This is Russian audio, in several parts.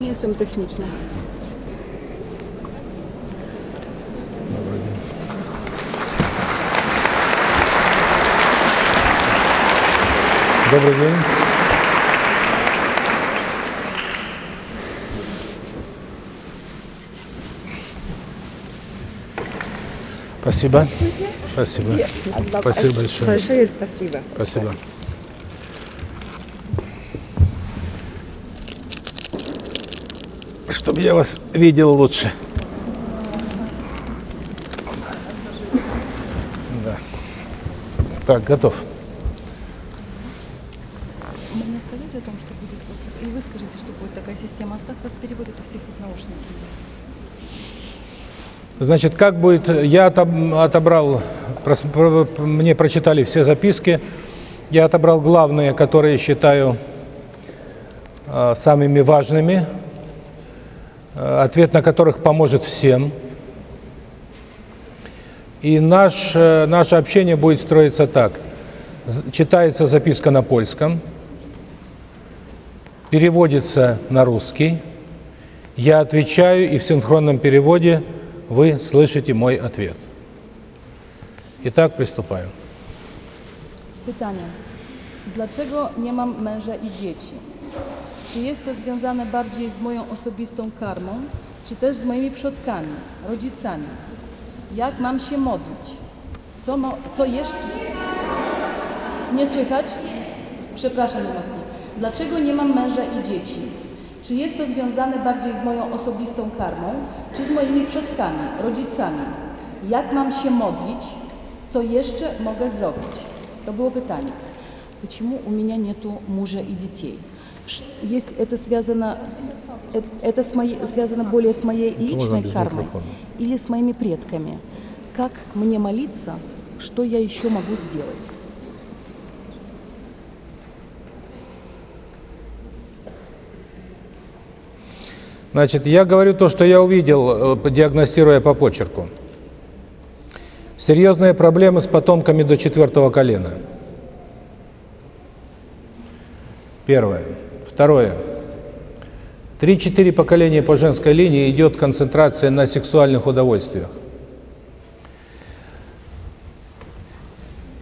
jestem techniczna. Добрый день. Спасибо. Спасибо. Спасибо большое. Большое спасибо. Спасибо. Чтобы я вас видел лучше. Да. Так, готов. Мне скажите о том, что будет, вот, и вы скажите, что будет такая система. А Стас вас переводит у всех вот наушники есть. Значит, как будет, я отоб- отобрал, мне прочитали все записки, я отобрал главные, которые считаю э, самыми важными, ответ на которых поможет всем. И наш, э, наше общение будет строиться так. Читается записка на польском, переводится на русский, я отвечаю, и в синхронном переводе вы слышите мой ответ. Итак, приступаем. Pytanie. Dlaczego nie mam męża i dzieci? Czy jest to związane bardziej z moją osobistą karmą, czy też z moimi przodkami, rodzicami? Jak mam się modlić? Co, mo- co jeszcze? Nie słychać? Przepraszam mocno. Dlaczego nie mam męża i dzieci? Czy jest to związane bardziej z moją osobistą karmą, czy z moimi przodkami, rodzicami? Jak mam się modlić? Co jeszcze mogę zrobić? To było pytanie. Почему у меня нету мужа и детей? Есть это связано, э- это с моей, связано более с моей личной кармой микрофона. или с моими предками? Как мне молиться? Что я еще могу сделать? Значит, я говорю то, что я увидел, э, диагностируя по почерку. Серьезные проблемы с потомками до четвертого колена. Первое. Второе. Три-четыре поколения по женской линии идет концентрация на сексуальных удовольствиях.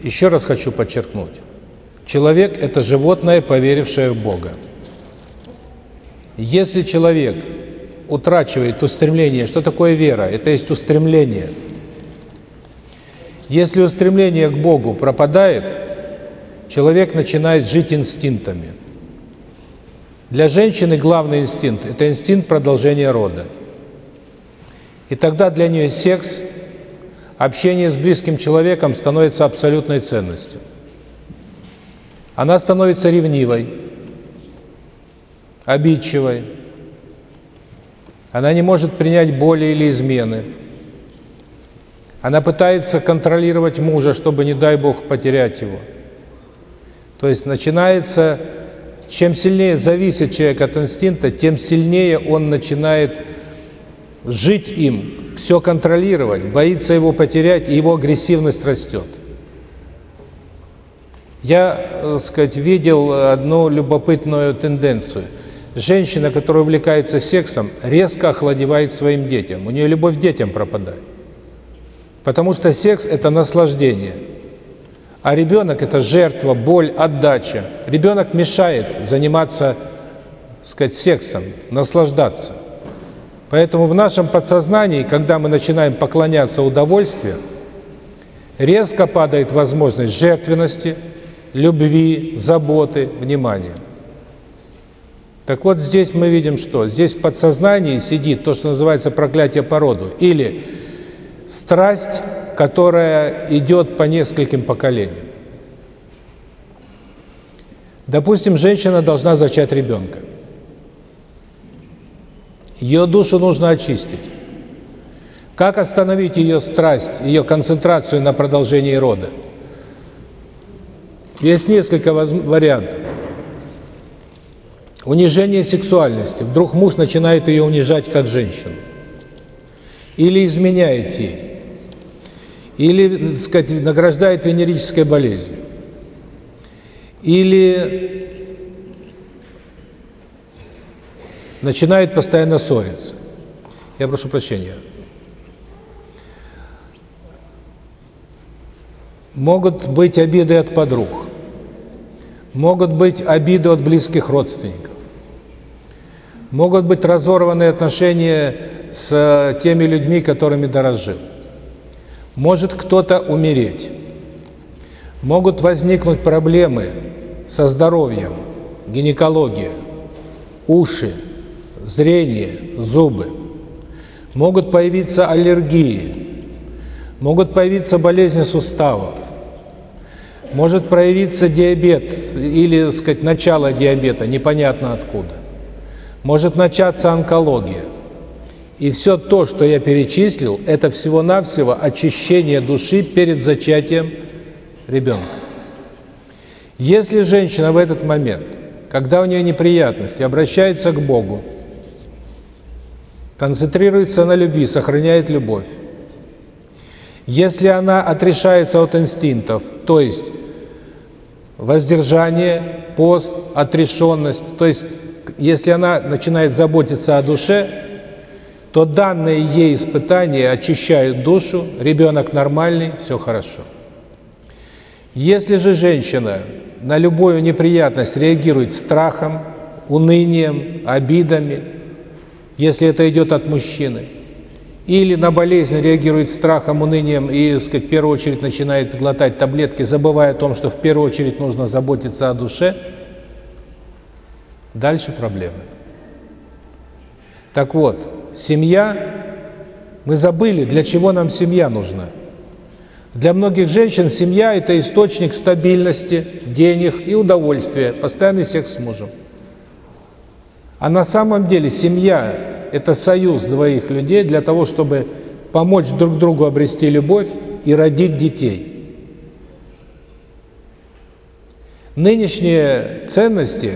Еще раз хочу подчеркнуть. Человек – это животное, поверившее в Бога. Если человек утрачивает устремление, что такое вера? Это есть устремление. Если устремление к Богу пропадает, человек начинает жить инстинктами. Для женщины главный инстинкт – это инстинкт продолжения рода. И тогда для нее секс, общение с близким человеком становится абсолютной ценностью. Она становится ревнивой, обидчивой. Она не может принять боли или измены. Она пытается контролировать мужа, чтобы, не дай Бог, потерять его. То есть начинается, чем сильнее зависит человек от инстинкта, тем сильнее он начинает жить им, все контролировать, боится его потерять, и его агрессивность растет. Я, так сказать, видел одну любопытную тенденцию. Женщина, которая увлекается сексом, резко охладевает своим детям. У нее любовь к детям пропадает. Потому что секс – это наслаждение. А ребенок – это жертва, боль, отдача. Ребенок мешает заниматься, сказать, сексом, наслаждаться. Поэтому в нашем подсознании, когда мы начинаем поклоняться удовольствию, резко падает возможность жертвенности, любви, заботы, внимания. Так вот здесь мы видим что? Здесь в подсознании сидит то, что называется проклятие по роду, или страсть, которая идет по нескольким поколениям. Допустим, женщина должна зачать ребенка. Ее душу нужно очистить. Как остановить ее страсть, ее концентрацию на продолжении рода? Есть несколько вариантов. Унижение сексуальности. Вдруг муж начинает ее унижать как женщину. Или изменяет ей. Или, так сказать, награждает венерической болезнью. Или начинают постоянно ссориться. Я прошу прощения. Могут быть обиды от подруг. Могут быть обиды от близких родственников. Могут быть разорванные отношения с теми людьми, которыми дорожил. Может кто-то умереть. Могут возникнуть проблемы со здоровьем, гинекология, уши, зрение, зубы. Могут появиться аллергии, могут появиться болезни суставов, может проявиться диабет или, так сказать, начало диабета, непонятно откуда. Может начаться онкология. И все то, что я перечислил, это всего-навсего очищение души перед зачатием ребенка. Если женщина в этот момент, когда у нее неприятности, обращается к Богу, концентрируется на любви, сохраняет любовь, если она отрешается от инстинктов, то есть воздержание, пост, отрешенность, то есть если она начинает заботиться о душе, то данные ей испытания очищают душу, ребенок нормальный, все хорошо. Если же женщина на любую неприятность реагирует страхом, унынием, обидами, если это идет от мужчины, или на болезнь реагирует страхом, унынием и, сказать, в первую очередь начинает глотать таблетки, забывая о том, что в первую очередь нужно заботиться о душе, дальше проблемы. Так вот, семья, мы забыли, для чего нам семья нужна. Для многих женщин семья – это источник стабильности, денег и удовольствия, постоянный секс с мужем. А на самом деле семья – это союз двоих людей для того, чтобы помочь друг другу обрести любовь и родить детей. Нынешние ценности,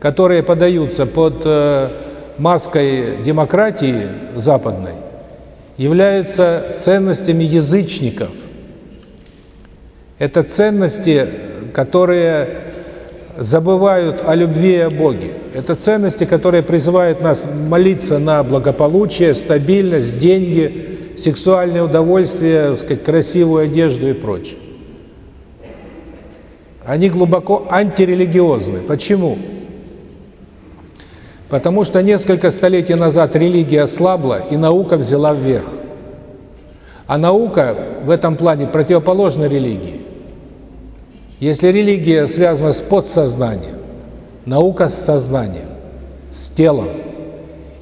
которые подаются под э, маской демократии западной, являются ценностями язычников. Это ценности, которые забывают о любви и о Боге. Это ценности, которые призывают нас молиться на благополучие, стабильность, деньги, сексуальное удовольствие, сказать, красивую одежду и прочее. Они глубоко антирелигиозны. Почему? Потому что несколько столетий назад религия ослабла, и наука взяла вверх. А наука в этом плане противоположна религии. Если религия связана с подсознанием, наука с сознанием, с телом.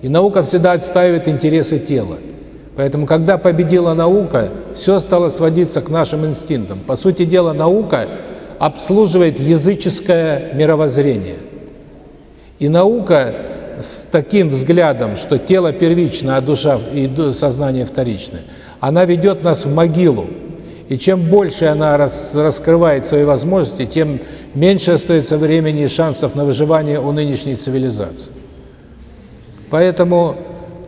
И наука всегда отстаивает интересы тела. Поэтому, когда победила наука, все стало сводиться к нашим инстинктам. По сути дела, наука обслуживает языческое мировоззрение. И наука с таким взглядом, что тело первично, а душа и сознание вторичное, она ведет нас в могилу. И чем больше она рас, раскрывает свои возможности, тем меньше остается времени и шансов на выживание у нынешней цивилизации. Поэтому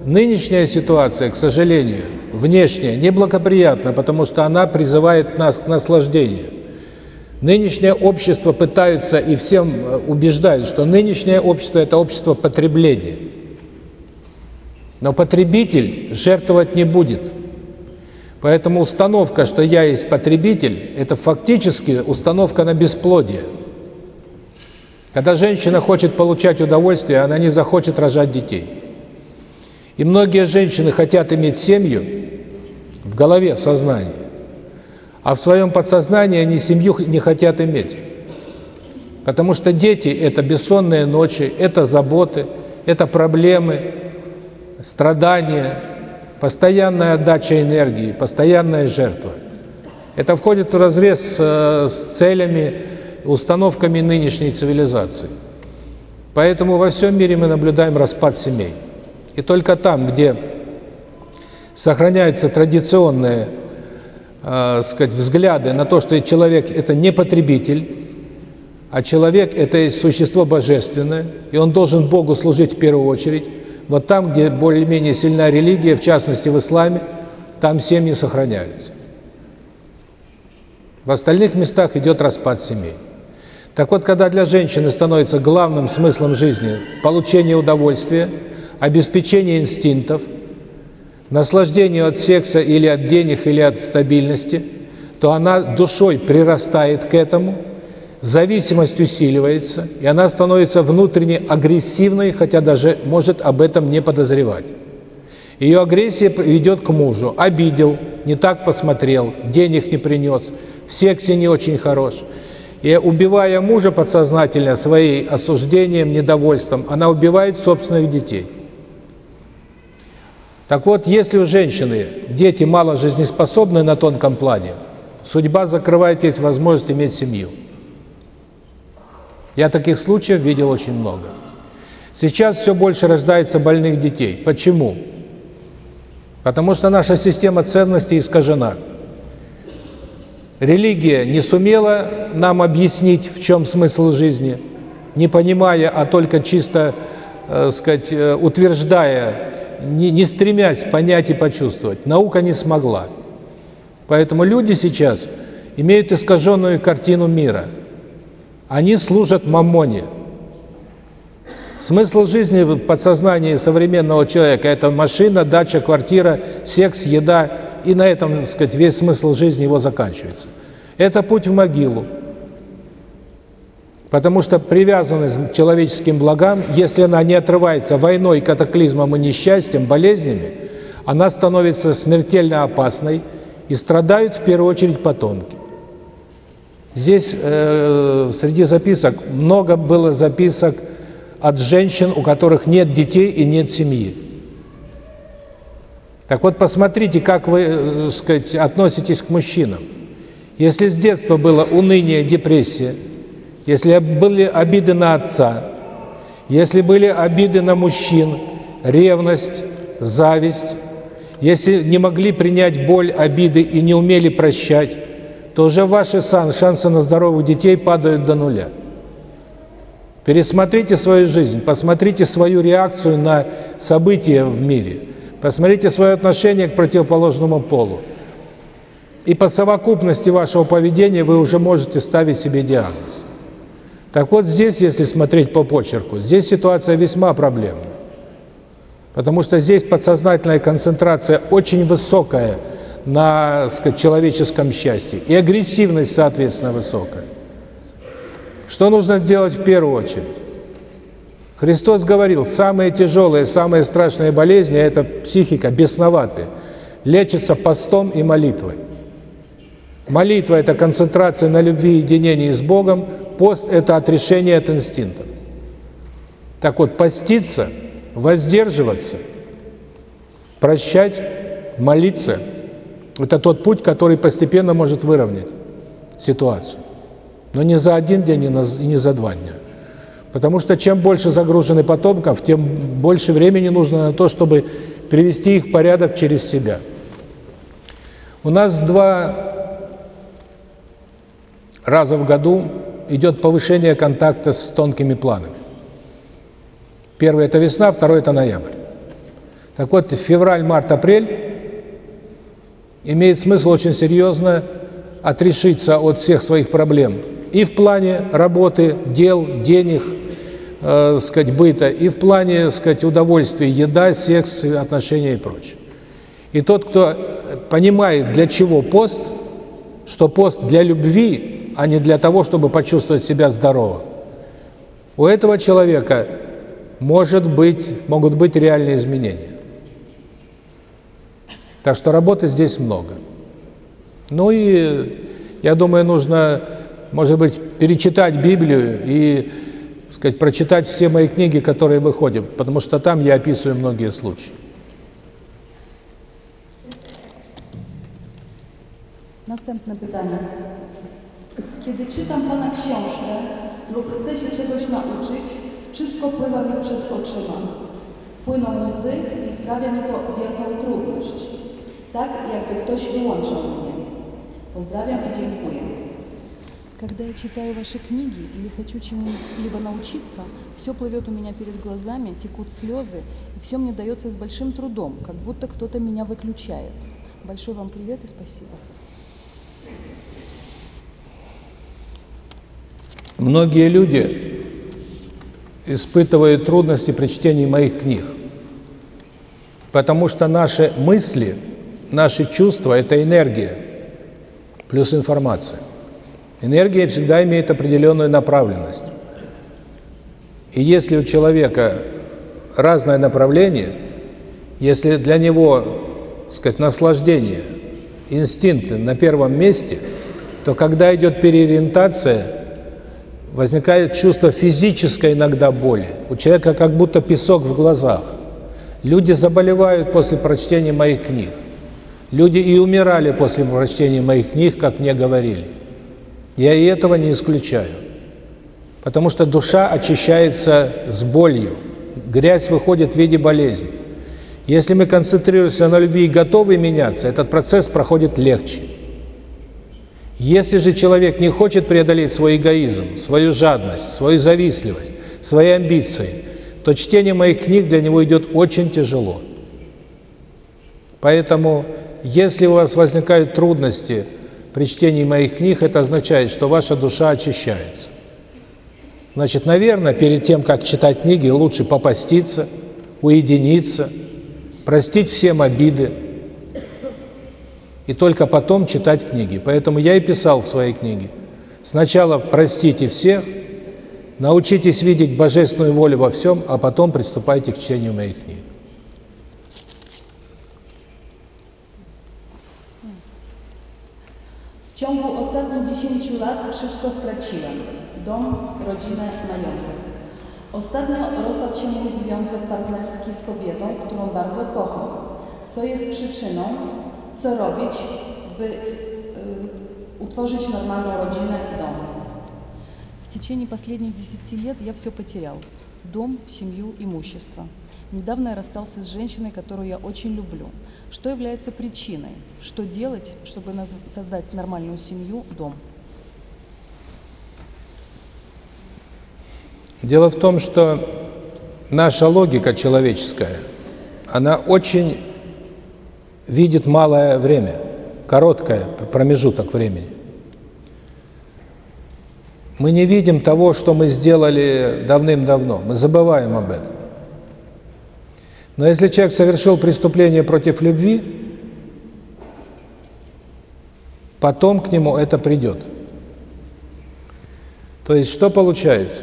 нынешняя ситуация, к сожалению, внешняя, неблагоприятна, потому что она призывает нас к наслаждению. Нынешнее общество пытаются и всем э, убеждают, что нынешнее общество – это общество потребления. Но потребитель жертвовать не будет – Поэтому установка, что я есть потребитель, это фактически установка на бесплодие. Когда женщина хочет получать удовольствие, она не захочет рожать детей. И многие женщины хотят иметь семью в голове, в сознании, а в своем подсознании они семью не хотят иметь. Потому что дети – это бессонные ночи, это заботы, это проблемы, страдания, постоянная отдача энергии, постоянная жертва. Это входит в разрез с, целями, установками нынешней цивилизации. Поэтому во всем мире мы наблюдаем распад семей. И только там, где сохраняются традиционные э, сказать, взгляды на то, что человек – это не потребитель, а человек – это существо божественное, и он должен Богу служить в первую очередь, вот там, где более-менее сильна религия, в частности в исламе, там семьи сохраняются. В остальных местах идет распад семей. Так вот, когда для женщины становится главным смыслом жизни получение удовольствия, обеспечение инстинктов, наслаждение от секса или от денег, или от стабильности, то она душой прирастает к этому, зависимость усиливается, и она становится внутренне агрессивной, хотя даже может об этом не подозревать. Ее агрессия ведет к мужу. Обидел, не так посмотрел, денег не принес, в сексе не очень хорош. И убивая мужа подсознательно своим осуждением, недовольством, она убивает собственных детей. Так вот, если у женщины дети мало жизнеспособны на тонком плане, судьба закрывает ей возможность иметь семью. Я таких случаев видел очень много. Сейчас все больше рождается больных детей. Почему? Потому что наша система ценностей искажена. Религия не сумела нам объяснить, в чем смысл жизни, не понимая, а только чисто, э, сказать, э, утверждая, не, не стремясь понять и почувствовать. Наука не смогла. Поэтому люди сейчас имеют искаженную картину мира. Они служат мамоне. Смысл жизни в подсознании современного человека – это машина, дача, квартира, секс, еда, и на этом, так сказать, весь смысл жизни его заканчивается. Это путь в могилу. Потому что привязанность к человеческим благам, если она не отрывается войной, катаклизмом и несчастьем, болезнями, она становится смертельно опасной, и страдают в первую очередь потомки. Здесь э, среди записок много было записок от женщин, у которых нет детей и нет семьи. Так вот, посмотрите, как вы, э, сказать, относитесь к мужчинам. Если с детства было уныние, депрессия, если были обиды на отца, если были обиды на мужчин, ревность, зависть, если не могли принять боль, обиды и не умели прощать, то уже ваши шансы на здоровых детей падают до нуля. Пересмотрите свою жизнь, посмотрите свою реакцию на события в мире, посмотрите свое отношение к противоположному полу. И по совокупности вашего поведения вы уже можете ставить себе диагноз. Так вот здесь, если смотреть по почерку, здесь ситуация весьма проблемная. Потому что здесь подсознательная концентрация очень высокая на сказать, человеческом счастье. И агрессивность, соответственно, высокая. Что нужно сделать в первую очередь? Христос говорил, самые тяжелые, самые страшные болезни – это психика, бесноватые. Лечится постом и молитвой. Молитва – это концентрация на любви и единении с Богом, пост – это отрешение от инстинктов. Так вот, поститься – воздерживаться, прощать, молиться – это тот путь, который постепенно может выровнять ситуацию. Но не за один день и не за два дня. Потому что чем больше загружены потомков, тем больше времени нужно на то, чтобы привести их в порядок через себя. У нас два раза в году идет повышение контакта с тонкими планами. Первый – это весна, второй – это ноябрь. Так вот, февраль, март, апрель имеет смысл очень серьезно отрешиться от всех своих проблем и в плане работы, дел, денег, э, сказать, быта, и в плане, сказать, удовольствия, еда, секс, отношения и прочее. И тот, кто понимает, для чего пост, что пост для любви, а не для того, чтобы почувствовать себя здоровым, у этого человека может быть, могут быть реальные изменения. Так что работы здесь много. Ну и, я думаю, нужно, может быть, перечитать Библию и, сказать, прочитать все мои книги, которые выходят, потому что там я описываю многие случаи. Następne pytanie. Kiedy czytam Pana książkę lub chcę się czegoś nauczyć, Wszystko pływa mi przed oczyma. Płyną łzy i sprawia mi to wielką trudność. Tak, jakby ktoś wyłączał mnie. Pozdrawiam и dziękuję. Когда я читаю ваши книги или хочу чему-либо научиться, все плывет у меня перед глазами, текут слезы, и все мне дается с большим трудом, как будто кто-то меня выключает. Большой вам привет и спасибо. Многие люди испытывают трудности при чтении моих книг, потому что наши мысли, наши чувства – это энергия плюс информация. Энергия всегда имеет определенную направленность. И если у человека разное направление, если для него, так сказать, наслаждение, инстинкты на первом месте, то когда идет переориентация, возникает чувство физической иногда боли. У человека как будто песок в глазах. Люди заболевают после прочтения моих книг. Люди и умирали после прочтения моих книг, как мне говорили. Я и этого не исключаю. Потому что душа очищается с болью. Грязь выходит в виде болезни. Если мы концентрируемся на любви и готовы меняться, этот процесс проходит легче. Если же человек не хочет преодолеть свой эгоизм, свою жадность, свою завистливость, свои амбиции, то чтение моих книг для него идет очень тяжело. Поэтому, если у вас возникают трудности при чтении моих книг, это означает, что ваша душа очищается. Значит, наверное, перед тем, как читать книги, лучше попаститься, уединиться, простить всем обиды, и только потом читать книги. Поэтому я и писал в своей книге. Сначала простите всех, научитесь видеть божественную волю во всем, а потом приступайте к чтению моих книг. W ciągu ostatnich 10 lat wszystko straciłem. Dom, rodzinę, majątek. Ostatnio rozpadł się mój związek partnerski z kobietą, którą bardzo kocham. Co jest przyczyną? Co robić, by utworzyć normalną rodzinę, dom? В течение последних 10 лет я все потерял. Дом, семью, имущество. Недавно я расстался с женщиной, которую я очень люблю. Что является причиной? Что делать, чтобы создать нормальную семью, дом? Дело в том, что наша логика человеческая, она очень видит малое время, короткое промежуток времени. Мы не видим того, что мы сделали давным-давно, мы забываем об этом. Но если человек совершил преступление против любви, потом к нему это придет. То есть что получается?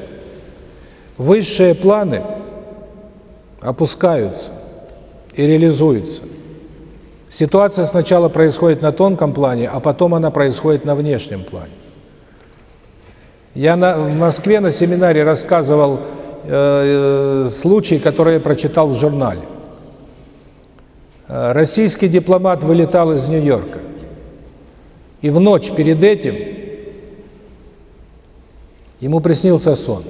Высшие планы опускаются и реализуются. Ситуация сначала происходит на тонком плане, а потом она происходит на внешнем плане. Я на, в Москве на семинаре рассказывал э, случай, который я прочитал в журнале. Э, российский дипломат вылетал из Нью-Йорка. И в ночь перед этим ему приснился сон,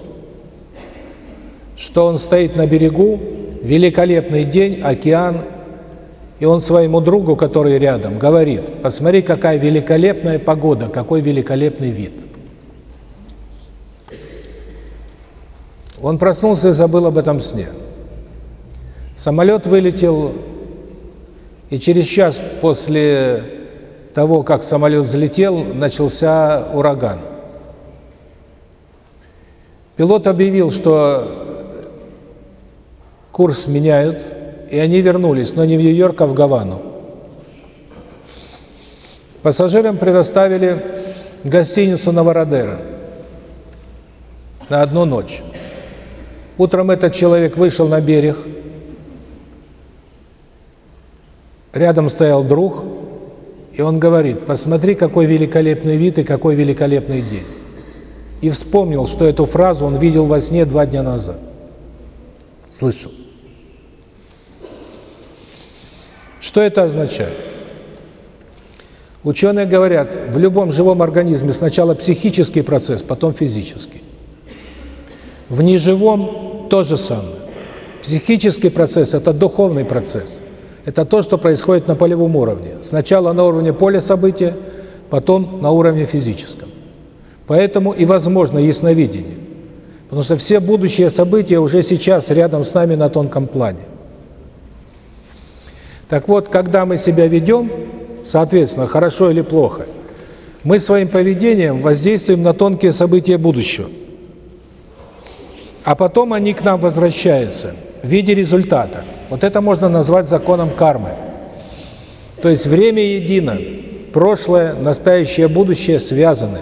что он стоит на берегу, великолепный день, океан, и он своему другу, который рядом, говорит, посмотри, какая великолепная погода, какой великолепный вид. Он проснулся и забыл об этом сне. Самолет вылетел, и через час после того, как самолет взлетел, начался ураган. Пилот объявил, что курс меняют, и они вернулись, но не в Нью-Йорк, а в Гавану. Пассажирам предоставили гостиницу Новородера на одну ночь. Утром этот человек вышел на берег, рядом стоял друг, и он говорит, посмотри, какой великолепный вид и какой великолепный день. И вспомнил, что эту фразу он видел во сне два дня назад. Слышал. Что это означает? Ученые говорят, в любом живом организме сначала психический процесс, потом физический. В неживом то же самое. Психический процесс – это духовный процесс. Это то, что происходит на полевом уровне. Сначала на уровне поля события, потом на уровне физическом. Поэтому и возможно ясновидение. Потому что все будущие события уже сейчас рядом с нами на тонком плане. Так вот, когда мы себя ведем, соответственно, хорошо или плохо, Мы своим поведением воздействуем на тонкие события будущего. А потом они к нам возвращаются в виде результата. Вот это можно назвать законом кармы. То есть время едино. Прошлое, настоящее, будущее связаны.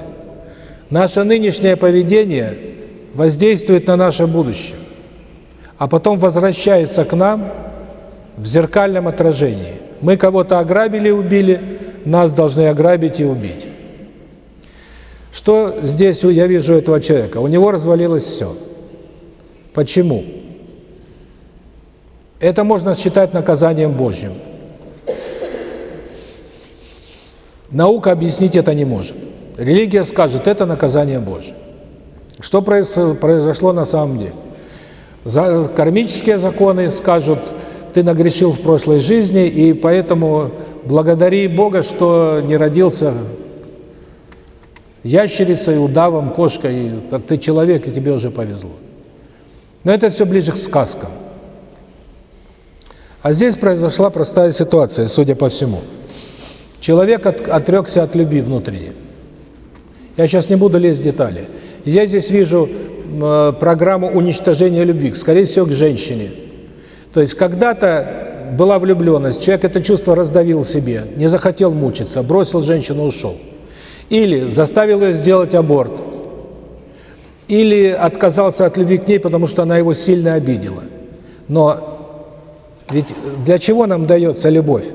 Наше нынешнее поведение воздействует на наше будущее, а потом возвращается к нам в зеркальном отражении. Мы кого-то ограбили убили, нас должны ограбить и убить. Что здесь я вижу этого человека? У него развалилось все. Почему? Это можно считать наказанием Божьим. Наука объяснить это не может. Религия скажет, это наказание Божье. Что произошло на самом деле? За, кармические законы скажут, ты нагрешил в прошлой жизни, и поэтому благодари Бога, что не родился ящерицей, удавом, кошкой, ты человек, и тебе уже повезло. Но это все ближе к сказкам. А здесь произошла простая ситуация, судя по всему. Человек от, отрекся от любви внутренней. Я сейчас не буду лезть в детали. Я здесь вижу э, программу уничтожения любви, скорее всего, к женщине. То есть когда-то была влюбленность, человек это чувство раздавил себе, не захотел мучиться, бросил женщину, ушел. Или заставил ее сделать аборт. Или отказался от любви к ней, потому что она его сильно обидела. Но ведь для чего нам дается любовь?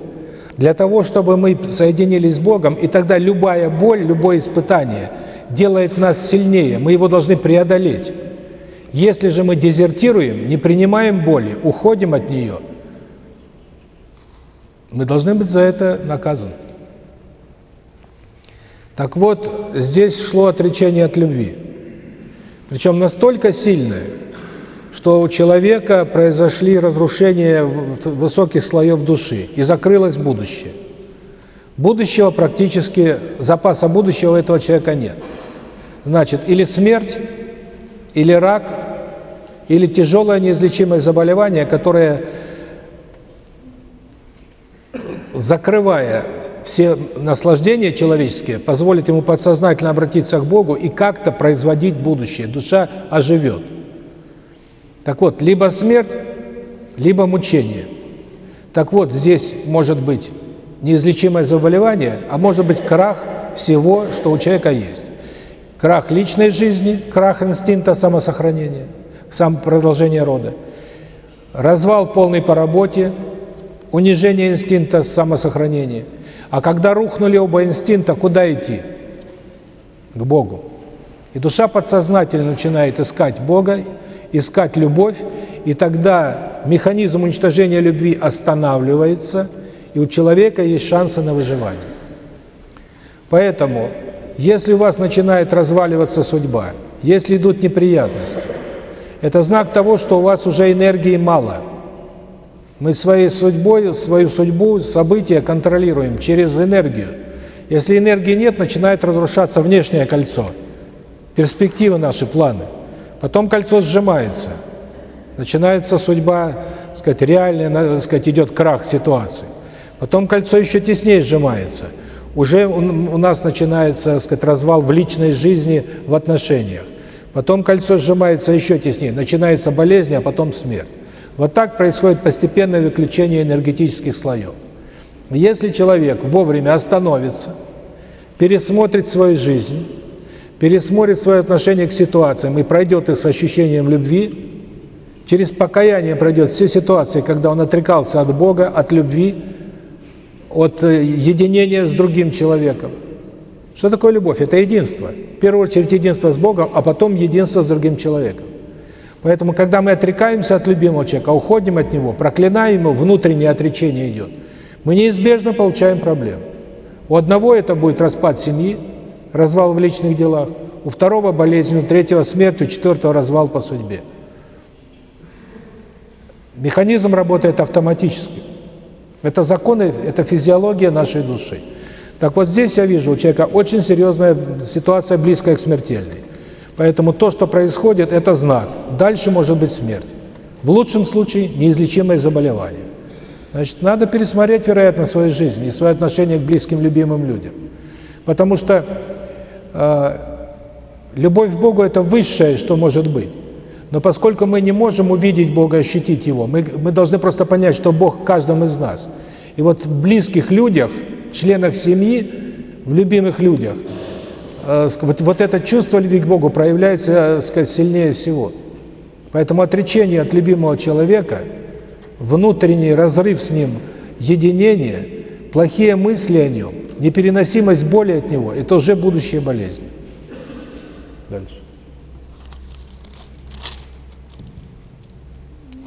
Для того, чтобы мы соединились с Богом, и тогда любая боль, любое испытание делает нас сильнее, мы его должны преодолеть. Если же мы дезертируем, не принимаем боли, уходим от нее, мы должны быть за это наказаны. Так вот, здесь шло отречение от любви. Причем настолько сильное, что у человека произошли разрушения высоких слоев души и закрылось будущее. Будущего практически, запаса будущего у этого человека нет. Значит, или смерть, или рак, или тяжелое неизлечимое заболевание, которое, закрывая все наслаждения человеческие, позволит ему подсознательно обратиться к Богу и как-то производить будущее. Душа оживет. Так вот, либо смерть, либо мучение. Так вот, здесь может быть неизлечимое заболевание, а может быть крах всего, что у человека есть. Крах личной жизни, крах инстинкта самосохранения, сам продолжение рода. Развал полный по работе, унижение инстинкта самосохранения. А когда рухнули оба инстинкта, куда идти? К Богу. И душа подсознательно начинает искать Бога, искать любовь, и тогда механизм уничтожения любви останавливается, и у человека есть шансы на выживание. Поэтому, если у вас начинает разваливаться судьба, если идут неприятности, это знак того, что у вас уже энергии мало. Мы своей судьбой, свою судьбу, события контролируем через энергию. Если энергии нет, начинает разрушаться внешнее кольцо, перспективы наши, планы. Потом кольцо сжимается. Начинается судьба, сказать, реальная, так сказать, идет крах ситуации. Потом кольцо еще теснее сжимается. Уже у нас начинается, так сказать, развал в личной жизни, в отношениях. Потом кольцо сжимается еще теснее. Начинается болезнь, а потом смерть. Вот так происходит постепенное выключение энергетических слоев. Если человек вовремя остановится, пересмотрит свою жизнь, пересмотрит свое отношение к ситуациям и пройдет их с ощущением любви, через покаяние пройдет все ситуации, когда он отрекался от Бога, от любви, от э, единения с другим человеком. Что такое любовь? Это единство. В первую очередь единство с Богом, а потом единство с другим человеком. Поэтому, когда мы отрекаемся от любимого человека, уходим от него, проклинаем его, внутреннее отречение идет, мы неизбежно получаем проблемы. У одного это будет распад семьи, развал в личных делах, у второго болезнь, у третьего смерть, у четвертого развал по судьбе. Механизм работает автоматически. Это законы, это физиология нашей души. Так вот здесь я вижу у человека очень серьезная ситуация, близкая к смертельной. Поэтому то, что происходит, это знак. Дальше может быть смерть. В лучшем случае неизлечимое заболевание. Значит, надо пересмотреть, вероятно, свою жизнь и свое отношение к близким, любимым людям. Потому что э, любовь к Богу – это высшее, что может быть. Но поскольку мы не можем увидеть Бога, ощутить Его, мы, мы должны просто понять, что Бог в каждом из нас. И вот в близких людях, членах семьи, в любимых людях, э, вот, вот это чувство любви к Богу проявляется, э, сказать, сильнее всего. Поэтому отречение от любимого человека, внутренний разрыв с ним, единение, плохие мысли о нем, непереносимость боли от него – это уже будущие болезни. Дальше.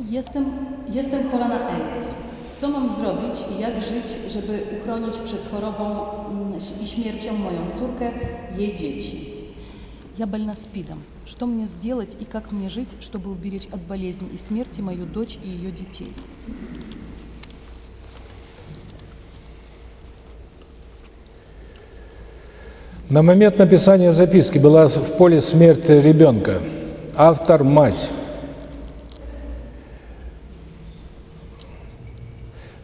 Jestem, jestem chora na AIDS. Co mam zrobić i jak żyć, żeby uchronić przed chorobą mm, i śmiercią moją córkę, jej dzieci? Я больна СПИДом. Что мне сделать и как мне жить, чтобы уберечь от болезни и смерти мою дочь и ее детей? На момент написания записки была в поле смерти ребенка. Автор – мать.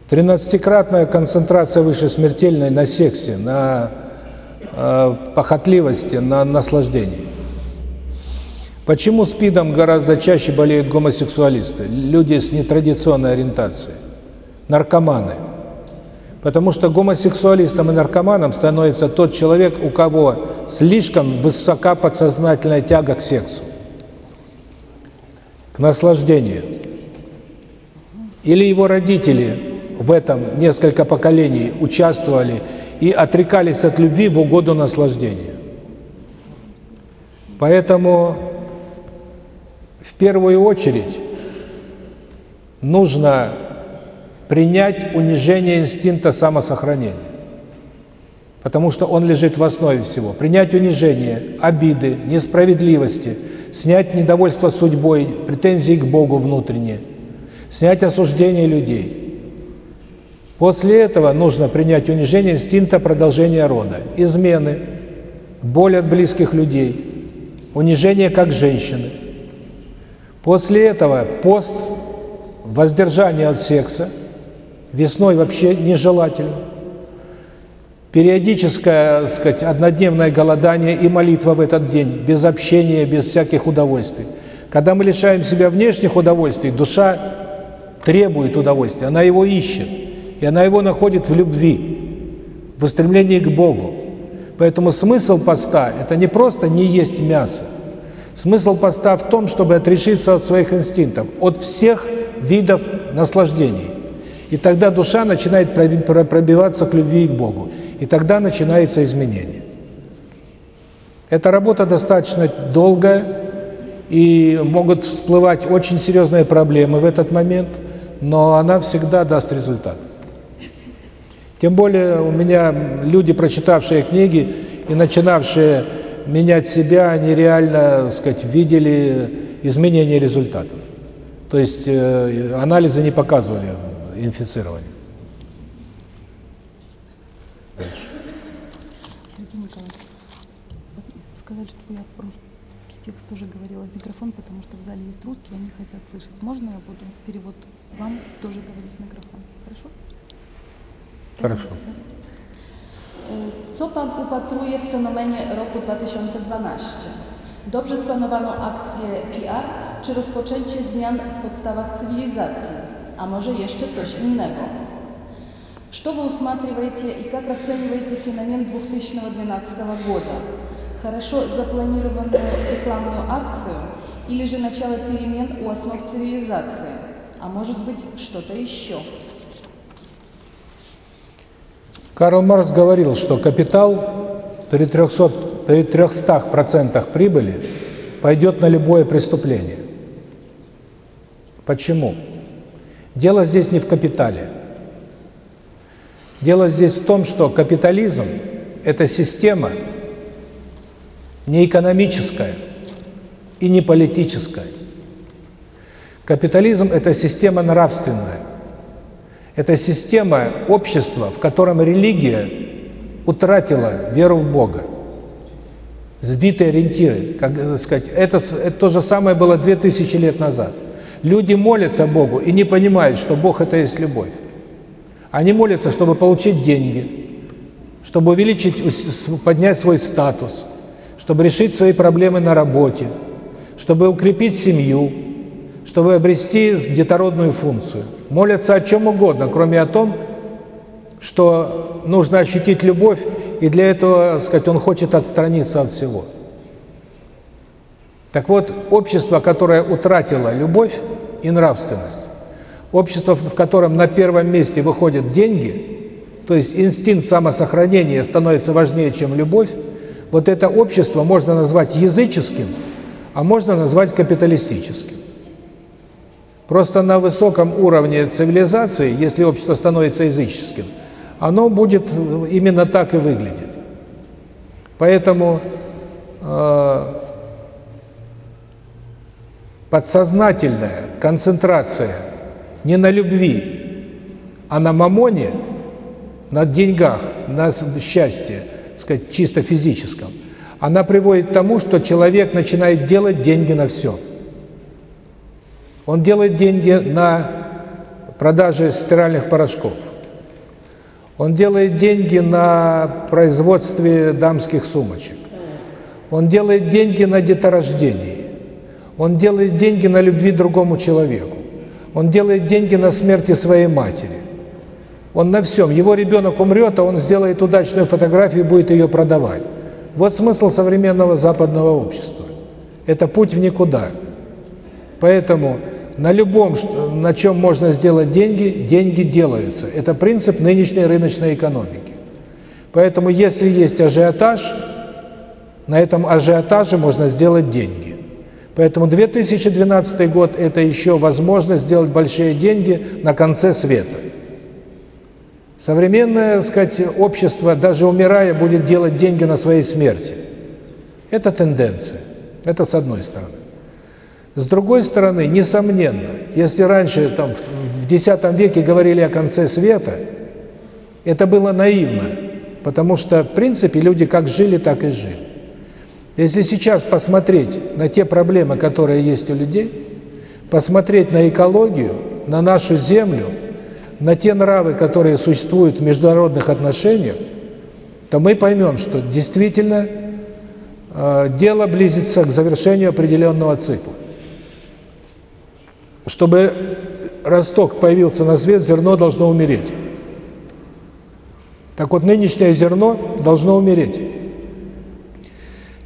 Тринадцатикратная концентрация выше смертельной на сексе, на э, похотливости, на наслаждении. Почему СПИДом гораздо чаще болеют гомосексуалисты, люди с нетрадиционной ориентацией, наркоманы? Потому что гомосексуалистом и наркоманом становится тот человек, у кого слишком высока подсознательная тяга к сексу, к наслаждению. Или его родители в этом несколько поколений участвовали и отрекались от любви в угоду наслаждению. Поэтому в первую очередь нужно принять унижение инстинкта самосохранения. Потому что он лежит в основе всего. Принять унижение, обиды, несправедливости, снять недовольство судьбой, претензии к Богу внутренние, снять осуждение людей. После этого нужно принять унижение инстинкта продолжения рода, измены, боль от близких людей, унижение как женщины. После этого пост, воздержание от секса, весной вообще нежелательно. Периодическое, сказать, однодневное голодание и молитва в этот день, без общения, без всяких удовольствий. Когда мы лишаем себя внешних удовольствий, душа требует удовольствия, она его ищет. И она его находит в любви, в устремлении к Богу. Поэтому смысл поста – это не просто не есть мясо. Смысл поста в том, чтобы отрешиться от своих инстинктов, от всех видов наслаждений. И тогда душа начинает пробиваться к любви и к Богу. И тогда начинается изменение. Эта работа достаточно долгая, и могут всплывать очень серьезные проблемы в этот момент, но она всегда даст результат. Тем более у меня люди, прочитавшие книги и начинавшие менять себя, они реально, так сказать, видели изменение результатов. То есть э, анализы не показывали Николаевич, сказать, чтобы я русский текст тоже говорила в микрофон, потому что в зале есть русские, они хотят слышать. Можно я буду перевод вам тоже говорить в микрофон? Хорошо? Хорошо. Co Pan upatruje w fenomenie roku 2012? Dobrze splanowaną akcję PR, czy rozpoczęcie zmian w podstawach цивилизации, а може еще coś innego? Что вы усматриваете и как расцениваете феномен 2012 года? Хорошо запланированную рекламную акцию или же начало перемен у основ цивилизации? А может быть что-то еще? Карл Маркс говорил, что капитал при 300%, при 300 прибыли пойдет на любое преступление. Почему? Дело здесь не в капитале. Дело здесь в том, что капитализм – это система не экономическая и не политическая. Капитализм – это система нравственная. Это система общества, в котором религия утратила веру в Бога. Сбитые ориентиры, как сказать, это, это то же самое было 2000 лет назад. Люди молятся Богу и не понимают, что Бог – это есть любовь. Они молятся, чтобы получить деньги, чтобы увеличить, поднять свой статус, чтобы решить свои проблемы на работе, чтобы укрепить семью, чтобы обрести детородную функцию. Молятся о чем угодно, кроме о том, что нужно ощутить любовь, и для этого, сказать, он хочет отстраниться от всего. Так вот, общество, которое утратило любовь и нравственность, общество, в котором на первом месте выходят деньги, то есть инстинкт самосохранения становится важнее, чем любовь, вот это общество можно назвать языческим, а можно назвать капиталистическим. Просто на высоком уровне цивилизации, если общество становится языческим, оно будет именно так и выглядеть. Поэтому э, подсознательная концентрация не на любви, а на мамоне, на деньгах, на счастье, сказать, чисто физическом, она приводит к тому, что человек начинает делать деньги на все. Он делает деньги на продаже стиральных порошков. Он делает деньги на производстве дамских сумочек. Он делает деньги на деторождении. Он делает деньги на любви другому человеку. Он делает деньги на смерти своей матери. Он на всем. Его ребенок умрет, а он сделает удачную фотографию и будет ее продавать. Вот смысл современного западного общества. Это путь в никуда. Поэтому на любом, на чем можно сделать деньги, деньги делаются. Это принцип нынешней рыночной экономики. Поэтому если есть ажиотаж, на этом ажиотаже можно сделать деньги. Поэтому 2012 год – это еще возможность сделать большие деньги на конце света. Современное, сказать, общество, даже умирая, будет делать деньги на своей смерти. Это тенденция. Это с одной стороны. С другой стороны, несомненно, если раньше, там, в X веке говорили о конце света, это было наивно, потому что, в принципе, люди как жили, так и жили. Если сейчас посмотреть на те проблемы, которые есть у людей, посмотреть на экологию, на нашу землю, на те нравы, которые существуют в международных отношениях, то мы поймем, что действительно э, дело близится к завершению определенного цикла. Чтобы росток появился на свет, зерно должно умереть. Так вот, нынешнее зерно должно умереть.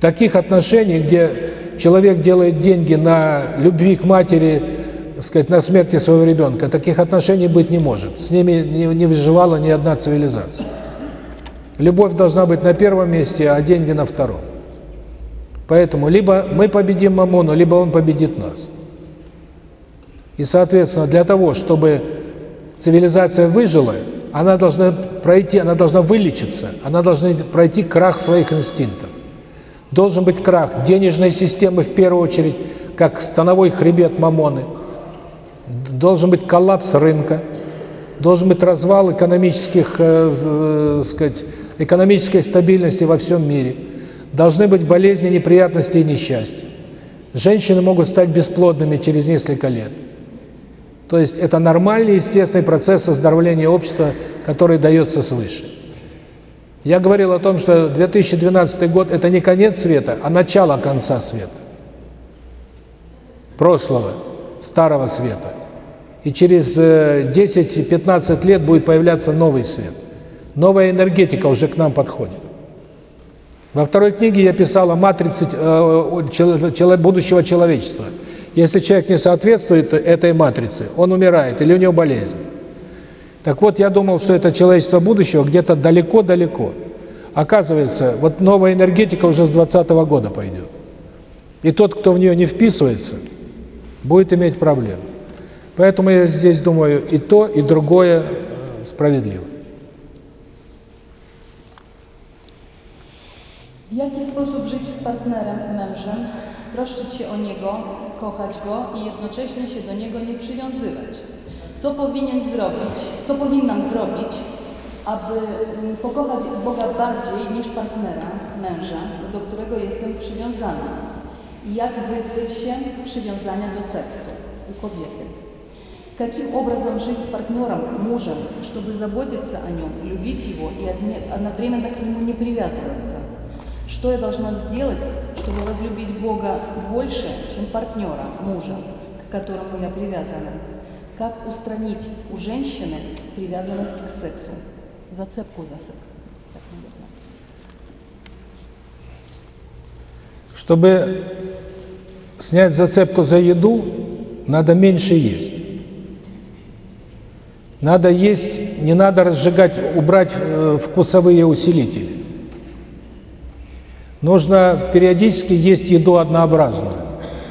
Таких отношений, где человек делает деньги на любви к матери, сказать, на смерти своего ребенка, таких отношений быть не может. С ними не, не выживала ни одна цивилизация. Любовь должна быть на первом месте, а деньги на втором. Поэтому либо мы победим Мамону, либо он победит нас. И, соответственно, для того, чтобы цивилизация выжила, она должна пройти, она должна вылечиться, она должна пройти крах своих инстинктов. Должен быть крах денежной системы в первую очередь, как становой хребет Мамоны. Должен быть коллапс рынка, должен быть развал экономических, э, э, сказать, экономической стабильности во всем мире. Должны быть болезни, неприятности и несчастья. Женщины могут стать бесплодными через несколько лет. То есть это нормальный, естественный процесс оздоровления общества, который дается свыше. Я говорил о том, что 2012 год – это не конец света, а начало конца света. Прошлого, старого света. И через 10-15 э, лет будет появляться новый свет. Новая энергетика уже к нам подходит. Во второй книге я писал о матрице э, будущего человечества. Если человек не соответствует этой матрице, он умирает или у него болезнь. Так вот, я думал, что это человечество будущего где-то далеко-далеко. Оказывается, вот новая энергетика уже с 2020 -го года пойдет. И тот, кто в нее не вписывается, будет иметь проблемы. Поэтому я здесь думаю, и то, и другое э, справедливо. W jaki sposób żyć z partnerem, mężem, troszczyć się o niego, kochać go i jednocześnie się do niego nie przywiązywać? Co powinien zrobić, co powinnam zrobić, aby mm, pokochać Boga bardziej niż partnera, męża, do którego jestem przywiązana? I jak wyzbyć się przywiązania do seksu u kobiety? каким образом жить с партнером, мужем, чтобы заботиться о нем, любить его и одне- одновременно к нему не привязываться? Что я должна сделать, чтобы разлюбить Бога больше, чем партнера, мужа, к которому я привязана? Как устранить у женщины привязанность к сексу, зацепку за секс? Чтобы снять зацепку за еду, надо меньше есть. Надо есть, не надо разжигать, убрать э, вкусовые усилители. Нужно периодически есть еду однообразную.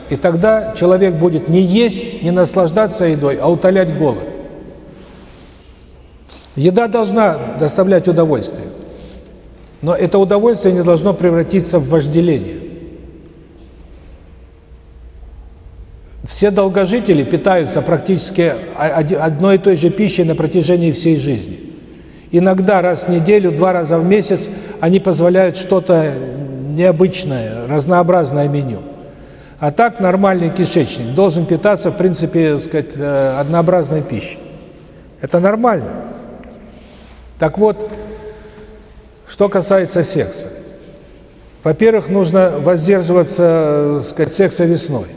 И тогда человек будет не есть, не наслаждаться едой, а утолять голод. Еда должна доставлять удовольствие. Но это удовольствие не должно превратиться в вожделение. Все долгожители питаются практически одной и той же пищей на протяжении всей жизни. Иногда раз в неделю, два раза в месяц они позволяют что-то необычное, разнообразное меню. А так нормальный кишечник должен питаться, в принципе, сказать, э, однообразной пищей. Это нормально. Так вот, что касается секса. Во-первых, нужно воздерживаться, так сказать, секса весной.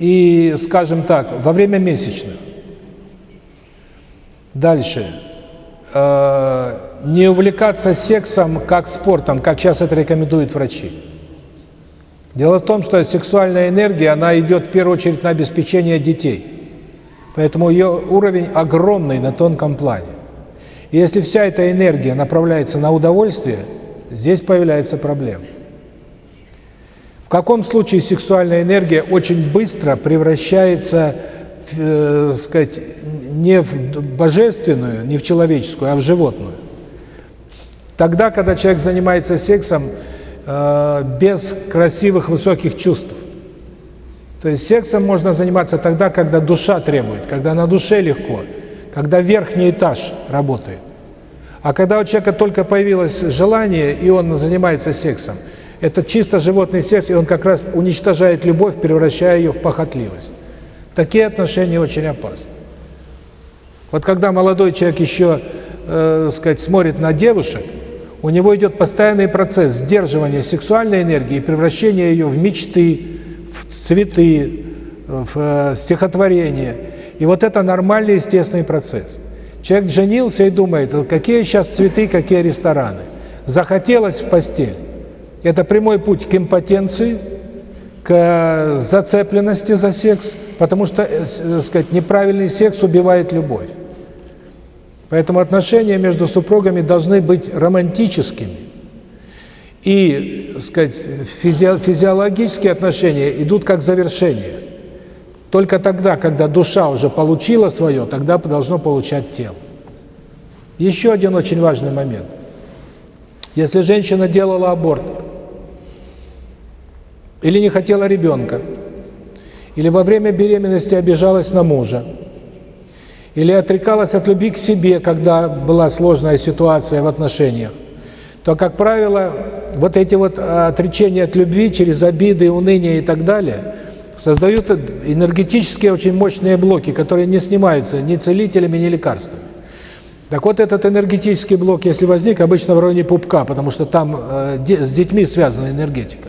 И, скажем так, во время месячных. Дальше. Э, не увлекаться сексом как спортом, как сейчас это рекомендуют врачи. Дело в том, что сексуальная энергия, она идет в первую очередь на обеспечение детей. Поэтому ее уровень огромный на тонком плане. И если вся эта энергия направляется на удовольствие, здесь появляется проблема. В каком случае сексуальная энергия очень быстро превращается, в, э, сказать, не в божественную, не в человеческую, а в животную? Тогда, когда человек занимается сексом э, без красивых высоких чувств. То есть сексом можно заниматься тогда, когда душа требует, когда на душе легко, когда верхний этаж работает. А когда у человека только появилось желание, и он занимается сексом, это чисто животный секс, и он как раз уничтожает любовь, превращая ее в похотливость. Такие отношения очень опасны. Вот когда молодой человек еще, э, сказать, смотрит на девушек, у него идет постоянный процесс сдерживания сексуальной энергии и превращения ее в мечты, в цветы, в э, стихотворение. И вот это нормальный, естественный процесс. Человек женился и думает, какие сейчас цветы, какие рестораны. Захотелось в постель. Это прямой путь к импотенции, к зацепленности за секс, потому что, э, э, сказать, неправильный секс убивает любовь. Поэтому отношения между супругами должны быть романтическими. И, сказать, физи физиологические отношения идут как завершение. Только тогда, когда душа уже получила свое, тогда должно получать тело. Еще один очень важный момент. Если женщина делала аборт, или не хотела ребенка, или во время беременности обижалась на мужа, или отрекалась от любви к себе, когда была сложная ситуация в отношениях, то, как правило, вот эти вот отречения от любви через обиды, уныние и так далее создают энергетические очень мощные блоки, которые не снимаются ни целителями, ни лекарствами. Так вот, этот энергетический блок, если возник, обычно в районе пупка, потому что там э, с детьми связана энергетика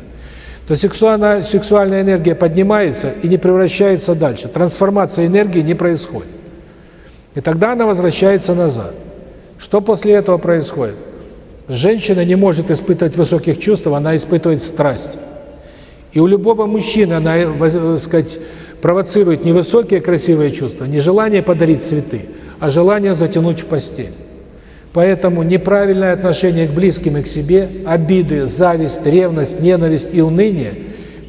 то сексуальная, сексуальная энергия поднимается и не превращается дальше. Трансформация энергии не происходит. И тогда она возвращается назад. Что после этого происходит? Женщина не может испытывать высоких чувств, она испытывает страсть. И у любого мужчины она, так сказать, провоцирует не высокие красивые чувства, не желание подарить цветы, а желание затянуть в постель. Поэтому неправильное отношение к близким и к себе, обиды, зависть, ревность, ненависть и уныние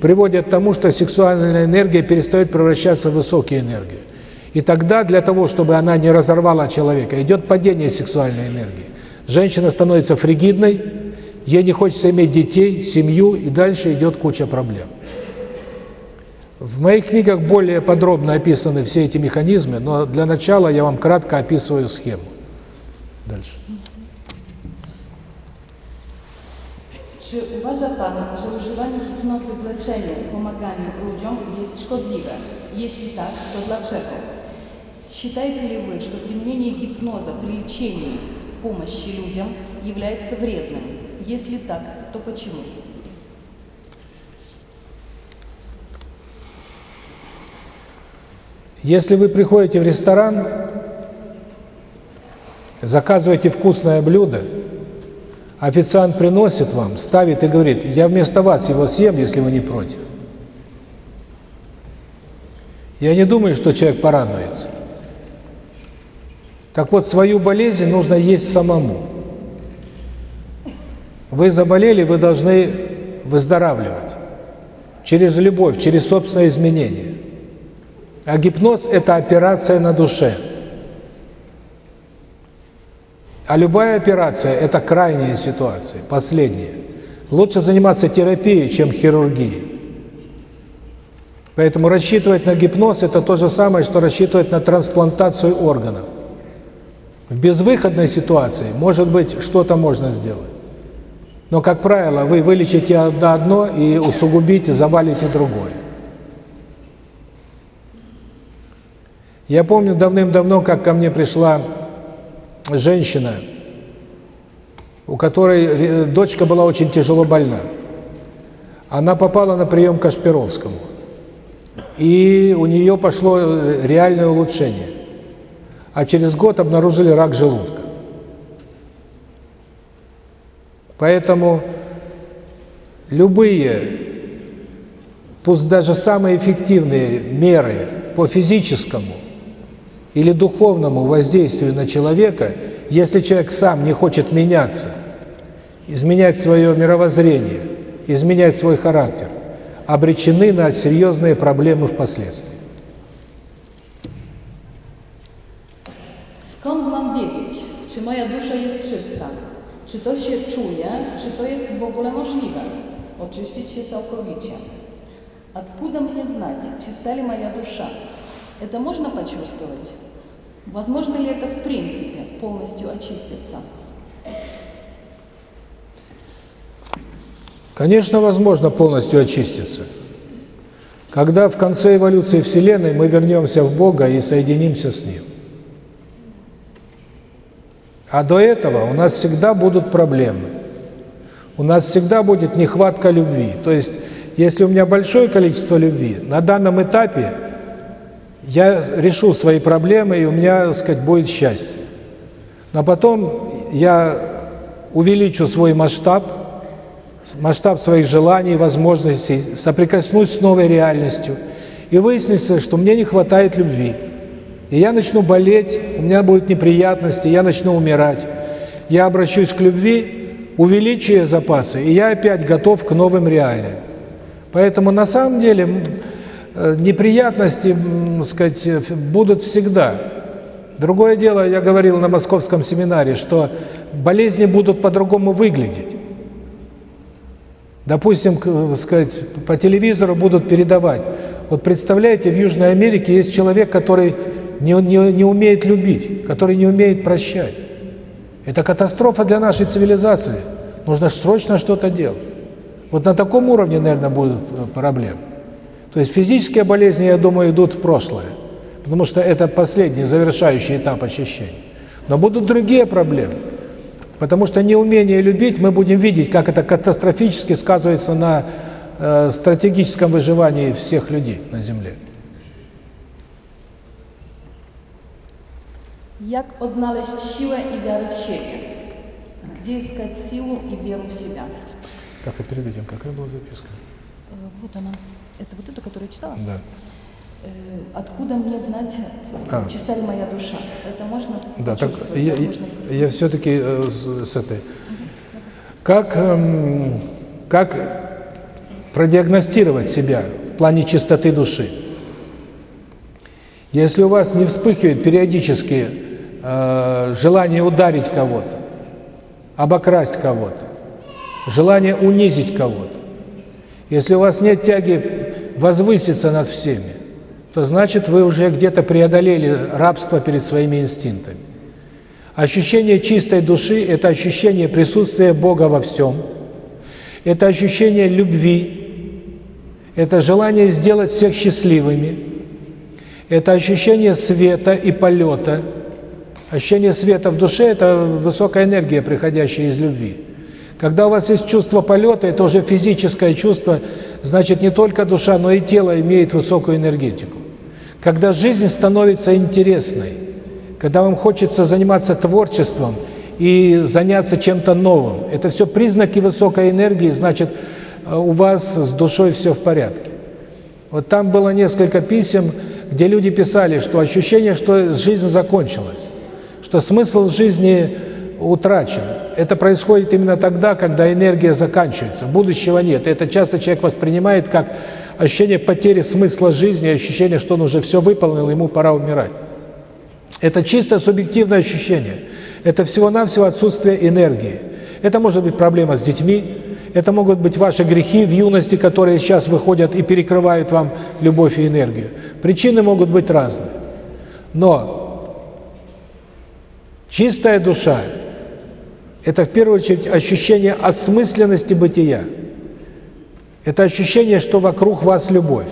приводят к тому, что сексуальная энергия перестает превращаться в высокие энергии. И тогда для того, чтобы она не разорвала человека, идет падение сексуальной энергии. Женщина становится фригидной, ей не хочется иметь детей, семью, и дальше идет куча проблем. В моих книгах более подробно описаны все эти механизмы, но для начала я вам кратко описываю схему. Дальше. Czy uważa Pan, że używanie hipnozy w leczeniu pomaganiu ludziom jest szkodliwe? Jeśli tak, to dlaczego? Считаете ли вы, что применение гипноза при лечении, помощи людям является вредным? Если так, то почему? Если вы приходите в ресторан, заказываете вкусное блюдо, официант приносит вам, ставит и говорит, я вместо вас его съем, если вы не против. Я не думаю, что человек порадуется. Так вот, свою болезнь нужно есть самому. Вы заболели, вы должны выздоравливать. Через любовь, через собственное изменение. А гипноз – это операция на душе. А любая операция – это крайняя ситуация, последняя. Лучше заниматься терапией, чем хирургией. Поэтому рассчитывать на гипноз – это то же самое, что рассчитывать на трансплантацию органов. В безвыходной ситуации, может быть, что-то можно сделать. Но, как правило, вы вылечите одно и усугубите, завалите другое. Я помню давным-давно, как ко мне пришла женщина, у которой дочка была очень тяжело больна. Она попала на прием к Кашпировскому. И у нее пошло реальное улучшение. А через год обнаружили рак желудка. Поэтому любые, пусть даже самые эффективные меры по физическому или духовному воздействию на человека, если человек сам не хочет меняться, изменять свое мировоззрение, изменять свой характер, обречены на серьезные проблемы впоследствии. Skąd mam wiedzieć, czy moja dusza jest czysta? Czy to się czuje, czy to jest w ogóle możliwe? Oczyścić się całkowicie. Откуда мне знать, чиста ли моя душа? Это можно почувствовать? Возможно ли это в принципе полностью очиститься? Конечно, возможно полностью очиститься. Когда в конце эволюции Вселенной мы вернемся в Бога и соединимся с Ним. А до этого у нас всегда будут проблемы. У нас всегда будет нехватка любви. То есть, если у меня большое количество любви, на данном этапе я решу свои проблемы, и у меня, так сказать, будет счастье. Но потом я увеличу свой масштаб, масштаб своих желаний, возможностей, соприкоснусь с новой реальностью, и выяснится, что мне не хватает любви. И я начну болеть, у меня будут неприятности, я начну умирать. Я обращусь к любви, увеличивая запасы, и я опять готов к новым реалиям. Поэтому на самом деле неприятности, сказать, будут всегда. Другое дело, я говорил на московском семинаре, что болезни будут по-другому выглядеть. Допустим, сказать, по телевизору будут передавать. Вот представляете, в Южной Америке есть человек, который не, не, не умеет любить, который не умеет прощать. Это катастрофа для нашей цивилизации. Нужно срочно что-то делать. Вот на таком уровне, наверное, будут проблемы. То есть физические болезни, я думаю, идут в прошлое, потому что это последний, завершающий этап очищения. Но будут другие проблемы, потому что неумение любить, мы будем видеть, как это катастрофически сказывается на э, стратегическом выживании всех людей на Земле. Jak odnaleźć siłę i wiarę w siebie? Gdzie искать силу и веру в себя? Так, и перед этим какая была записка? Вот она. Это вот эту, которую я читала? Да. Откуда мне знать, А. чиста ли моя душа? Это можно Да, так я, возможно? я, я все-таки э, с, с этой. Как, эм, как продиагностировать себя в плане чистоты души? Если у вас не вспыхивает периодически э, желание ударить кого-то, обокрасть кого-то, желание унизить кого-то, если у вас нет тяги возвыситься над всеми, то значит вы уже где-то преодолели рабство перед своими инстинктами. Ощущение чистой души – это ощущение присутствия Бога во всем, это ощущение любви, это желание сделать всех счастливыми, Это ощущение света и полета. Ощущение света в душе – это высокая энергия, приходящая из любви. Когда у вас есть чувство полета, это уже физическое чувство, значит, не только душа, но и тело имеет высокую энергетику. Когда жизнь становится интересной, когда вам хочется заниматься творчеством и заняться чем-то новым, это все признаки высокой энергии, значит, у вас с душой все в порядке. Вот там было несколько писем, где люди писали, что ощущение, что жизнь закончилась, что смысл жизни утрачен. Это происходит именно тогда, когда энергия заканчивается, будущего нет. Это часто человек воспринимает как ощущение потери смысла жизни, ощущение, что он уже все выполнил, ему пора умирать. Это чисто субъективное ощущение. Это всего-навсего отсутствие энергии. Это может быть проблема с детьми, это могут быть ваши грехи в юности, которые сейчас выходят и перекрывают вам любовь и энергию. Причины могут быть разные. Но чистая душа – это в первую очередь ощущение осмысленности бытия. Это ощущение, что вокруг вас любовь.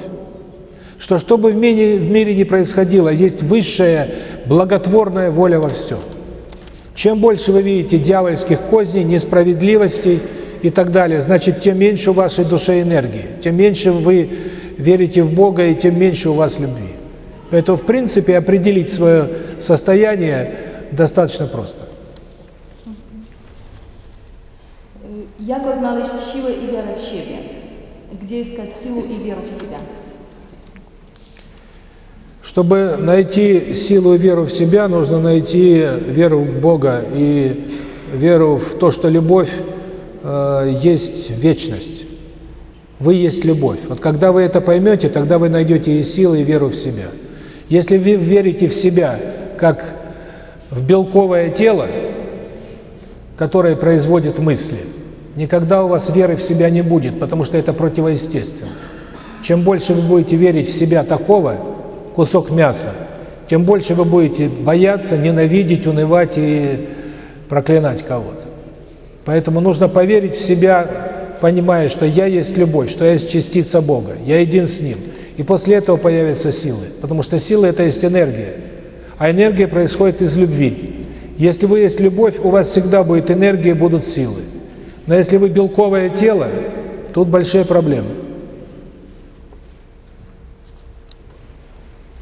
Что что бы в мире, в мире ни происходило, есть высшая благотворная воля во всем. Чем больше вы видите дьявольских козней, несправедливостей и так далее, значит, тем меньше у вашей душе энергии, тем меньше вы верите в Бога и тем меньше у вас любви. Поэтому, в принципе, определить свое состояние достаточно просто. Jak odnaleźć siłę i wiarę w siebie? Gdzie искать силу и веру в себя? Чтобы найти силу и веру в себя, нужно найти веру в Бога и веру в то, что любовь э, есть вечность. Вы есть любовь. Вот когда вы это поймете, тогда вы найдете и силу, и веру в себя. Если вы верите в себя, как в белковое тело, которое производит мысли, никогда у вас веры в себя не будет, потому что это противоестественно. Чем больше вы будете верить в себя такого, кусок мяса, тем больше вы будете бояться, ненавидеть, унывать и проклинать кого-то. Поэтому нужно поверить в себя, понимая, что я есть любовь, что я есть частица Бога, я един с Ним. И после этого появятся силы, потому что сила – это есть энергия. А энергия происходит из любви. Если вы есть любовь, у вас всегда будет энергия, будут силы. Но если вы белковое тело, тут большие проблемы.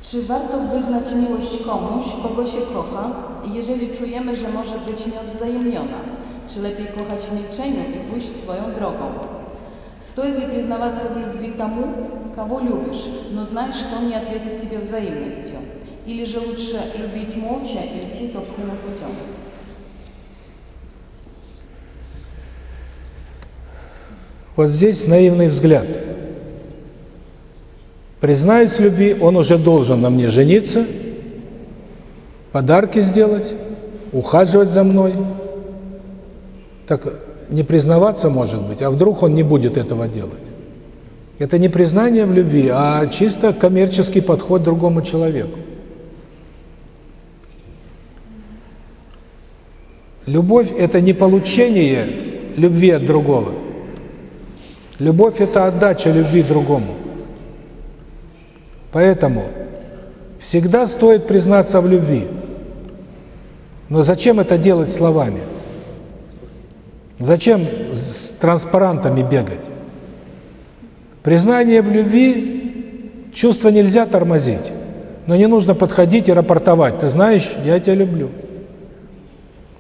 Czy warto wyznać miłość komuś, kogo się kocha, jeżeli czujemy, że może być nieodwzajemniona? Czy lepiej kochać w milczeniu i pójść swoją drogą? Стоит ли признаваться в любви тому, кого любишь, но знаешь, что он не ответит тебе взаимностью? Или же лучше любить молча и идти собственным путем? Вот здесь наивный взгляд. Признаюсь в любви, он уже должен на мне жениться, подарки сделать, ухаживать за мной. Так не признаваться может быть, а вдруг он не будет этого делать. Это не признание в любви, а чисто коммерческий подход другому человеку. Любовь – это не получение любви от другого. Любовь – это отдача любви другому. Поэтому всегда стоит признаться в любви. Но зачем это делать словами? Зачем с транспарантами бегать? Признание в любви, чувство нельзя тормозить. Но не нужно подходить и рапортовать. Ты знаешь, я тебя люблю.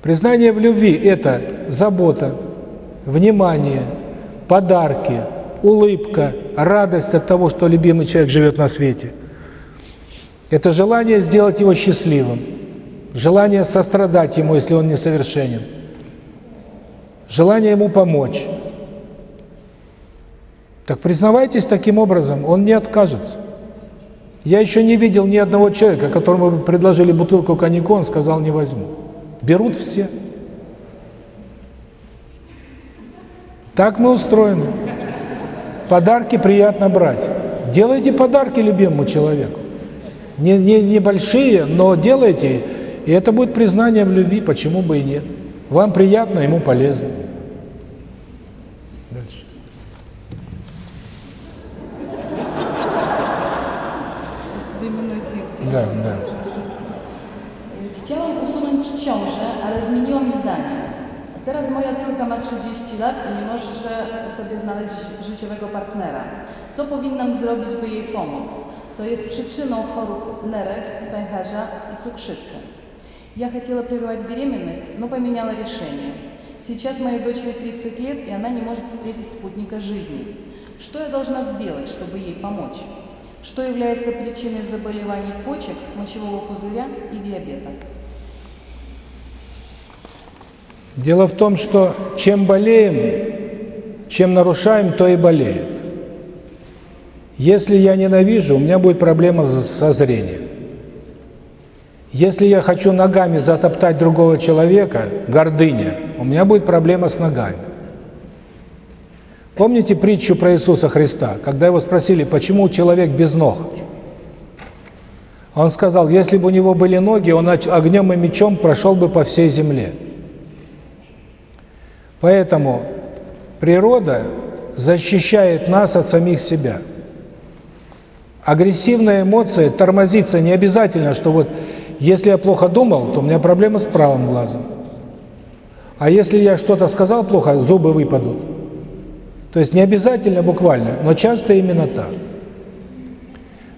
Признание в любви – это забота, внимание, подарки, улыбка, радость от того, что любимый человек живет на свете. Это желание сделать его счастливым, желание сострадать ему, если он несовершенен, желание ему помочь. Так признавайтесь таким образом, он не откажется. Я еще не видел ни одного человека, которому предложили бутылку коньяка, он сказал «не возьму». Берут все. Так мы устроены. Подарки приятно брать. Делайте подарки любимому человеку. Не, не, небольшие, но делайте, и это будет признание в любви, почему бы и нет. Вам приятно, ему полезно. Дальше. Да, да. Córka ma 30 lat i nie może sobie znaleźć życiowego partnera. Co powinnam zrobić, by jej pomóc? Co jest przyczyną chorób nerek, pęcherza i cukrzycy? Я хотела прервать беременность, но поменяла решение. Сейчас моей дочери 30 лет, и она не может встретить спутника жизни. Что я должна сделать, чтобы ей помочь? Что является причиной заболеваний почек, мочевого пузыря и диабета? Дело в том, что чем болеем, чем нарушаем, то и болеют. Если я ненавижу, у меня будет проблема со зрением. Если я хочу ногами затоптать другого человека, гордыня, у меня будет проблема с ногами. Помните притчу про Иисуса Христа, когда его спросили, почему человек без ног? Он сказал, если бы у него были ноги, он огнем и мечом прошел бы по всей земле. Поэтому природа защищает нас от самих себя. Агрессивная эмоция тормозится не обязательно, что вот если я плохо думал, то у меня проблема с правым глазом. А если я что-то сказал плохо, зубы выпадут. То есть не обязательно буквально, но часто именно так.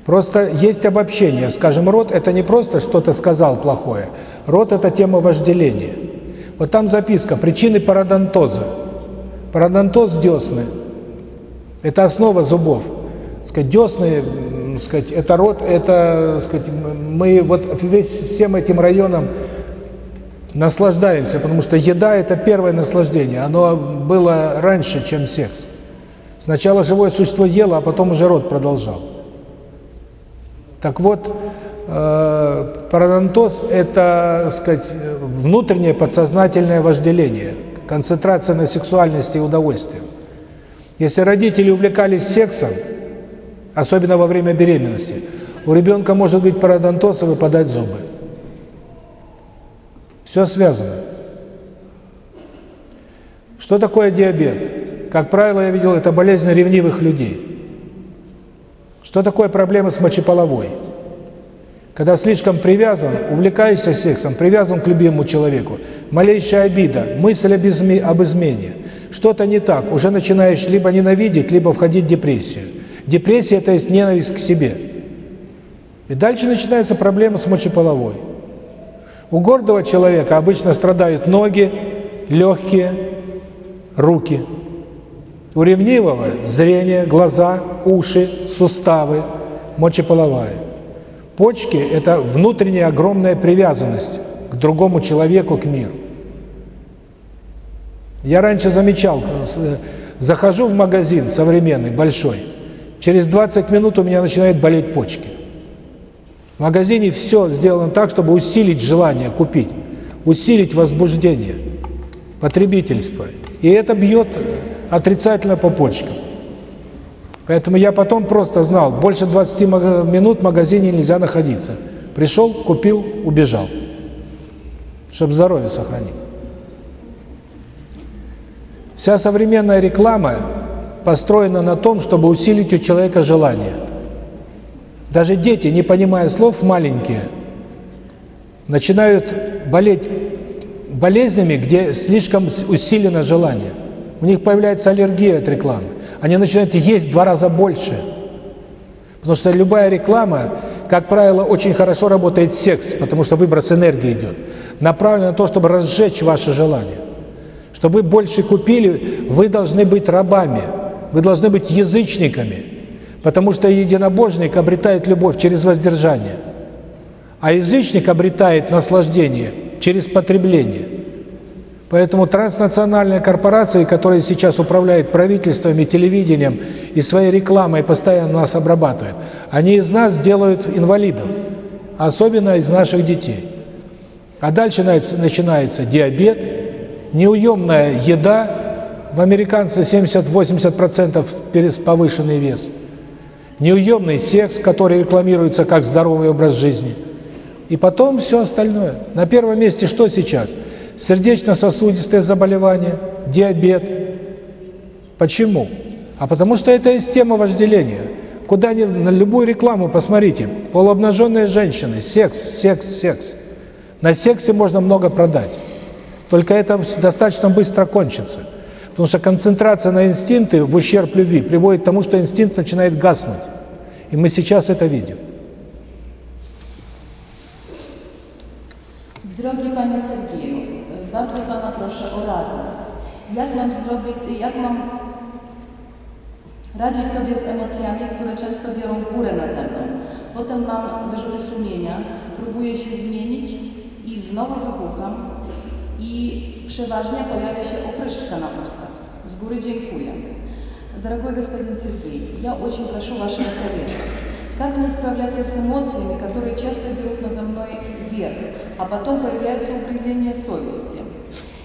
Просто есть обобщение. Скажем, род – это не просто что-то сказал плохое. Род – это тема вожделения. Вот там записка «Причины пародонтоза». Пародонтоз десны. Это основа зубов. Сказать, десны, сказать, это род, это, сказать, мы вот весь всем этим районом наслаждаемся, потому что еда – это первое наслаждение. Оно было раньше, чем секс. Сначала живое существо ело, а потом уже род продолжал. Так вот, парадонтоз – это, сказать, внутреннее подсознательное вожделение, концентрация на сексуальности и удовольствии. Если родители увлекались сексом, особенно во время беременности, у ребенка может быть парадонтоз и выпадать зубы. Все связано. Что такое диабет? Как правило, я видел, это болезнь ревнивых людей. Что такое проблема с мочеполовой? Когда слишком привязан, увлекаешься сексом, привязан к любимому человеку, малейшая обида, мысль об, изме, об измене, что-то не так, уже начинаешь либо ненавидеть, либо входить в депрессию. Депрессия – это есть ненависть к себе. И дальше начинается проблема с мочеполовой. У гордого человека обычно страдают ноги, легкие, руки. У ревнивого – зрение, глаза, уши, суставы, мочеполовая. Почки – это внутренняя огромная привязанность к другому человеку, к миру. Я раньше замечал, захожу в магазин современный, большой, через 20 минут у меня начинают болеть почки. В магазине все сделано так, чтобы усилить желание купить, усилить возбуждение, потребительство. И это бьет отрицательно по почкам. Поэтому я потом просто знал, больше 20 минут в магазине нельзя находиться. Пришел, купил, убежал, чтобы здоровье сохранить. Вся современная реклама построена на том, чтобы усилить у человека желание. Даже дети, не понимая слов, маленькие, начинают болеть болезнями, где слишком усилено желание. У них появляется аллергия от рекламы. Они начинают есть в два раза больше. Потому что любая реклама, как правило, очень хорошо работает секс, потому что выброс энергии идет. Направлена на то, чтобы разжечь ваше желание. Чтобы вы больше купили, вы должны быть рабами, вы должны быть язычниками, потому что единобожник обретает любовь через воздержание, а язычник обретает наслаждение через потребление. Поэтому транснациональные корпорации, которые сейчас управляют правительствами, телевидением и своей рекламой постоянно нас обрабатывают, они из нас делают инвалидов, особенно из наших детей. А дальше начинается диабет, неуемная еда, в американцев 70-80% повышенный вес, неуемный секс, который рекламируется как здоровый образ жизни, и потом все остальное. На первом месте что сейчас? Сердечно-сосудистые заболевания, диабет. Почему? А потому что это есть тема вожделения. куда ни, на любую рекламу посмотрите, полуобнаженные женщины, секс, секс, секс. На сексе можно много продать. Только это достаточно быстро кончится. Потому что концентрация на инстинкты в ущерб любви приводит к тому, что инстинкт начинает гаснуть. И мы сейчас это видим. Panie Sergieju, bardzo Pana proszę o radę. Jak mam zrobić, jak mam radzić sobie z emocjami, które często biorą górę nade mną. Potem mam wyrzuty sumienia, próbuję się zmienić i znowu wybucham i przeważnie pojawia się opryszczka na ustach. С góry dziękuję. Дорогой господин Сергей, я очень прошу вашего совета. Как мне справляться с эмоциями, которые часто берут надо мной вверх, а потом появляется угрызение совести?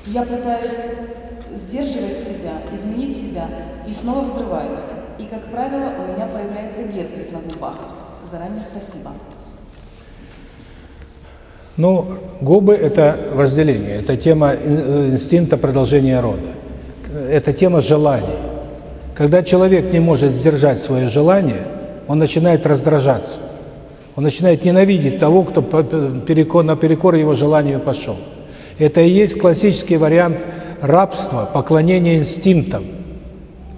Я пытаюсь сдерживать себя, изменить себя и снова взрываюсь. И, как правило, у меня появляется герпес на губах. Заранее спасибо. Ну, губы – это вожделение, это тема инстинкта продолжения рода. Это тема желаний. Когда человек не может сдержать свое желание, он начинает раздражаться. Он начинает ненавидеть того, кто наперекор его желанию пошел. Это и есть классический вариант рабства, поклонения инстинктам.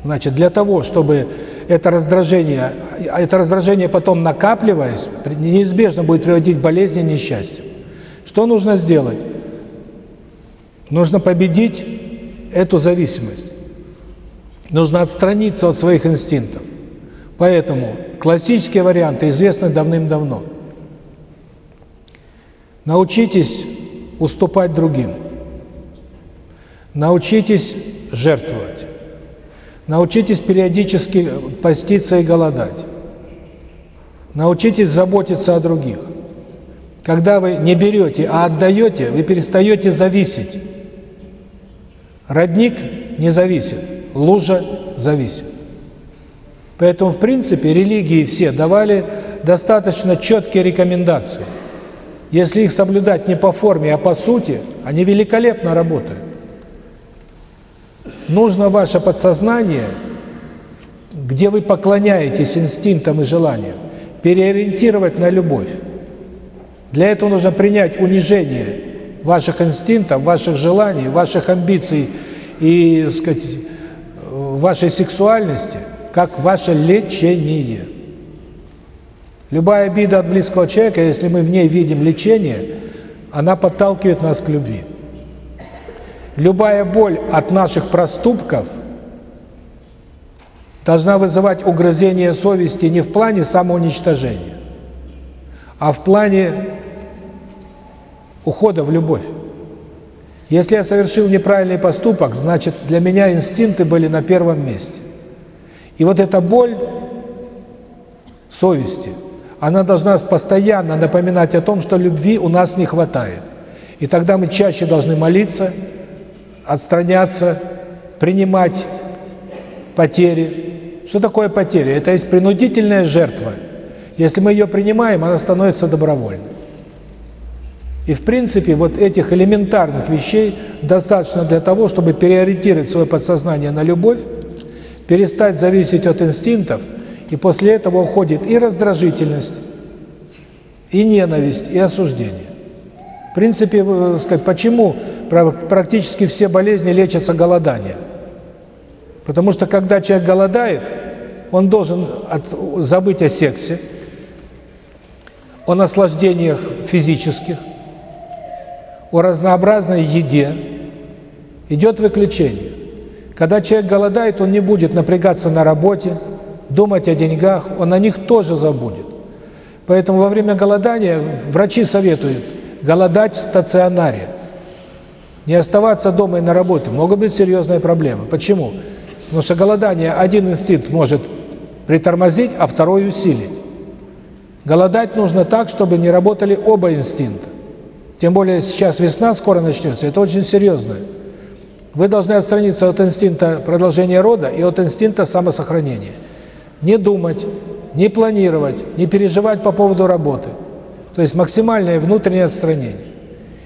Значит, для того, чтобы это раздражение, это раздражение потом накапливаясь, неизбежно будет приводить к болезни и несчастью. Что нужно сделать? Нужно победить эту зависимость. Нужно отстраниться от своих инстинктов. Поэтому классические варианты известны давным-давно. Научитесь уступать другим. Научитесь жертвовать. Научитесь периодически поститься и голодать. Научитесь заботиться о других. Когда вы не берете, а отдаете, вы перестаете зависеть. Родник не зависит, лужа зависит. Поэтому, в принципе, религии все давали достаточно четкие рекомендации. Если их соблюдать не по форме, а по сути, они великолепно работают. Нужно ваше подсознание, где вы поклоняетесь инстинктам и желаниям, переориентировать на любовь. Для этого нужно принять унижение ваших инстинктов, ваших желаний, ваших амбиций и, так сказать, вашей сексуальности, как ваше лечение. Любая обида от близкого человека, если мы в ней видим лечение, она подталкивает нас к любви. Любая боль от наших проступков должна вызывать угрызение совести не в плане самоуничтожения, а в плане ухода в любовь. Если я совершил неправильный поступок, значит, для меня инстинкты были на первом месте. И вот эта боль совести, она должна постоянно напоминать о том, что любви у нас не хватает. И тогда мы чаще должны молиться, отстраняться, принимать потери. Что такое потери? Это есть принудительная жертва. Если мы ее принимаем, она становится добровольной. И в принципе вот этих элементарных вещей достаточно для того, чтобы переориентировать свое подсознание на любовь, перестать зависеть от инстинктов, и после этого уходит и раздражительность, и ненависть, и осуждение. В принципе, сказать, почему практически все болезни лечатся голоданием? Потому что когда человек голодает, он должен от, забыть о сексе, о наслаждениях физических, о разнообразной еде, идет выключение. Когда человек голодает, он не будет напрягаться на работе, думать о деньгах, он о них тоже забудет. Поэтому во время голодания врачи советуют голодать в стационаре. Не оставаться дома и на работе. Могут быть серьезные проблемы. Почему? Потому что голодание один инстинкт может притормозить, а второй усилить. Голодать нужно так, чтобы не работали оба инстинкта. Тем более сейчас весна скоро начнется, это очень серьезно. Вы должны отстраниться от инстинкта продолжения рода и от инстинкта самосохранения. Не думать, не планировать, не переживать по поводу работы. То есть максимальное внутреннее отстранение.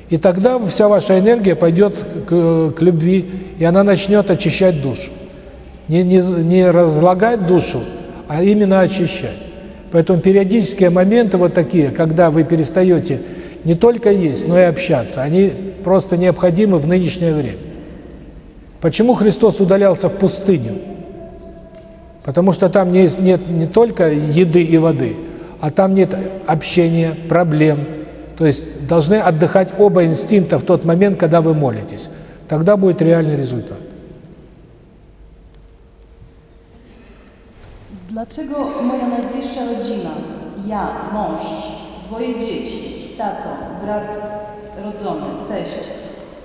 И тогда вся ваша энергия пойдет к, к любви, и она начнет очищать душу. Не, не, не разлагать душу, а именно очищать. Поэтому периодические моменты вот такие, когда вы перестаете не только есть, но и общаться, они просто необходимы в нынешнее время. Почему Христос удалялся в пустыню? Потому что там нет, нет не только еды и воды, а там нет общения, проблем. То есть должны отдыхать оба инстинкта в тот момент, когда вы молитесь. Тогда будет реальный результат. Dlaczego moja najbliższa rodzina, ja, mąż, dwoje dzieci, tato, brat rodzony, teść,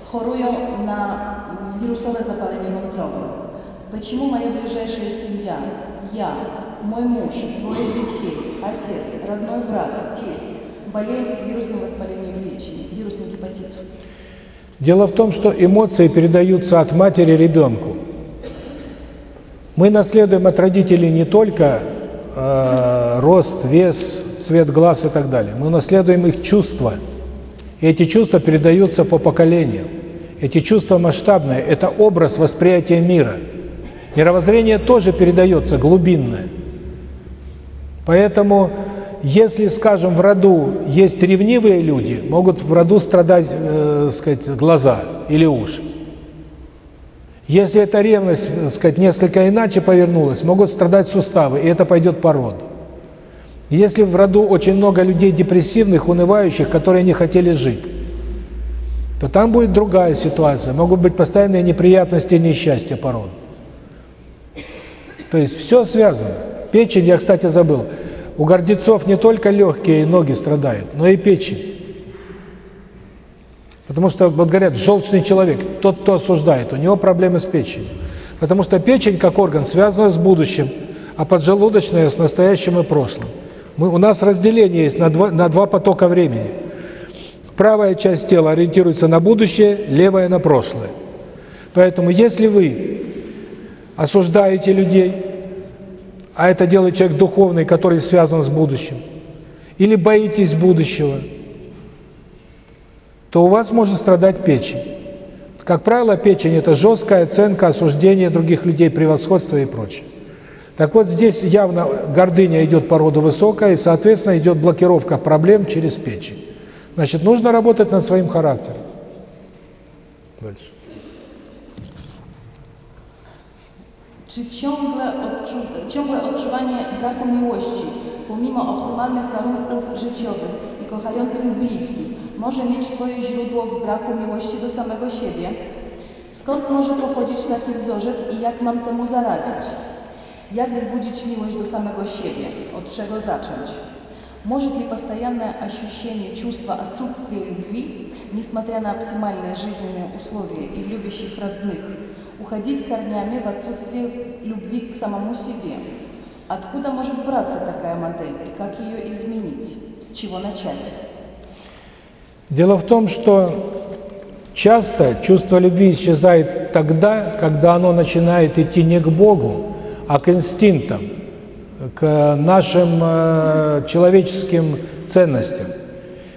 chorują na wirusowe zapalenie wątroby? Почему моя ближайшая семья, я, мой муж, двое детей, отец, родной брат, тесть, болеют вирусным воспалением печени, вирусный гепатит? Дело в том, что эмоции передаются от матери ребенку. Мы наследуем от родителей не только э, рост, вес, цвет глаз и так далее. Мы наследуем их чувства. И эти чувства передаются по поколениям. Эти чувства масштабные – это образ восприятия мира. Мировоззрение тоже передается глубинное. Поэтому, если, скажем, в роду есть ревнивые люди, могут в роду страдать, э, сказать, глаза или уши. Если эта ревность, так сказать, несколько иначе повернулась, могут страдать суставы, и это пойдет по роду. Если в роду очень много людей депрессивных, унывающих, которые не хотели жить, то там будет другая ситуация. Могут быть постоянные неприятности и несчастья по роду. То есть все связано. Печень, я, кстати, забыл, у гордецов не только легкие и ноги страдают, но и печень. Потому что, вот говорят, желчный человек, тот, кто осуждает, у него проблемы с печенью. Потому что печень, как орган, связана с будущим, а поджелудочная с настоящим и прошлым. Мы, у нас разделение есть на два, на два потока времени. Правая часть тела ориентируется на будущее, левая на прошлое. Поэтому если вы осуждаете людей, а это делает человек духовный, который связан с будущим, или боитесь будущего – то у вас может страдать печень. Как правило, печень – это жесткая оценка, осуждение других людей, превосходство и прочее. Так вот, здесь явно гордыня идет по роду высокая, и, соответственно, идет блокировка проблем через печень. Значит, нужно работать над своим характером. Дальше. Czy ciągle, odczu, ciągłe odczuwanie braku miłości, pomimo optymalnych warunków życiowych i kochających bliskich, może mieć swoje źródło w braku miłości do samego siebie? Skąd może pochodzić taki wzorzec i jak mam temu zaradzić? Jak wzbudzić miłość до самого siebie? От чего zacząć? Может ли постоянное ощущение чувства отсутствия любви, несмотря на оптимальные жизненные условия и любящих родных, уходить корнями в отсутствие любви к самому себе? Откуда может браться такая модель и как ее изменить? С чего начать? Дело в том, что часто чувство любви исчезает тогда, когда оно начинает идти не к Богу, а к инстинктам, к нашим э, человеческим ценностям.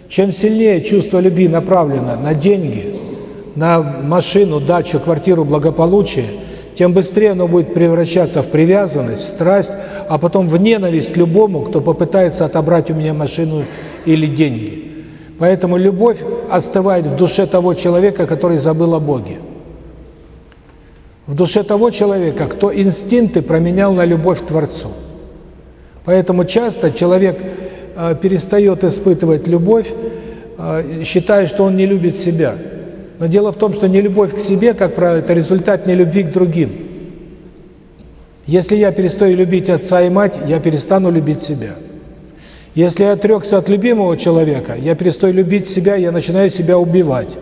Чем сильнее чувство любви направлено на деньги, на машину, дачу, квартиру, благополучие, тем быстрее оно будет превращаться в привязанность, в страсть, а потом в ненависть к любому, кто попытается отобрать у меня машину или деньги. Поэтому любовь остывает в душе того человека, который забыл о Боге. В душе того человека, кто инстинкты променял на любовь к Творцу. Поэтому часто человек э, перестает испытывать любовь, э, считая, что он не любит себя. Но дело в том, что нелюбовь к себе, как правило, это результат нелюбви к другим. Если я перестаю любить отца и мать, я перестану любить себя. Если я отрекся от любимого человека, я перестаю любить себя, я начинаю себя убивать.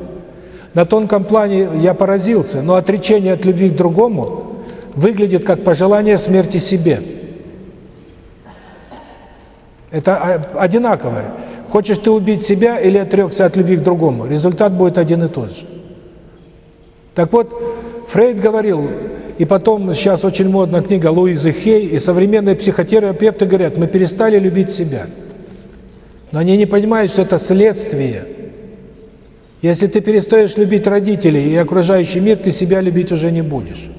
На тонком плане я поразился, но отречение от любви к другому выглядит как пожелание смерти себе. Это одинаковое. Хочешь ты убить себя или отрекся от любви к другому, результат будет один и тот же. Так вот, Фрейд говорил, и потом сейчас очень модна книга Луизы Хей, и современные психотерапевты говорят, мы перестали любить себя. Но они не понимают, что это следствие. Если ты перестаешь любить родителей и окружающий мир, ты себя любить уже не будешь.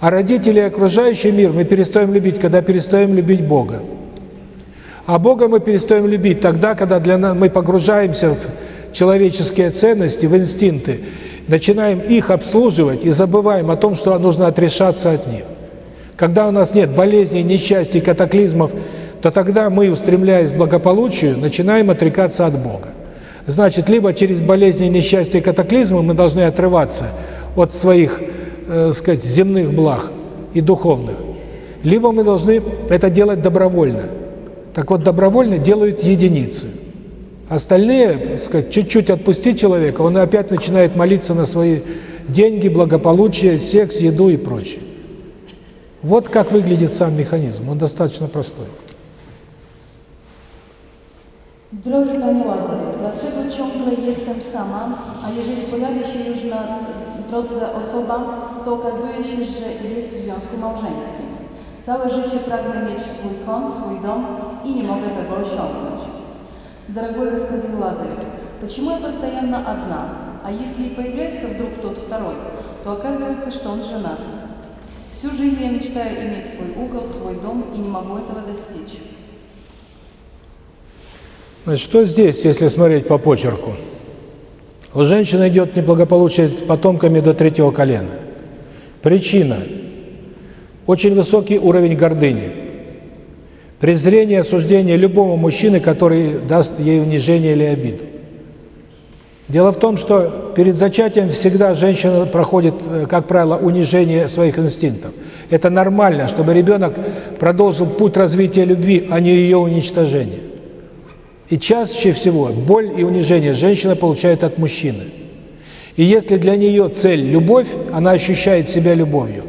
А родители и окружающий мир мы перестаем любить, когда перестаем любить Бога. А Бога мы перестаем любить тогда, когда для нас мы погружаемся в человеческие ценности, в инстинкты, начинаем их обслуживать и забываем о том, что нужно отрешаться от них. Когда у нас нет болезней, несчастий, катаклизмов, то тогда мы, устремляясь к благополучию, начинаем отрекаться от Бога. Значит, либо через болезни, несчастья и катаклизмы мы должны отрываться от своих, э, сказать, земных благ и духовных, либо мы должны это делать добровольно. Так вот, добровольно делают единицы. Остальные, сказать, чуть-чуть отпустить человека, он опять начинает молиться на свои деньги, благополучие, секс, еду и прочее. Вот как wygląda сам механизм. Он достаточно простой. Drogi Panie Łazary, dlaczego ciągle jestem sama, a jeżeli pojawia się już na drodze osoba, to okazuje się, że jest w związku. Całe życie pragnę mieć swój kąt, swój dom и не могу этого osiągnąć. Дорогой господин Лазарев, почему я постоянно одна, а если и появляется вдруг тот второй, то оказывается, что он женат? Всю жизнь я мечтаю иметь свой угол, свой дом и не могу этого достичь. Значит, что здесь, если смотреть по почерку? У женщины идет неблагополучие с потомками до третьего колена. Причина – очень высокий уровень гордыни. Презрение, осуждение любого мужчины, который даст ей унижение или обиду. Дело в том, что перед зачатием всегда женщина проходит, э, как правило, унижение своих инстинктов. Это нормально, чтобы ребенок продолжил путь развития любви, а не ее уничтожения. И чаще всего боль и унижение женщина получает от мужчины. И если для нее цель – любовь, она ощущает себя любовью,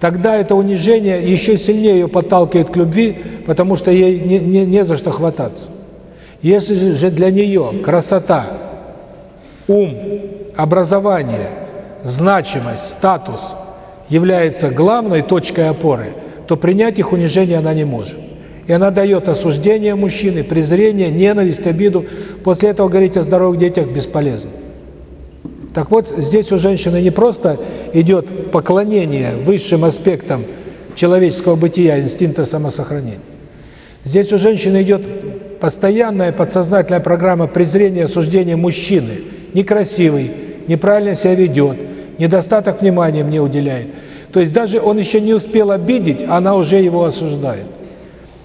тогда это унижение еще сильнее ее подталкивает к любви, потому что ей не, не, не за что хвататься. Если же для нее красота, ум, образование, значимость, статус является главной точкой опоры, то принять их унижение она не может. И она дает осуждение мужчины, презрение, ненависть, обиду. После этого говорить о здоровых детях бесполезно. Так вот, здесь у женщины не просто идет поклонение высшим аспектам человеческого бытия, инстинкта самосохранения. Здесь у женщины идет постоянная подсознательная программа презрения, осуждения мужчины. Некрасивый, неправильно себя ведет, недостаток внимания мне уделяет. То есть даже он еще не успел обидеть, она уже его осуждает.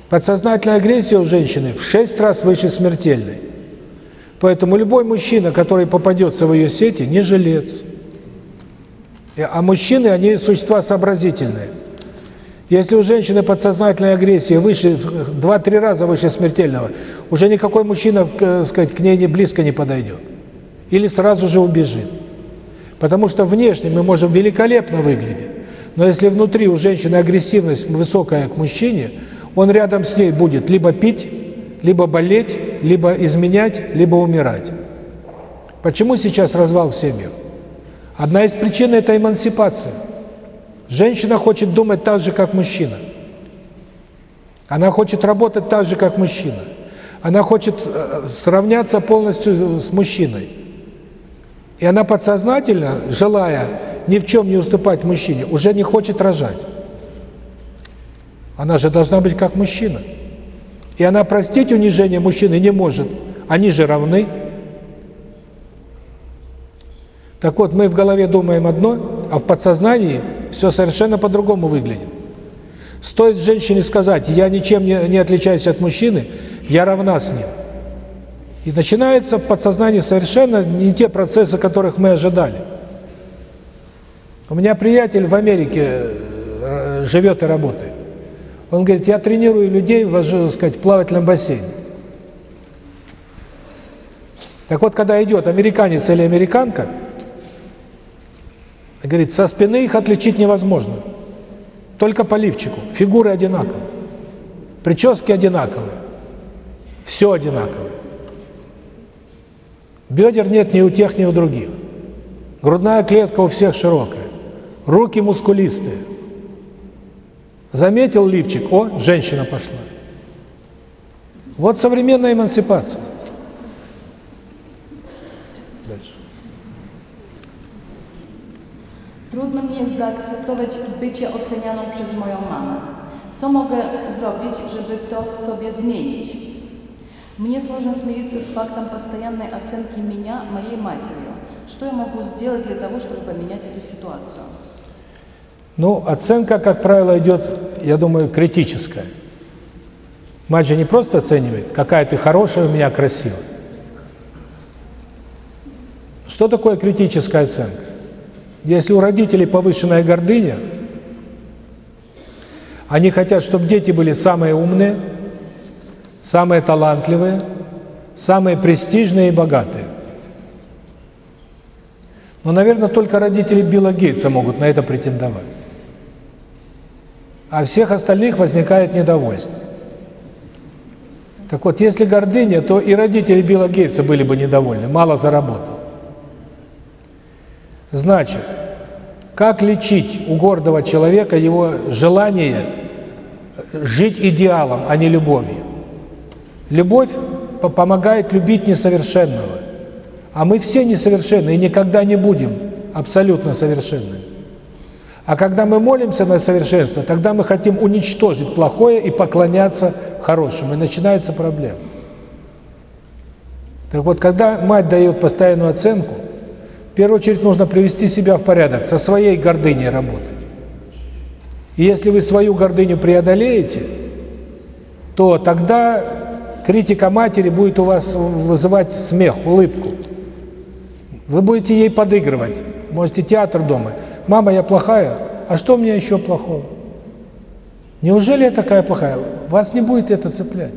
Подсознательная агрессия у женщины в шесть раз выше смертельной. Поэтому любой мужчина, который попадется в ее сети, не жилец. А мужчины, они существа сообразительные. Если у женщины подсознательная агрессия выше, два-три раза выше смертельного, уже никакой мужчина, так сказать, к ней не близко не подойдет. Или сразу же убежит. Потому что внешне мы можем великолепно выглядеть, но если внутри у женщины агрессивность высокая к мужчине – он рядом с ней будет либо пить, либо болеть, либо изменять, либо умирать. Почему сейчас развал в семьях? Одна из причин – это эмансипация. Женщина хочет думать так же, как мужчина. Она хочет работать так же, как мужчина. Она хочет э, сравняться полностью с мужчиной. И она подсознательно, желая ни в чем не уступать мужчине, уже не хочет рожать. Она же должна быть как мужчина. И она простить унижение мужчины не может. Они же равны. Так вот, мы в голове думаем одно, а в подсознании все совершенно по-другому выглядит. Стоит женщине сказать, я ничем не, не отличаюсь от мужчины, я равна с ним. И начинается в подсознании совершенно не те процессы, которых мы ожидали. У меня приятель в Америке э, живет и работает. Он говорит, я тренирую людей, вожу, так сказать, в плавательном бассейне. Так вот, когда идет американец или американка, говорит, со спины их отличить невозможно. Только по лифчику. Фигуры одинаковые. Прически одинаковые. Все одинаковое. Бедер нет ни у тех, ни у других. Грудная клетка у всех широкая. Руки мускулистые. Заметил лифчик, о, женщина пошла. Вот современная эмансипация. Дальше. Trudno mi jest zaakceptować bycie ocenianą przez moją mamę. Co mogę zrobiить, żeby to в sobie zmienić? Мне сложно смириться с фактом постоянной оценки меня моей матерью. Что я могу сделать для того, чтобы поменять эту ситуацию? Ну, оценка, как правило, идет, я думаю, критическая. Мать же не просто оценивает, какая ты хорошая, у меня красивая. Что такое критическая оценка? Если у родителей повышенная гордыня, они хотят, чтобы дети были самые умные, самые талантливые, самые престижные и богатые. Но, наверное, только родители Билла Гейтса могут на это претендовать. А всех остальных возникает недовольство. Так вот, если гордыня, то и родители Билла Гейтса были бы недовольны, мало заработал. Значит, как лечить у гордого человека его желание жить идеалом, а не любовью? Любовь помогает любить несовершенного. А мы все несовершенны и никогда не будем абсолютно совершенны. А когда мы молимся на совершенство, тогда мы хотим уничтожить плохое и поклоняться хорошему. И начинается проблема. Так вот, когда мать дает постоянную оценку, в первую очередь нужно привести себя в порядок, со своей гордыней работать. И если вы свою гордыню преодолеете, то тогда критика матери будет у вас вызывать смех, улыбку. Вы будете ей подыгрывать. Можете театр дома. Мама, я плохая. А что меня еще плохого? Неужели я такая плохая? Вас не будет это цеплять.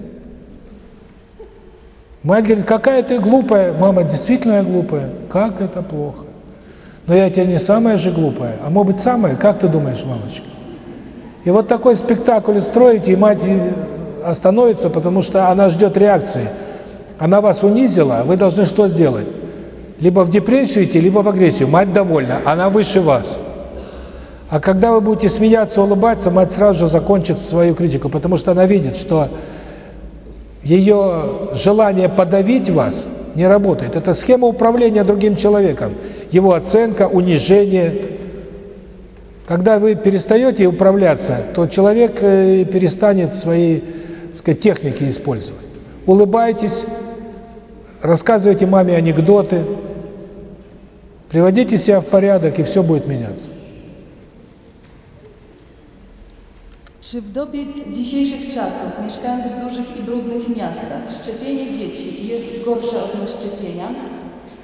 Мать говорит, какая ты глупая. Мама, действительно я глупая. Как это плохо. Но я тебе не самая же глупая, а может быть самая. Как ты думаешь, мамочка? И вот такой спектакль строите, и мать остановится, потому что она ждет реакции. Она вас унизила, вы должны что сделать? Либо в депрессию идти, либо в агрессию. Мать довольна, она выше вас. А когда вы будете смеяться, улыбаться, мать сразу же закончит свою критику, потому что она видит, что ее желание подавить вас не работает. Это схема управления другим человеком. Его оценка, унижение. Когда вы перестаете управляться, то человек перестанет свои, сказать, техники использовать. Улыбайтесь, рассказывайте маме анекдоты, приводите себя в порядок, и все будет меняться. Czy w dobie dzisiejszych czasów, mieszkając w dużych i brudnych miastach, szczepienie dzieci jest gorsze od nieszczepienia?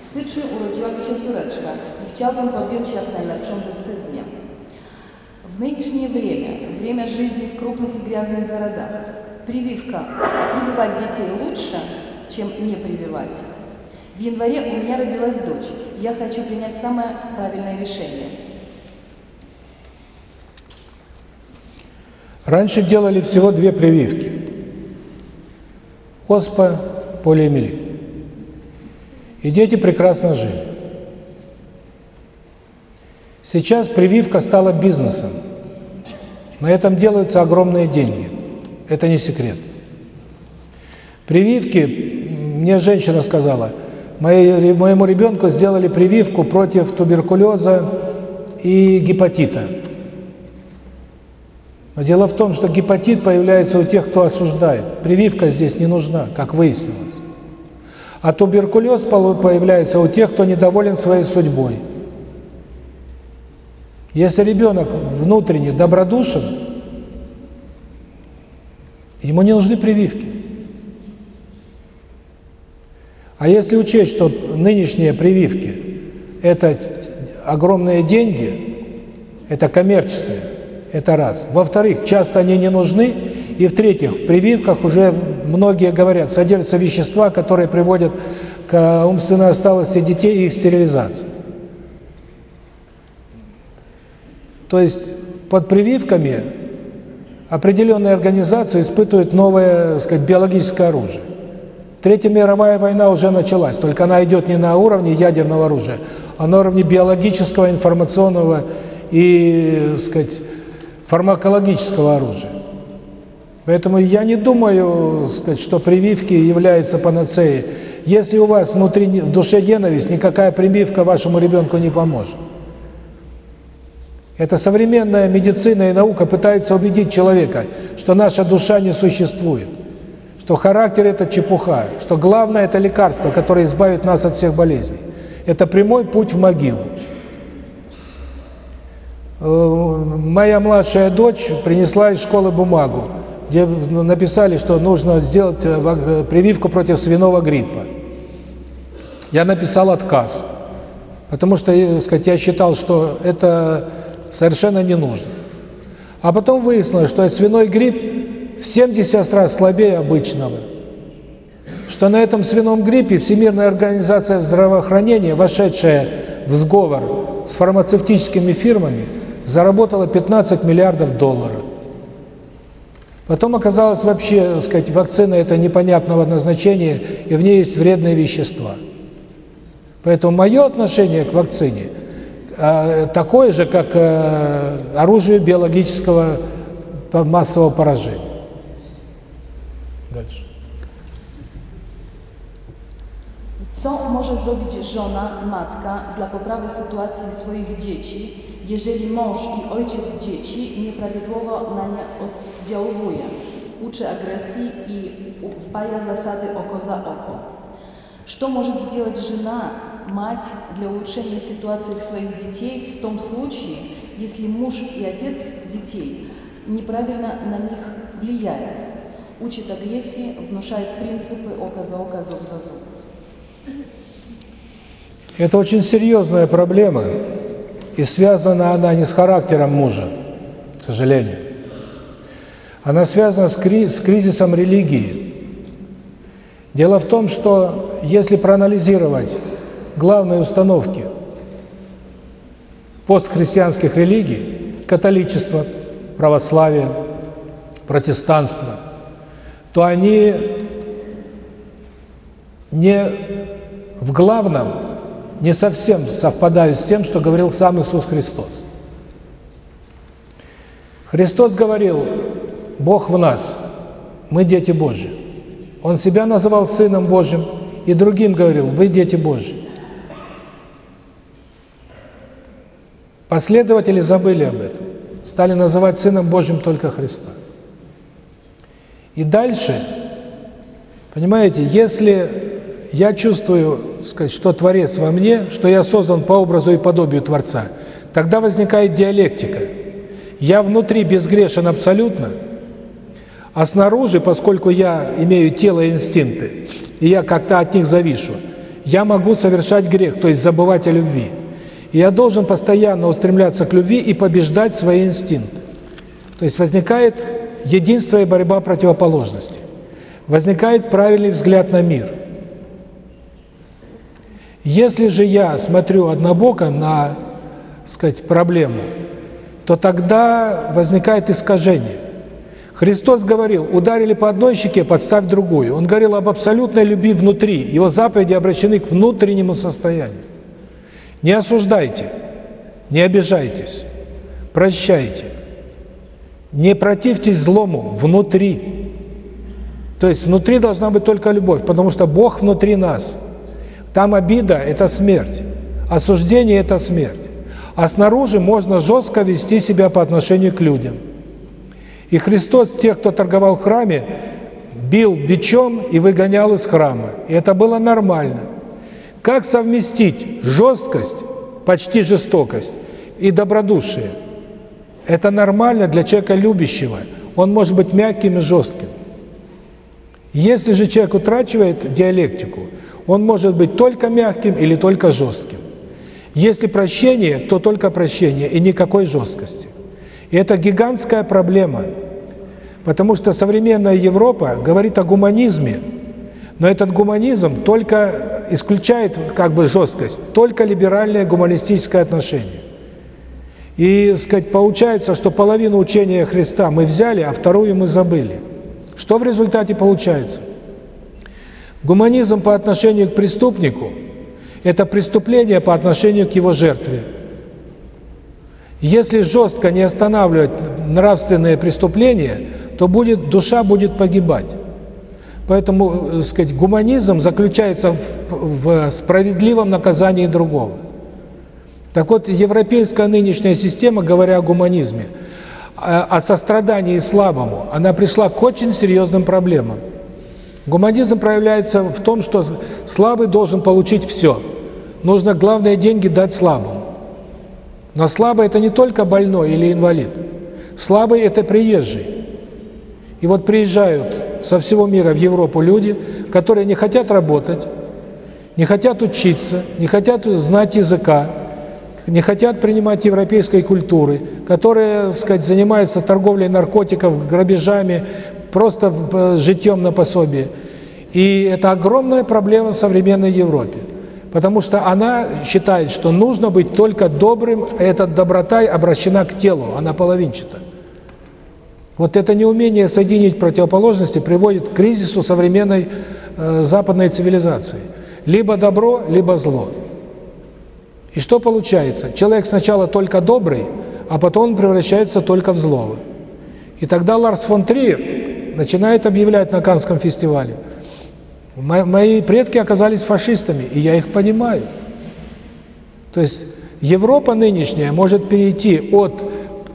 W styczniu urodziła mi się córeczka i chciałbym podjąć jak najlepszą decyzję. В нынешнее время, время жизни в крупных и грязных городах, прививка, прививать детей лучше, чем не прививать. В январе у меня родилась дочь, и я хочу принять самое правильное решение. Раньше делали всего две прививки. Оспа, полиомиелит. И дети прекрасно жили. Сейчас прививка стала бизнесом. На этом делаются огромные деньги. Это не секрет. Прививки, мне женщина сказала, моему ребенку сделали прививку против туберкулеза и гепатита. Но дело в том, что гепатит появляется у тех, кто осуждает. Прививка здесь не нужна, как выяснилось. А туберкулез появляется у тех, кто недоволен своей судьбой. Если ребенок внутренне добродушен, ему не нужны прививки. А если учесть, что нынешние прививки – это огромные деньги, это коммерческие, это раз. Во-вторых, часто они не нужны. И в-третьих, в прививках уже многие говорят, содержатся вещества, которые приводят к умственной отсталости детей и их стерилизации. То есть под прививками определенные организации испытывают новое, так сказать, биологическое оружие. Третья мировая война уже началась, только она идет не на уровне ядерного оружия, а на уровне биологического, информационного и, так сказать, фармакологического оружия. Поэтому я не думаю, сказать, что прививки являются панацеей. Если у вас внутри в душе ненависть, никакая прививка вашему ребенку не поможет. Это современная медицина и наука пытаются убедить человека, что наша душа не существует, что характер – это чепуха, что главное – это лекарство, которое избавит нас от всех болезней. Это прямой путь в могилу. Э, моя младшая дочь принесла из школы бумагу, где написали, что нужно сделать э, э, прививку против свиного гриппа. Я написал отказ, потому что, сказать, я считал, что это совершенно не нужно. А потом выяснилось, что свиной грипп в 70 раз слабее обычного. Что на этом свином гриппе Всемирная организация здравоохранения, вошедшая в сговор с фармацевтическими фирмами, заработала 15 миллиардов долларов. Потом оказалось вообще, так сказать, вакцина это непонятного назначения, и в ней есть вредные вещества. Поэтому мое отношение к вакцине а, такое же, как э, оружие биологического массового поражения. Дальше. Co może zrobić żona, matka dla poprawy sytuacji swoich dzieci, jeżeli mąż i ojciec dzieci nieprawidłowo na nie oddziałuje, uczy agresji i wpaja zasady oko za oko? Что может сделать жена, мать для улучшения ситуации своих детей в том случае, если муж и отец детей неправильно на них влияет, Учит агрессии, внушает принципы око за око, зуб за зуб? Это очень серьезная проблема, и связана она не с характером мужа, к сожалению. Она связана с, кри с кризисом религии. Дело в том, что если проанализировать главные установки постхристианских религий, католичество, православие, протестанство, то они не в главном не совсем совпадают с тем, что говорил сам Иисус Христос. Христос говорил, Бог в нас, мы дети Божьи. Он себя называл Сыном Божьим и другим говорил, вы дети Божьи. Последователи забыли об этом, стали называть Сыном Божьим только Христа. И дальше, понимаете, если я чувствую, сказать, что Творец во мне, что я создан по образу и подобию Творца, тогда возникает диалектика. Я внутри безгрешен абсолютно, а снаружи, поскольку я имею тело и инстинкты, и я как-то от них завишу, я могу совершать грех, то есть забывать о любви. И я должен постоянно устремляться к любви и побеждать свои инстинкты. То есть возникает единство и борьба противоположностей. Возникает правильный взгляд на мир – если же я смотрю однобоко на, сказать, проблему, то тогда возникает искажение. Христос говорил, ударили по одной щеке, подставь другую. Он говорил об абсолютной любви внутри. Его заповеди обращены к внутреннему состоянию. Не осуждайте, не обижайтесь, прощайте. Не противьтесь злому внутри. То есть внутри должна быть только любовь, потому что Бог внутри нас – там обида – это смерть, осуждение – это смерть. А снаружи можно жестко вести себя по отношению к людям. И Христос тех, кто торговал в храме, бил бичом и выгонял из храма. И это было нормально. Как совместить жесткость, почти жестокость, и добродушие? Это нормально для человека любящего. Он может быть мягким и жестким. Если же человек утрачивает диалектику – он может быть только мягким или только жестким. Если прощение, то только прощение и никакой жесткости. И это гигантская проблема, потому что современная Европа говорит о гуманизме, но этот гуманизм только исключает как бы жесткость, только либеральное гуманистическое отношение. И, сказать, получается, что половину учения Христа мы взяли, а вторую мы забыли. Что в результате получается? Гуманизм по отношению к преступнику – это преступление по отношению к его жертве. Если жестко не останавливать нравственные преступления, то будет душа будет погибать. Поэтому, так сказать, гуманизм заключается в, в справедливом наказании другого. Так вот, европейская нынешняя система, говоря о гуманизме, о сострадании слабому, она пришла к очень серьезным проблемам. Гуманизм проявляется в том, что слабый должен получить все. Нужно, главное, деньги дать слабому. Но слабый – это не только больной или инвалид. Слабый – это приезжий. И вот приезжают со всего мира в Европу люди, которые не хотят работать, не хотят учиться, не хотят знать языка, не хотят принимать европейской культуры, которые, так сказать, занимаются торговлей наркотиков, грабежами, просто э, житьем на пособие. И это огромная проблема в современной Европе. Потому что она считает, что нужно быть только добрым, а эта доброта обращена к телу, она половинчата. Вот это неумение соединить противоположности приводит к кризису современной э, западной цивилизации. Либо добро, либо зло. И что получается? Человек сначала только добрый, а потом он превращается только в злого. И тогда Ларс фон Триер начинает объявлять на Канском фестивале – Мои предки оказались фашистами, и я их понимаю. То есть Европа нынешняя может перейти от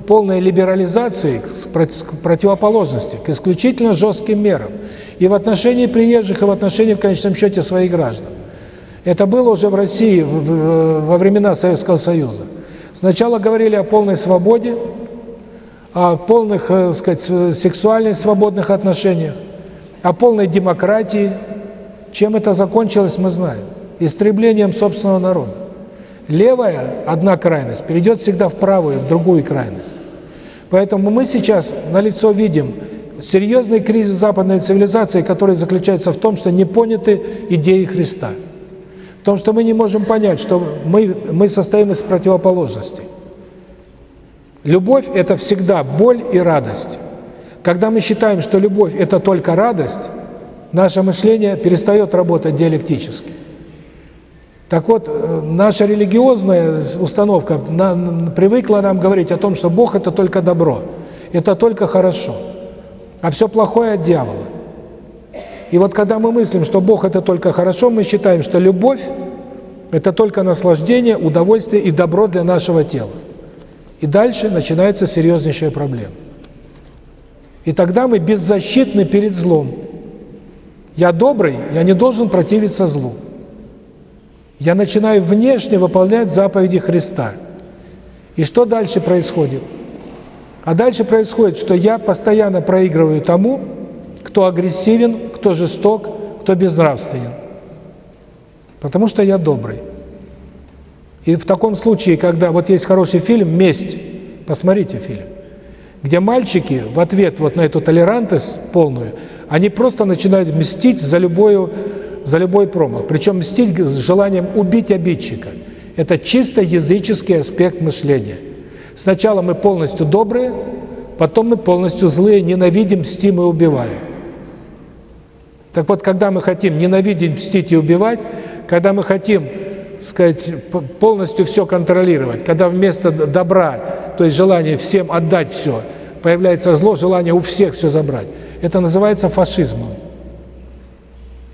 полной либерализации к противоположности, к исключительно жестким мерам. И в отношении приезжих, и в отношении, в конечном счете, своих граждан. Это было уже в России во времена Советского Союза. Сначала говорили о полной свободе, о полных, так э, сказать, сексуальных свободных отношениях, о полной демократии, чем это закончилось, мы знаем. Истреблением собственного народа. Левая, одна крайность, перейдет всегда в правую, в другую крайность. Поэтому мы сейчас на лицо видим серьезный кризис западной цивилизации, который заключается в том, что не поняты идеи Христа. Том, что мы не можем понять, что мы, мы состоим из противоположностей. Любовь – это всегда боль и радость. Когда мы считаем, что любовь – это только радость, наше мышление перестает работать диалектически. Так вот, э, наша религиозная установка на, привыкла нам говорить о том, что Бог – это только добро, это только хорошо, а все плохое от дьявола. И вот когда мы мыслим, что Бог – это только хорошо, мы считаем, что любовь – это только наслаждение, удовольствие и добро для нашего тела. И дальше начинается серьезнейшая проблема. И тогда мы беззащитны перед злом. Я добрый, я не должен противиться злу. Я начинаю внешне выполнять заповеди Христа. И что дальше происходит? А дальше происходит, что я постоянно проигрываю тому, кто агрессивен, кто жесток, кто безнравственен. Потому что я добрый. И в таком случае, когда вот есть хороший фильм «Месть», посмотрите фильм, где мальчики в ответ вот на эту толерантность полную – они просто начинают мстить за любую за любой промах. Причем мстить с желанием убить обидчика. Это чисто языческий аспект мышления. Сначала мы полностью добрые, потом мы полностью злые, ненавидим, мстим и убиваем. Так вот, когда мы хотим ненавидеть, мстить и убивать, когда мы хотим, сказать, полностью все контролировать, когда вместо добра, то есть желание всем отдать все, появляется зло, желание у всех все забрать, это называется фашизмом.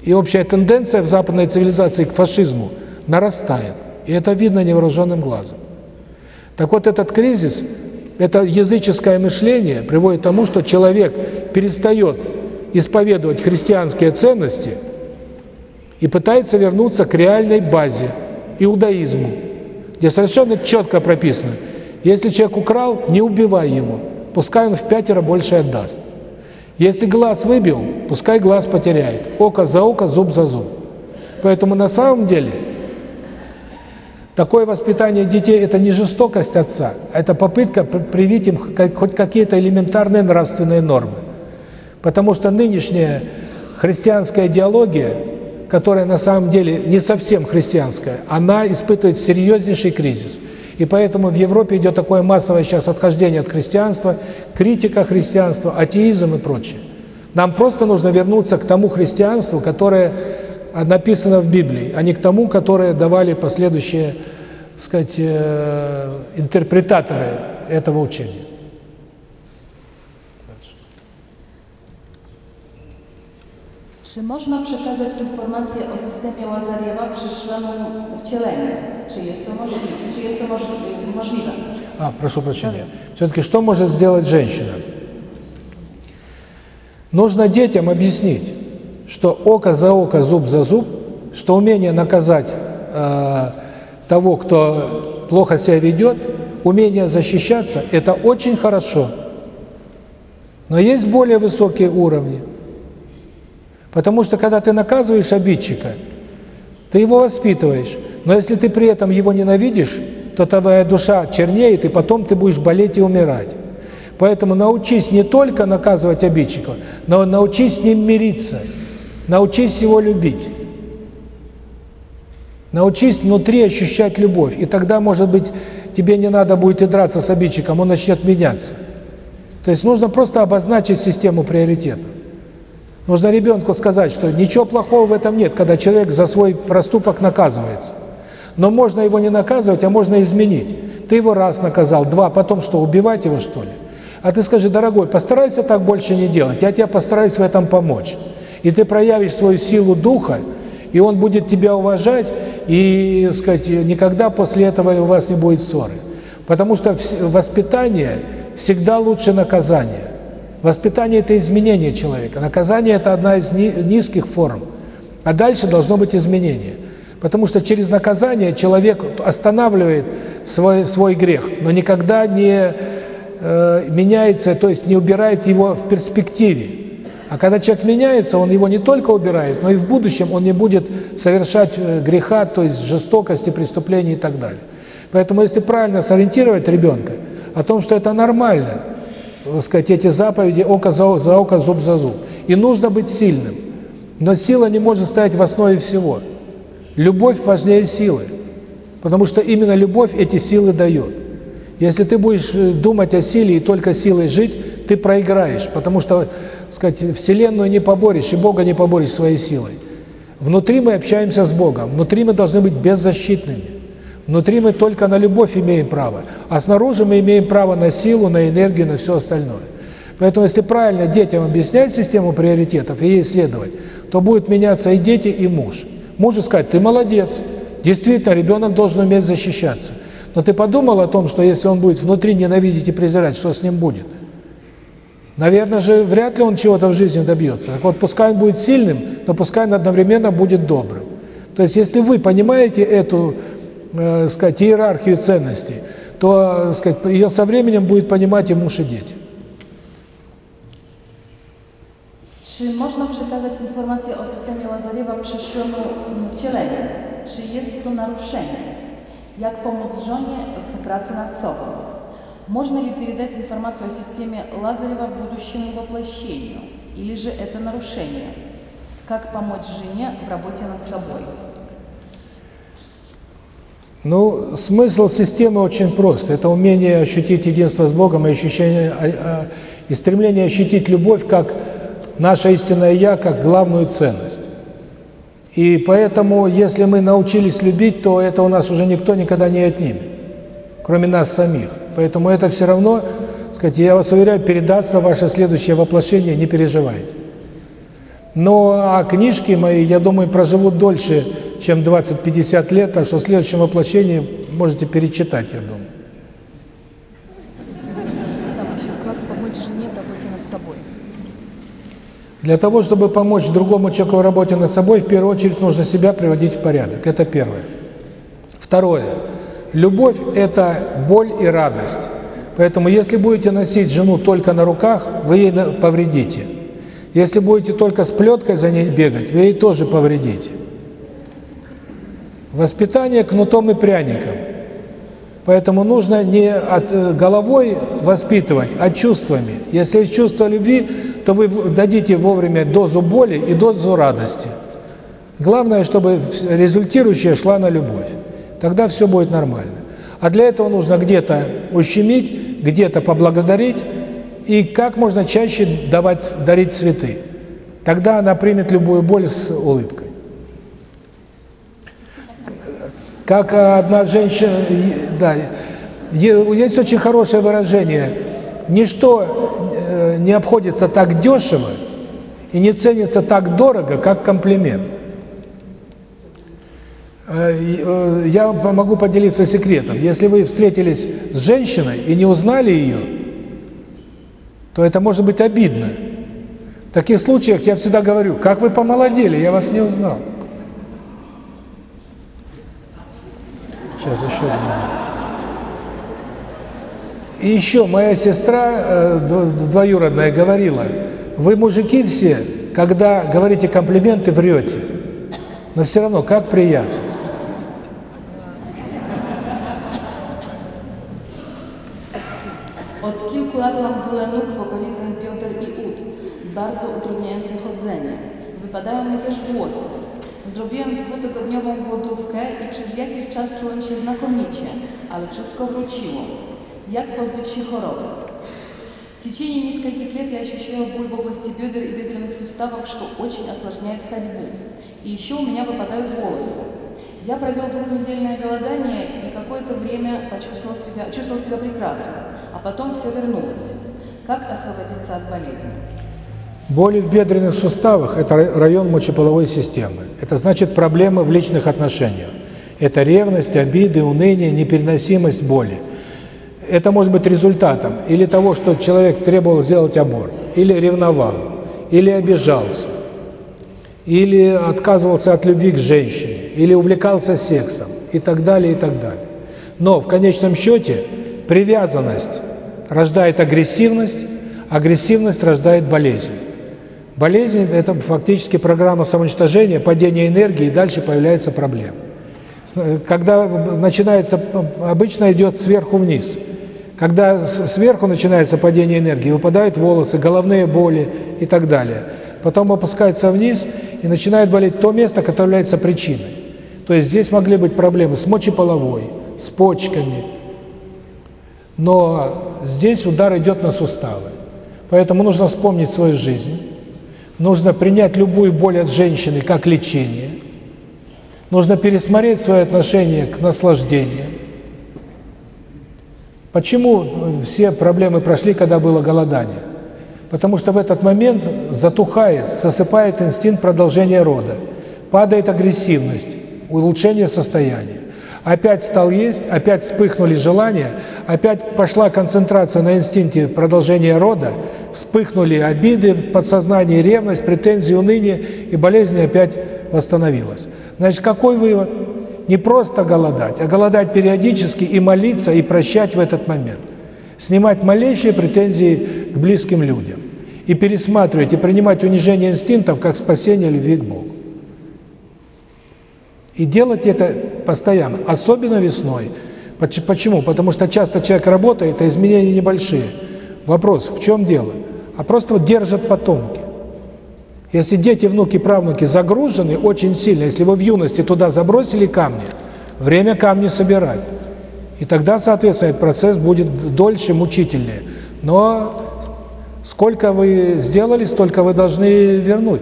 И общая тенденция в западной цивилизации к фашизму нарастает. И это видно невооруженным глазом. Так вот, этот кризис, это языческое мышление приводит к тому, что человек перестает исповедовать христианские ценности и пытается вернуться к реальной базе, иудаизму, где совершенно четко прописано, если человек украл, не убивай его, пускай он в пятеро больше отдаст. Если глаз выбил, пускай глаз потеряет. Око за око, зуб за зуб. Поэтому на самом деле такое воспитание детей – это не жестокость отца, а это попытка привить им хоть какие-то элементарные нравственные нормы. Потому что нынешняя христианская идеология, которая на самом деле не совсем христианская, она испытывает серьезнейший кризис. И поэтому в Европе идет такое массовое сейчас отхождение от христианства, критика христианства, атеизм и прочее. Нам просто нужно вернуться к тому христианству, которое написано в Библии, а не к тому, которое давали последующие, так сказать, э, интерпретаторы этого учения. Czy można przekazać informację o systemie Łazariewa przyszłemu wcieleniu? Czy jest to możliwe? Czy jest to możli- możliwe? А, прошу прощения. Все-таки что может сделать женщина? Нужно детям объяснить, что око за око, зуб за зуб, что умение наказать э, того, кто плохо себя ведет, умение защищаться – это очень хорошо. Но есть более высокие уровни. Потому что когда ты наказываешь обидчика, ты его воспитываешь. Но если ты при этом его ненавидишь, то твоя душа чернеет, и потом ты будешь болеть и умирать. Поэтому научись не только наказывать обидчика, но научись с ним мириться, научись его любить. Научись внутри ощущать любовь, и тогда, может быть, тебе не надо будет и драться с обидчиком, он начнет меняться. То есть нужно просто обозначить систему приоритетов. Нужно ребенку сказать, что ничего плохого в этом нет, когда человек за свой проступок наказывается. Но можно его не наказывать, а можно изменить. Ты его раз наказал, два, потом что, убивать его что ли? А ты скажи, дорогой, постарайся так больше не делать, я тебе постараюсь в этом помочь. И ты проявишь свою силу духа, и он будет тебя уважать, и, сказать, никогда после этого у вас не будет ссоры. Потому что воспитание всегда лучше наказания. Воспитание – это изменение человека. Наказание – это одна из ни- низких форм. А дальше должно быть изменение. Потому что через наказание человек останавливает свой, свой грех, но никогда не э, меняется, то есть не убирает его в перспективе. А когда человек меняется, он его не только убирает, но и в будущем он не будет совершать э, греха, то есть жестокости, преступлений и так далее. Поэтому если правильно сориентировать ребенка о том, что это нормально, так сказать, эти заповеди око за, за око, зуб за зуб. И нужно быть сильным. Но сила не может стоять в основе всего. Любовь важнее силы. Потому что именно любовь эти силы дает. Если ты будешь э, думать о силе и только силой жить, ты проиграешь, потому что, сказать, Вселенную не поборешь и Бога не поборешь своей силой. Внутри мы общаемся с Богом, внутри мы должны быть беззащитными. Внутри мы только на любовь имеем право, а снаружи мы имеем право на силу, на энергию, на все остальное. Поэтому если правильно детям объяснять систему приоритетов и ей следовать, то будет меняться и дети, и муж. Мужу сказать, ты молодец, действительно, ребенок должен уметь защищаться. Но ты подумал о том, что если он будет внутри ненавидеть и презирать, что с ним будет? Наверное же, вряд ли он чего-то в жизни добьется. Так вот, пускай он будет сильным, но пускай он одновременно будет добрым. То есть, если вы понимаете эту, э, сказать, иерархию ценностей, то, э, сказать, ее со временем будет понимать и муж, и дети. Czy można przekazać informację o systemie Łazariewa przyszłemu wcieleniu? Czy jest to naruszenie? Jak pomóc żonie w pracy nad sobą? Можно ли передать информацию о системе Лазарева будущему воплощению? Или же это нарушение? Как помочь жене в работе над собой? Ну, смысл системы очень прост. Это умение ощутить единство с Богом и ощущение а, а, и стремление ощутить любовь как наше истинное я, как главную ценность. И поэтому, если мы научились любить, то это у нас уже никто никогда не отнимет, кроме нас самих. Поэтому это все равно, сказать, я вас уверяю, передастся ваше следующее воплощение, не переживайте. Но а книжки мои, я думаю, проживут дольше, чем 20-50 лет, так что в следующем воплощении можете перечитать, я думаю. Там еще как помочь жене в работе над собой? Для того, чтобы помочь другому человеку в работе над собой, в первую очередь нужно себя приводить в порядок. Это первое. Второе. Любовь – это боль и радость. Поэтому если будете носить жену только на руках, вы ей повредите. Если будете только с плеткой за ней бегать, вы ей тоже повредите. Воспитание кнутом и пряником. Поэтому нужно не от э, головой воспитывать, а чувствами. Если есть чувство любви, то вы дадите вовремя дозу боли и дозу радости. Главное, чтобы результирующая шла на любовь. Тогда все будет нормально. А для этого нужно где-то ущемить, где-то поблагодарить и как можно чаще давать, дарить цветы. Тогда она примет любую боль с улыбкой. Как э, одна женщина, и- да, есть очень хорошее выражение, ничто э, не обходится так дешево и не ценится так дорого, как комплимент. Э, э, я могу поделиться секретом. Если вы встретились с женщиной и не узнали ее, то это может быть обидно. В таких случаях я всегда говорю, как вы помолодели, я вас не узнал. Сейчас еще один момент. И еще моя сестра э, двоюродная говорила, вы, мужики все, когда говорите комплименты, врете. Но все равно, как приятно. Od kilku lat mam bóle nóg w okolicach bioder i ud, bardzo utrudniające chodzenie. Wypadają mi też włosy. Zrobiłem dwutygodniową głodówkę i przez jakiś czas czułem się znakomicie, ale wszystko wróciło. Jak pozbyć się choroby? В течение нескольких лет я ощущала боль в области бедер и бедренных суставов, что очень осложняет ходьбу. И еще у меня выпадают волосы. Я провел двухнедельное голодание и какое-то время почувствовал себя, чувствовал себя прекрасно, а потом все вернулось. Как освободиться от болезни? Боли в бедренных суставах – это район мочеполовой системы. Это значит проблемы в личных отношениях. Это ревность, обиды, уныние, непереносимость боли. Это может быть результатом или того, что человек требовал сделать аборт, или ревновал, или обижался, или отказывался от любви к женщине, или увлекался сексом, и так далее, и так далее. Но в конечном счете привязанность рождает агрессивность, агрессивность рождает болезнь. Болезнь – это фактически программа самоуничтожения, падение энергии, и дальше появляется проблема. Когда начинается, обычно идет сверху вниз – когда сверху начинается падение энергии, выпадают волосы, головные боли и так далее. Потом опускается вниз и начинает болеть то место, которое является причиной. То есть здесь могли быть проблемы с мочеполовой, с почками. Но здесь удар идет на суставы. Поэтому нужно вспомнить свою жизнь. Нужно принять любую боль от женщины как лечение. Нужно пересмотреть свое отношение к наслаждению Почему все проблемы прошли, когда было голодание? Потому что в этот момент затухает, засыпает инстинкт продолжения рода, падает агрессивность, улучшение состояния. Опять стал есть, опять вспыхнули желания, опять пошла концентрация на инстинкте продолжения рода, вспыхнули обиды в подсознании, ревность, претензии, уныние, и болезнь опять восстановилась. Значит, какой вывод? Не просто голодать, а голодать периодически и молиться, и прощать в этот момент. Снимать малейшие претензии к близким людям. И пересматривать, и принимать унижение инстинктов как спасение любви к Богу. И делать это постоянно, особенно весной. Почему? Потому что часто человек работает, а изменения небольшие. Вопрос, в чем дело? А просто вот держат потомки. Если дети, внуки, правнуки загружены очень сильно, если вы в юности туда забросили камни, время камни собирать. И тогда, соответственно, этот процесс будет дольше, мучительнее. Но сколько вы сделали, столько вы должны вернуть.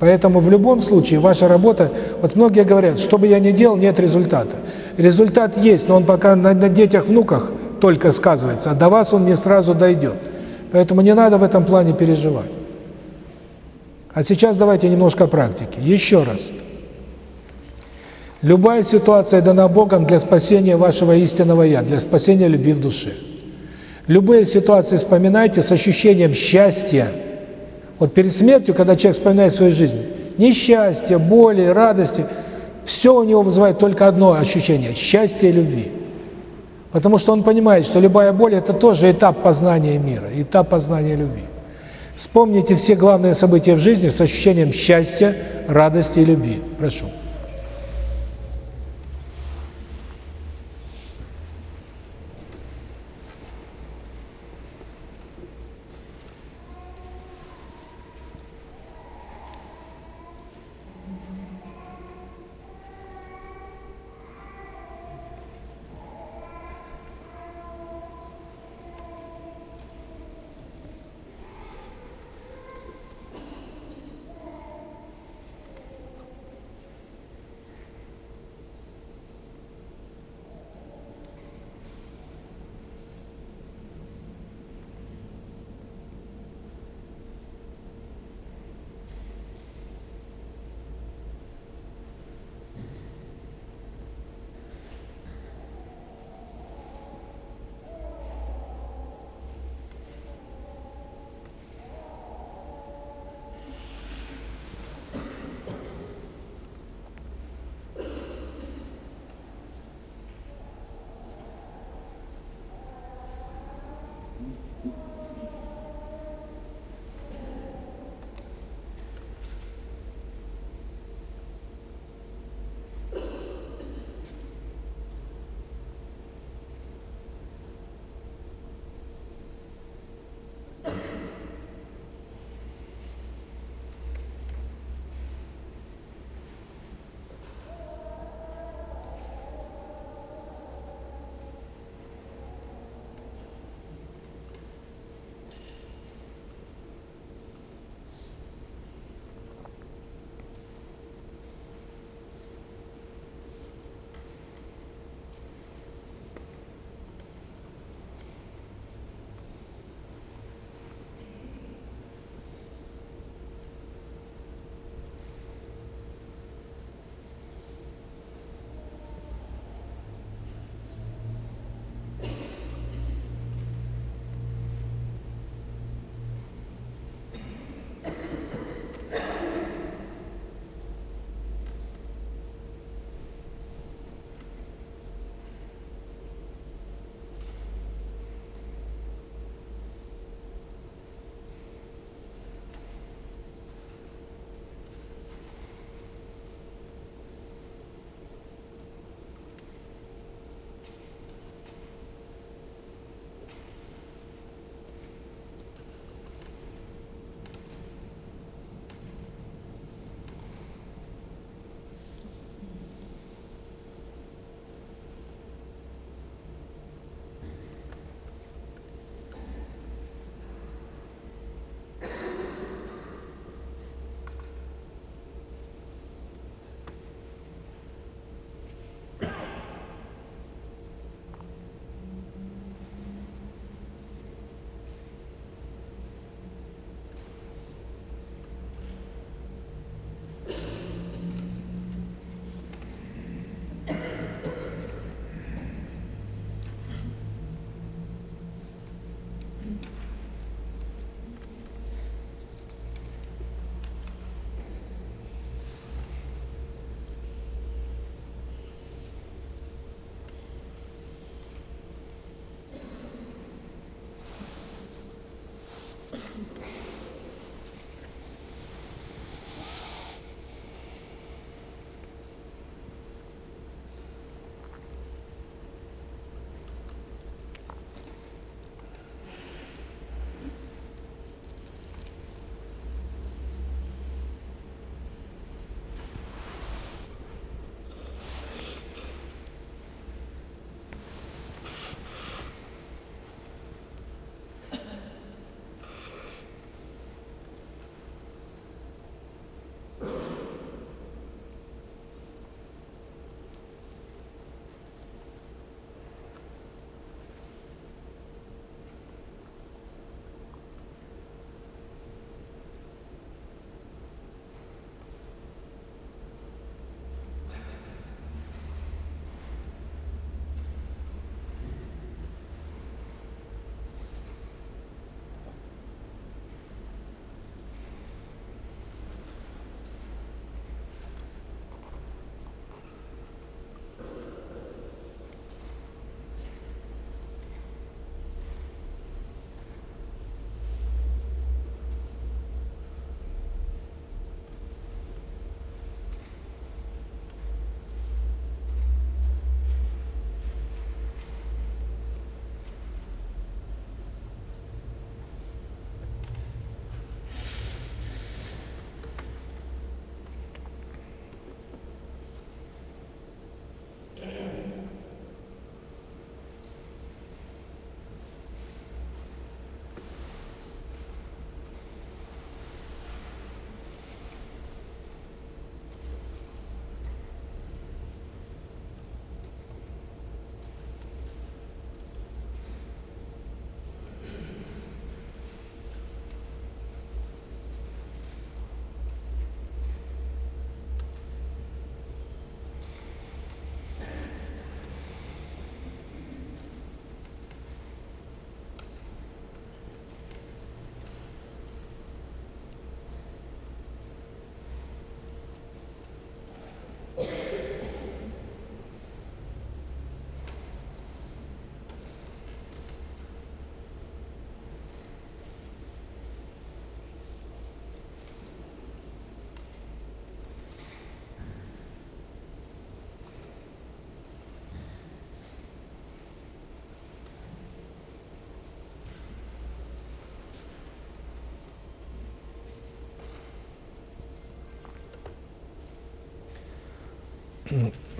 Поэтому в любом случае ваша работа, вот многие говорят, что бы я ни делал, нет результата. Результат есть, но он пока на, на детях, внуках только сказывается, а до вас он не сразу дойдет. Поэтому не надо в этом плане переживать. А сейчас давайте немножко практики. Еще раз. Любая ситуация дана Богом для спасения вашего истинного «я», для спасения любви в душе. Любые ситуации вспоминайте с ощущением счастья. Вот перед смертью, когда человек вспоминает свою жизнь, несчастье, боли, радости, все у него вызывает только одно ощущение – счастья и любви. Потому что он понимает, что любая боль – это тоже этап познания мира, этап познания любви. Вспомните все главные события в жизни с ощущением счастья, радости и любви. Прошу.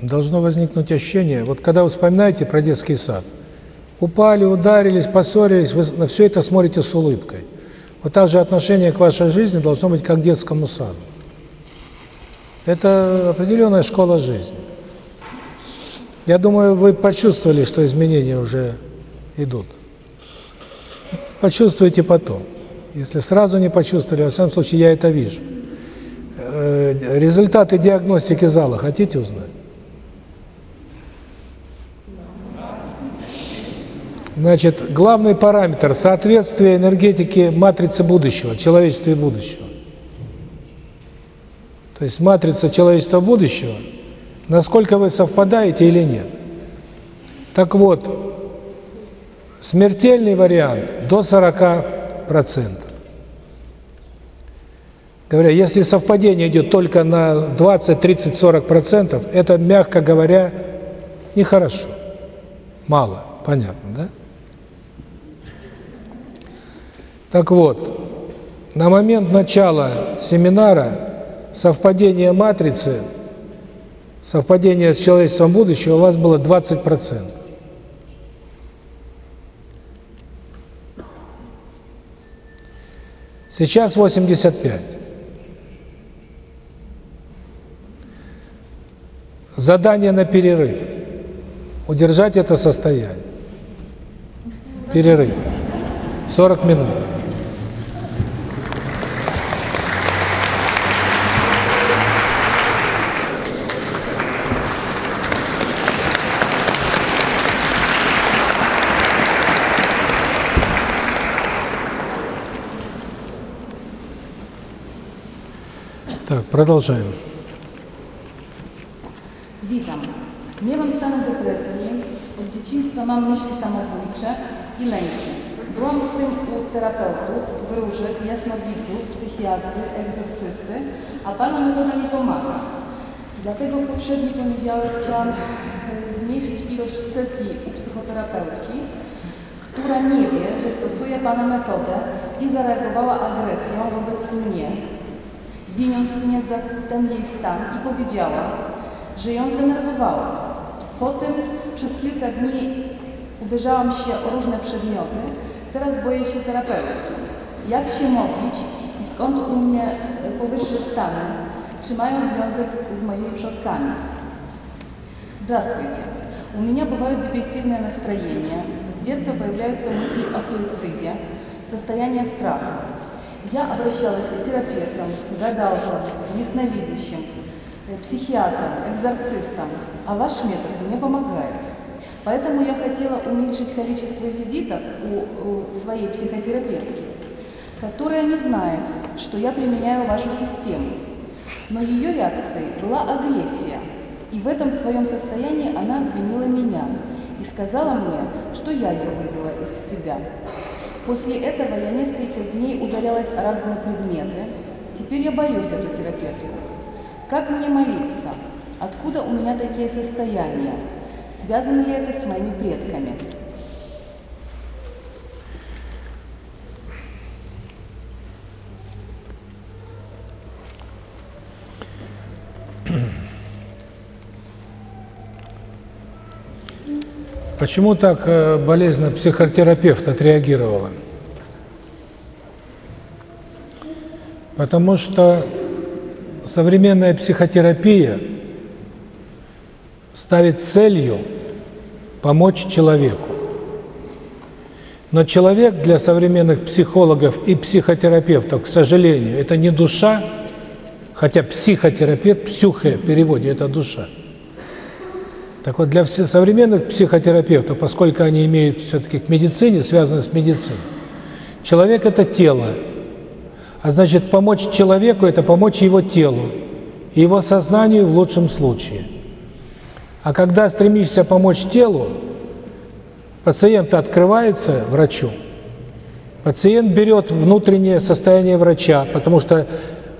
Должно возникнуть ощущение, вот когда вы вспоминаете про детский сад, упали, ударились, поссорились, вы на все это смотрите с улыбкой. Вот так же отношение к вашей жизни должно быть как к детскому саду. Это определенная школа жизни. Я думаю, вы почувствовали, что изменения уже идут. Почувствуйте потом. Если сразу не почувствовали, во всяком случае, я это вижу. Результаты диагностики зала хотите узнать? Значит, главный параметр – соответствие энергетики матрицы будущего, человечества будущего. То есть матрица человечества будущего, насколько вы совпадаете или нет. Так вот, смертельный вариант до 40%. Говоря, если совпадение идет только на 20, 30, 40%, это, мягко говоря, нехорошо. Мало, понятно, да? Так вот, на момент начала семинара совпадение матрицы, совпадение с человечеством будущего у вас было 20%. Сейчас 85. Задание на перерыв. Удержать это состояние. Перерыв. 40 минут. Так, продолжаем. Mam myśli samobójcze i lęki. Byłam z tym u terapeutów, wróżek, jasnowidzów, psychiatry, egzorcysty, a Pana metoda nie pomaga. Dlatego w poprzedni poniedziałek chciałam e, zmniejszyć ilość sesji u psychoterapeutki, która nie wie, że stosuje Pana metodę i zareagowała agresją wobec mnie, winiąc mnie za ten jej stan i powiedziała, że ją zdenerwowała. Potem przez kilka dni uderzałam się o różne przedmioty, teraz boję się terapeutki. Jak się modlić i skąd u mnie e, powyższe stany? Czy mają związek z moimi przodkami? Здравствуйте. У меня бывают депрессивное настроение, с детства появляются мысли о суициде, состояние страха. Я обращалась к терапевтам, гадалкам, ясновидящим, психиатрам, экзорцистам, а ваш метод мне помогает. Поэтому я хотела уменьшить количество визитов у, у своей психотерапевтки, которая не знает, что я применяю вашу систему. Но ее реакцией была агрессия, и в этом своем состоянии она обвинила меня и сказала мне, что я ее вывела из себя. После этого я несколько дней ударялась о разные предметы. Теперь я боюсь эту терапевтку. Как мне молиться? Откуда у меня такие состояния? Связано ли это с моими предками? Почему так э, болезненно психотерапевт отреагировала? Потому что современная психотерапия ставит целью помочь человеку. Но человек для современных психологов и психотерапевтов, к сожалению, это не душа, хотя психотерапевт, псюхе в переводе – это душа. Так вот, для современных психотерапевтов, поскольку они имеют все-таки к медицине, связаны с медициной, человек – это тело. А значит, помочь человеку – это помочь его телу, его сознанию в лучшем случае. А когда стремишься помочь телу, пациент открывается врачу, пациент берет внутреннее состояние врача, потому что,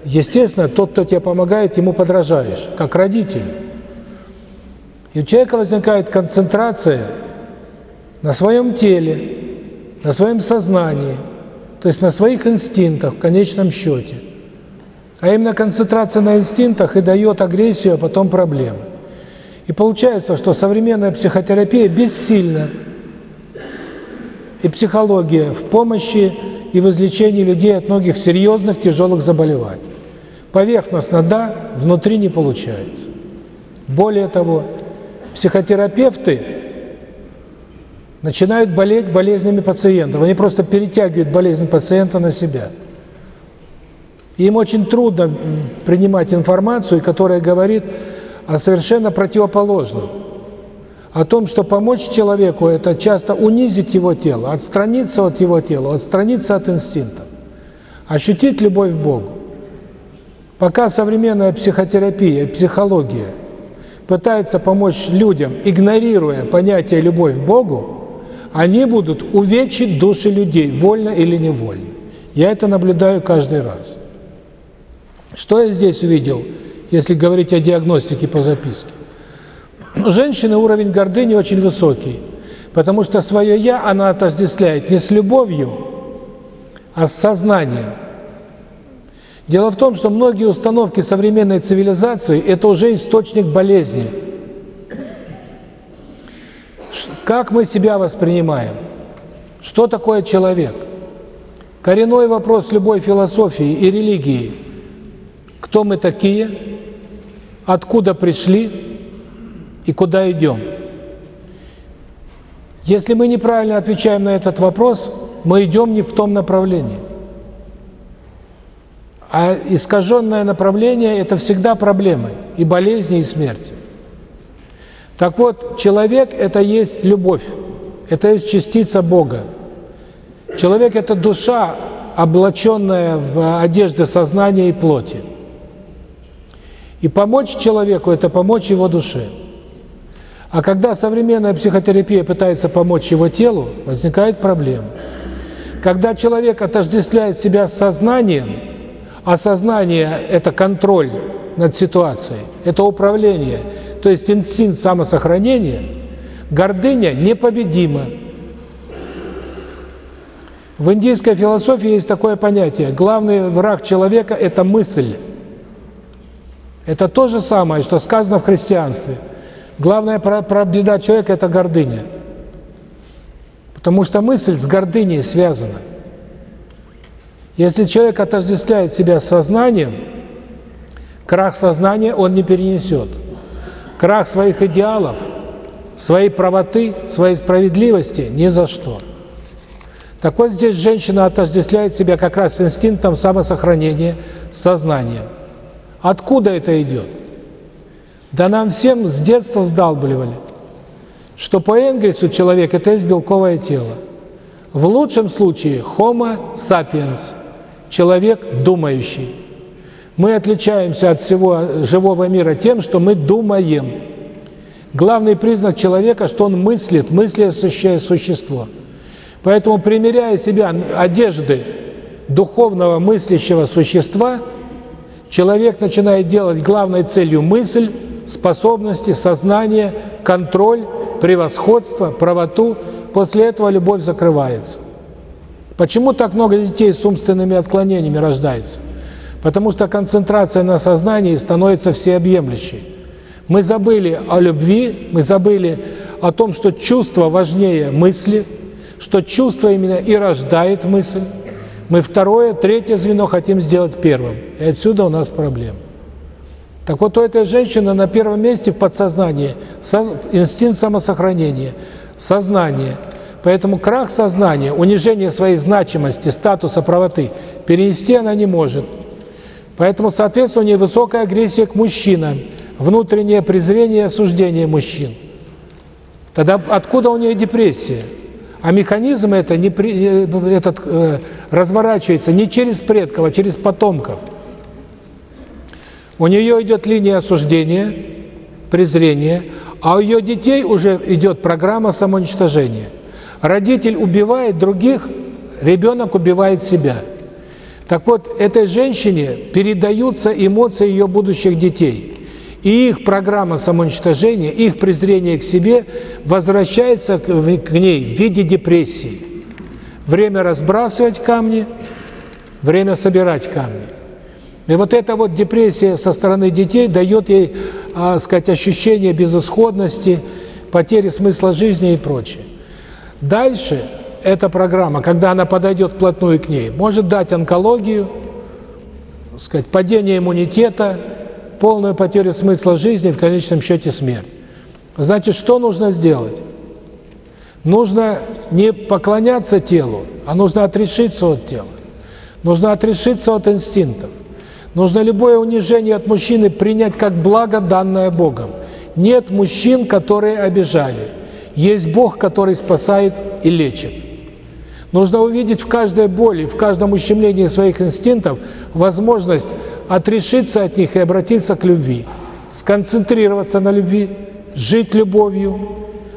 естественно, тот, кто тебе помогает, ему подражаешь, как родитель. И у человека возникает концентрация на своем теле, на своем сознании, то есть на своих инстинктах в конечном счете. А именно концентрация на инстинктах и дает агрессию, а потом проблемы. И получается, что современная психотерапия бессильна, и психология в помощи и в излечении людей от многих серьезных, тяжелых заболеваний. Поверхностно – да, внутри не получается. Более того, психотерапевты начинают болеть болезнями пациентов. Они просто перетягивают болезнь пациента на себя. Им очень трудно принимать информацию, которая говорит о совершенно противоположном. О том, что помочь человеку – это часто унизить его тело, отстраниться от его тела, отстраниться от инстинктов, ощутить любовь к Богу. Пока современная психотерапия, психология пытается помочь людям, игнорируя понятие «любовь к Богу», они будут увечить души людей, вольно или невольно. Я это наблюдаю каждый раз. Что я здесь увидел, если говорить о диагностике по записке? У женщины уровень гордыни очень высокий, потому что свое «я» она отождествляет не с любовью, а с сознанием. Дело в том, что многие установки современной цивилизации – это уже источник болезни. Как мы себя воспринимаем? Что такое человек? Коренной вопрос любой философии и религии – кто мы такие, откуда пришли и куда идем. Если мы неправильно отвечаем на этот вопрос, мы идем не в том направлении. А искаженное направление – это всегда проблемы, и болезни, и смерти. Так вот, человек – это есть любовь, это есть частица Бога. Человек – это душа, облаченная в одежды сознания и плоти. И помочь человеку – это помочь его душе. А когда современная психотерапия пытается помочь его телу, возникает проблема. Когда человек отождествляет себя с сознанием, а сознание – это контроль над ситуацией, это управление, то есть инстинкт самосохранения, гордыня непобедима. В индийской философии есть такое понятие – главный враг человека – это мысль. Это то же самое, что сказано в христианстве. Главная беда человека – это гордыня. Потому что мысль с гордыней связана. Если человек отождествляет себя с сознанием, крах сознания он не перенесет. Крах своих идеалов, своей правоты, своей справедливости – ни за что. Так вот здесь женщина отождествляет себя как раз с инстинктом самосохранения, сознанием. Откуда это идет? Да нам всем с детства вдалбливали, что по Энгельсу человек – это есть белковое тело. В лучшем случае Homo sapiens – человек думающий. Мы отличаемся от всего живого мира тем, что мы думаем. Главный признак человека, что он мыслит, мыслящее существо. Поэтому, примеряя себя одежды духовного мыслящего существа – Человек начинает делать главной целью мысль, способности, сознание, контроль, превосходство, правоту. После этого любовь закрывается. Почему так много детей с умственными отклонениями рождается? Потому что концентрация на сознании становится всеобъемлющей. Мы забыли о любви, мы забыли о том, что чувство важнее мысли, что чувство именно и рождает мысль. Мы второе, третье звено хотим сделать первым. И отсюда у нас проблема. Так вот, у этой женщины на первом месте в подсознании инстинкт самосохранения, сознание. Поэтому крах сознания, унижение своей значимости, статуса правоты перенести она не может. Поэтому, соответственно, у нее высокая агрессия к мужчинам, внутреннее презрение и осуждение мужчин. Тогда откуда у нее депрессия? А механизм это не при, этот э, разворачивается не через предков, а через потомков. У нее идет линия осуждения, презрения, а у ее детей уже идет программа самоуничтожения. Родитель убивает других, ребенок убивает себя. Так вот, этой женщине передаются эмоции ее будущих детей. И их программа самоуничтожения, их презрение к себе возвращается к, ней в виде депрессии. Время разбрасывать камни, время собирать камни. И вот эта вот депрессия со стороны детей дает ей, а, сказать, ощущение безысходности, потери смысла жизни и прочее. Дальше эта программа, когда она подойдет вплотную к ней, может дать онкологию, сказать, падение иммунитета, полную потерю смысла жизни в конечном счете смерть. Значит, что нужно сделать? Нужно не поклоняться телу, а нужно отрешиться от тела. Нужно отрешиться от инстинктов. Нужно любое унижение от мужчины принять как благо, данное Богом. Нет мужчин, которые обижали. Есть Бог, который спасает и лечит. Нужно увидеть в каждой боли, в каждом ущемлении своих инстинктов возможность отрешиться от них и обратиться к любви. Сконцентрироваться на любви, жить любовью.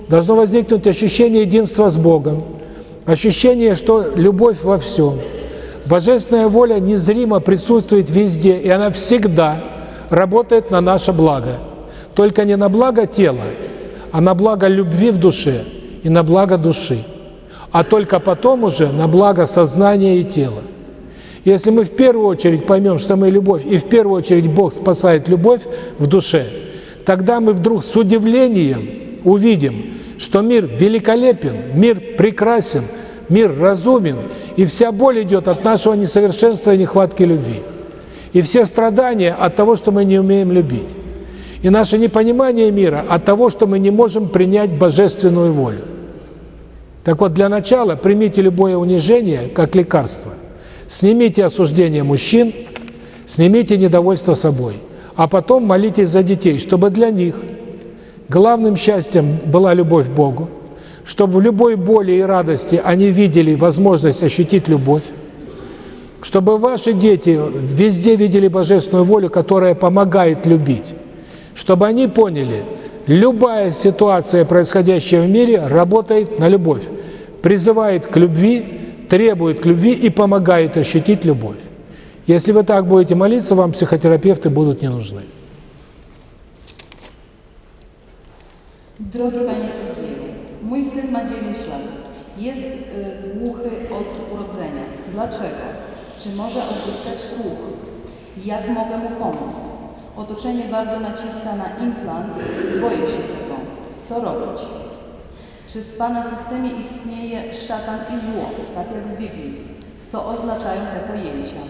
Должно возникнуть ощущение единства с Богом, ощущение, что любовь во всем. Божественная воля незримо присутствует везде, и она всегда работает на наше благо. Только не на благо тела, а на благо любви в душе и на благо души. А только потом уже на благо сознания и тела. Если мы в первую очередь поймем, что мы любовь, и в первую очередь Бог спасает любовь в душе, тогда мы вдруг с удивлением увидим, что мир великолепен, мир прекрасен, мир разумен, и вся боль идет от нашего несовершенства и нехватки любви. И все страдания от того, что мы не умеем любить. И наше непонимание мира от того, что мы не можем принять божественную волю. Так вот, для начала примите любое унижение как лекарство. Снимите осуждение мужчин, снимите недовольство собой, а потом молитесь за детей, чтобы для них главным счастьем была любовь к Богу, чтобы в любой боли и радости они видели возможность ощутить любовь, чтобы ваши дети везде видели божественную волю, которая помогает любить, чтобы они поняли, любая ситуация, происходящая в мире, работает на любовь, призывает к любви, требует к любви и помогает ощутить любовь. Если вы так будете молиться, вам психотерапевты будут не нужны. Drogi Panie Sergieju, mój syn ma 9 lat. Jest y, głuchy od urodzenia. Dlaczego? Czy może odzyskać słuch? Jak mogę mu pomóc? Otoczenie bardzo naciska na implant i boję się tego. Co robić? Czy w Pana systemie istnieje szatan i zło, tak jak w Biblii? Co oznaczają te pojęcia?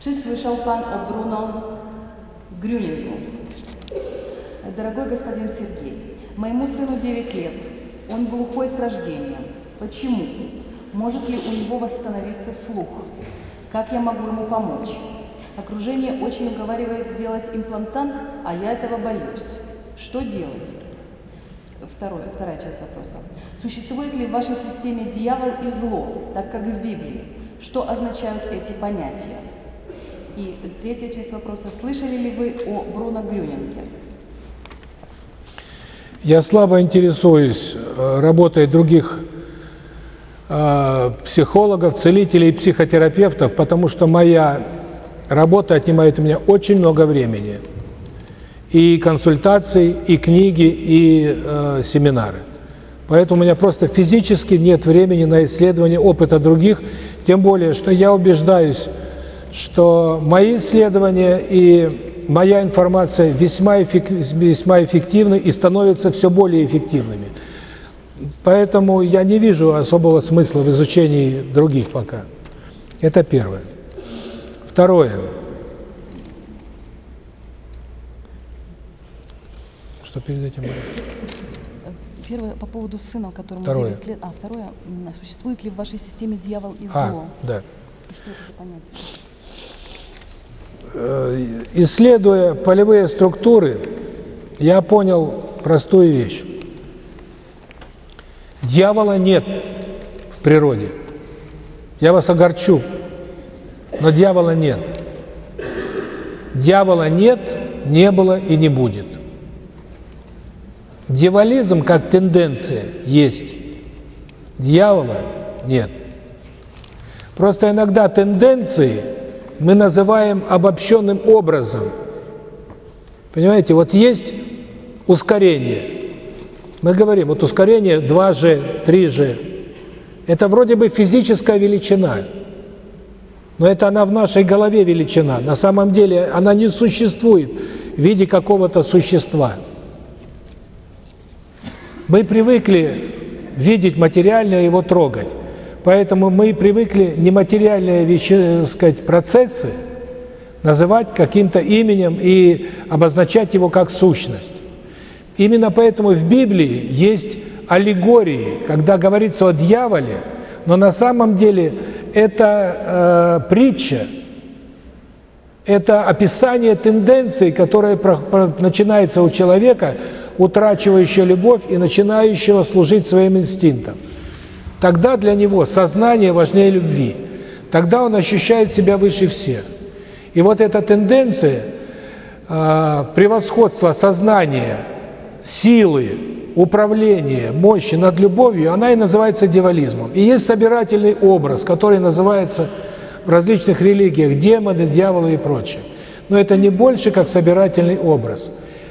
Czy słyszał Pan o Bruno Grюнинgu? Дорогой господин Сергей, моему сыну 9 лет. Он глухой с рождения. Почему? Может ли у него восстановиться слух? Как я могу ему помочь? Окружение очень уговаривает сделать имплантант, а я этого боюсь. Что делать? Второе, вторая часть вопроса. Существует ли в вашей системе дьявол и зло, так как в Библии? Что означают эти понятия? И третья часть вопроса. Слышали ли вы о Бруно Грюнинге? Я слабо интересуюсь э, работой других э, психологов, целителей, психотерапевтов, потому что моя работа отнимает у меня очень много времени. И консультаций, и книги, и э, семинары. Поэтому у меня просто физически нет времени на исследование опыта других, тем более, что я убеждаюсь, что мои исследования и моя информация весьма, эффек, весьма эффективны и становятся все более эффективными. Поэтому я не вижу особого смысла в изучении других пока. Это первое. Второе. Что перед этим было? Первое по поводу сына, которому Второе. 9 лет. А второе, существует ли в вашей системе дьявол и А, зло? да. Что это за понятие? Э, Исследуя полевые структуры, я понял простую вещь. Дьявола нет в природе. Я вас огорчу, но дьявола нет. Дьявола нет, не было и не будет. Дьяволизм как тенденция есть. Дьявола нет. Просто иногда тенденции мы называем обобщенным образом. Понимаете, вот есть ускорение. Мы говорим, вот ускорение 2G, 3G. Это вроде бы физическая величина. Но это она в нашей голове величина. На самом деле она не существует в виде какого-то существа. Мы привыкли видеть материальное, его трогать. Поэтому мы привыкли нематериальные вещи, так сказать, процессы называть каким-то именем и обозначать его как сущность. Именно поэтому в Библии есть аллегории, когда говорится о дьяволе, но на самом деле это э, притча, это описание тенденции, которая про, про, начинается у человека, утрачивающего любовь и начинающего служить своим инстинктам. Тогда для него сознание важнее любви. Тогда он ощущает себя выше всех. И вот эта тенденция э, превосходства сознания, силы, управления, мощи над любовью, она и называется дьяволизмом. И есть собирательный образ, который называется в различных религиях демоны, дьяволы и прочее. Но это не больше, как собирательный образ.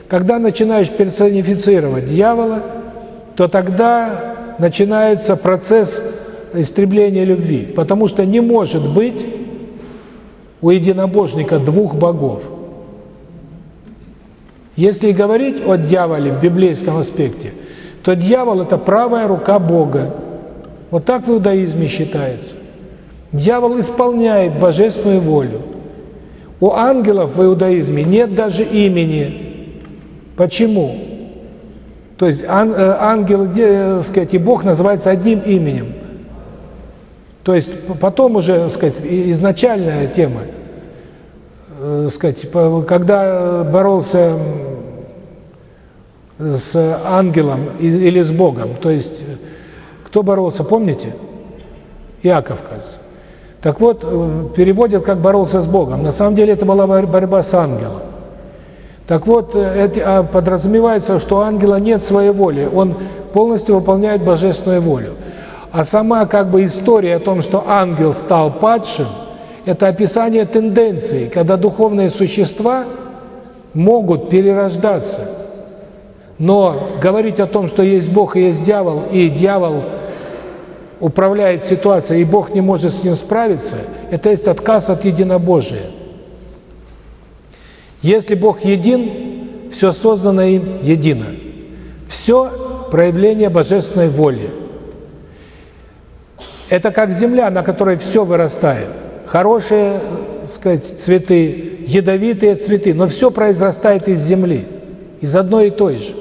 Когда начинаешь персонифицировать дьявола, то тогда начинается процесс истребления любви. Потому что не может быть у единобожника двух богов. Если говорить о дьяволе в библейском аспекте, то дьявол – это правая рука Бога. Вот так в иудаизме считается. Дьявол исполняет божественную волю. У ангелов в иудаизме нет даже имени. Почему? То есть э, ангел, э, сказать, и Бог называется одним именем. То есть потом уже, сказать, изначальная тема, э, сказать, когда боролся с ангелом или с Богом, то есть кто боролся, помните? Иаков, кажется. Так вот, переводят, как боролся с Богом. На самом деле это была борьба с ангелом. Так вот, э, это а, подразумевается, что у ангела нет своей воли, он полностью выполняет божественную волю. А сама как бы история о том, что ангел стал падшим, это описание тенденции, когда духовные существа могут перерождаться. Но говорить о том, что есть Бог и есть дьявол, и дьявол управляет ситуацией, и Бог не может с ним справиться, это есть отказ от единобожия. Если Бог един, все создано им едино. Все проявление божественной воли. Это как земля, на которой все вырастает. Хорошие, сказать, цветы, ядовитые цветы, но все произрастает из земли, из одной и той же.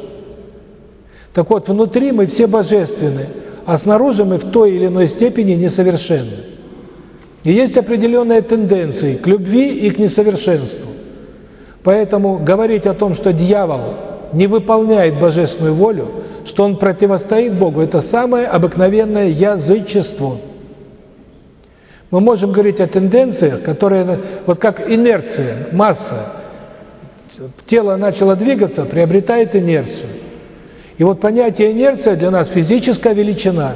Так вот, внутри мы все божественны, а снаружи мы в той или иной степени несовершенны. И есть определенные тенденции к любви и к несовершенству. Поэтому говорить о том, что дьявол не выполняет божественную волю, что он противостоит Богу, это самое обыкновенное язычество. Мы можем говорить о тенденциях, которые, вот как инерция, масса, тело начало двигаться, приобретает инерцию. И вот понятие инерция для нас физическая величина.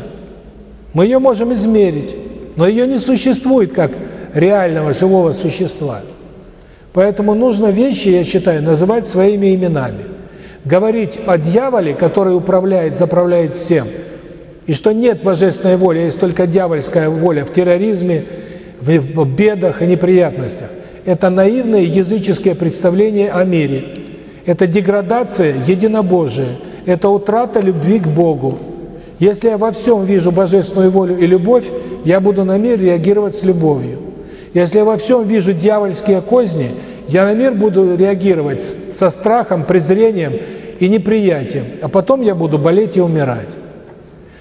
Мы ее можем измерить, но ее не существует как реального живого существа. Поэтому нужно вещи, я считаю, называть своими именами. Говорить о дьяволе, который управляет, заправляет всем, и что нет божественной воли, есть только дьявольская воля в терроризме, в бедах и неприятностях. Это наивное языческое представление о мире. Это деградация единобожия. Это утрата любви к Богу. Если я во всем вижу божественную волю и любовь, я буду на мир реагировать с любовью. Если я во всем вижу дьявольские козни, я на мир буду реагировать со страхом, презрением и неприятием, а потом я буду болеть и умирать.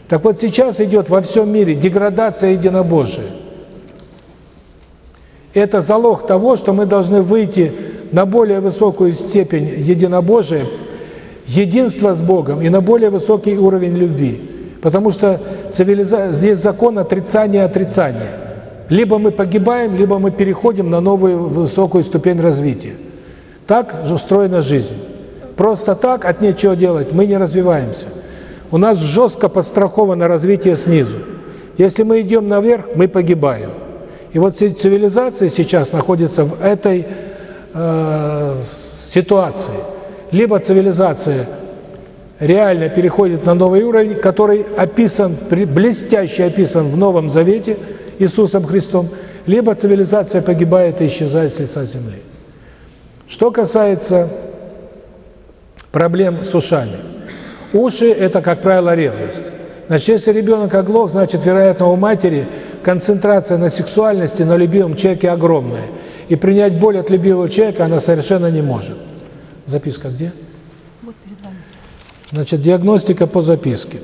Так вот сейчас идет во всем мире деградация единобожия. Это залог того, что мы должны выйти на более высокую степень единобожия, единства с Богом и на более высокий уровень любви. Потому что цивилиза... здесь закон отрицания отрицания. Либо мы погибаем, либо мы переходим на новую высокую ступень развития. Так же устроена жизнь. Просто так, от нечего делать, мы не развиваемся. У нас жестко подстраховано развитие снизу. Если мы идем наверх, мы погибаем. И вот цивилизация сейчас находится в этой э, ситуации. Либо цивилизация реально переходит на новый уровень, который описан, блестяще описан в Новом Завете – Иисусом Христом, либо цивилизация погибает и исчезает с лица Земли. Что касается проблем с ушами. Уши – это, как правило, ревность. Значит, если ребенок оглох, значит, вероятно, у матери концентрация на сексуальности, на любимом человеке огромная. И принять боль от любимого человека она совершенно не может. Записка где? Вот перед вами. Значит, диагностика по записке.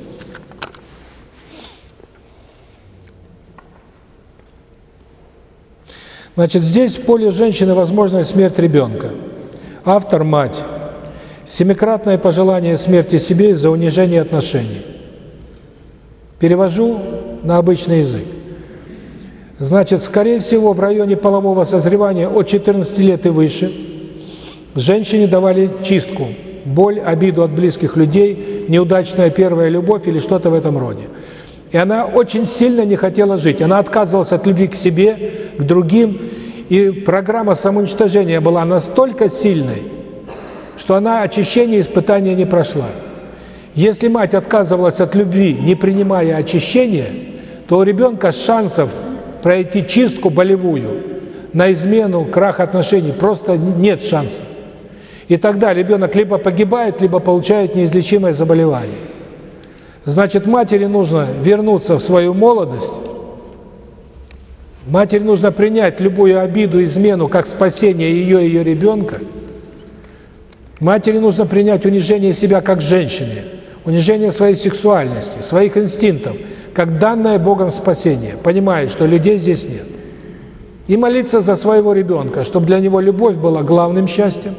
Значит, здесь в поле женщины возможна смерть ребенка. Автор – мать. Семикратное пожелание смерти себе из-за унижения отношений. Перевожу на обычный язык. Значит, скорее всего, в районе полового созревания от 14 лет и выше женщине давали чистку, боль, обиду от близких людей, неудачная первая любовь или что-то в этом роде. И она очень сильно не хотела жить. Она отказывалась от любви к себе, к другим. И программа самоуничтожения была настолько сильной, что она очищение испытания не прошла. Если мать отказывалась от любви, не принимая очищения, то у ребенка шансов пройти чистку болевую, на измену, крах отношений просто нет шансов. И тогда ребенок либо погибает, либо получает неизлечимое заболевание. Значит, матери нужно вернуться в свою молодость, матери нужно принять любую обиду, измену как спасение ее и ее ребенка. Матери нужно принять унижение себя как женщины, унижение своей сексуальности, своих инстинктов, как данное Богом спасение, понимая, что людей здесь нет. И молиться за своего ребенка, чтобы для него любовь была главным счастьем,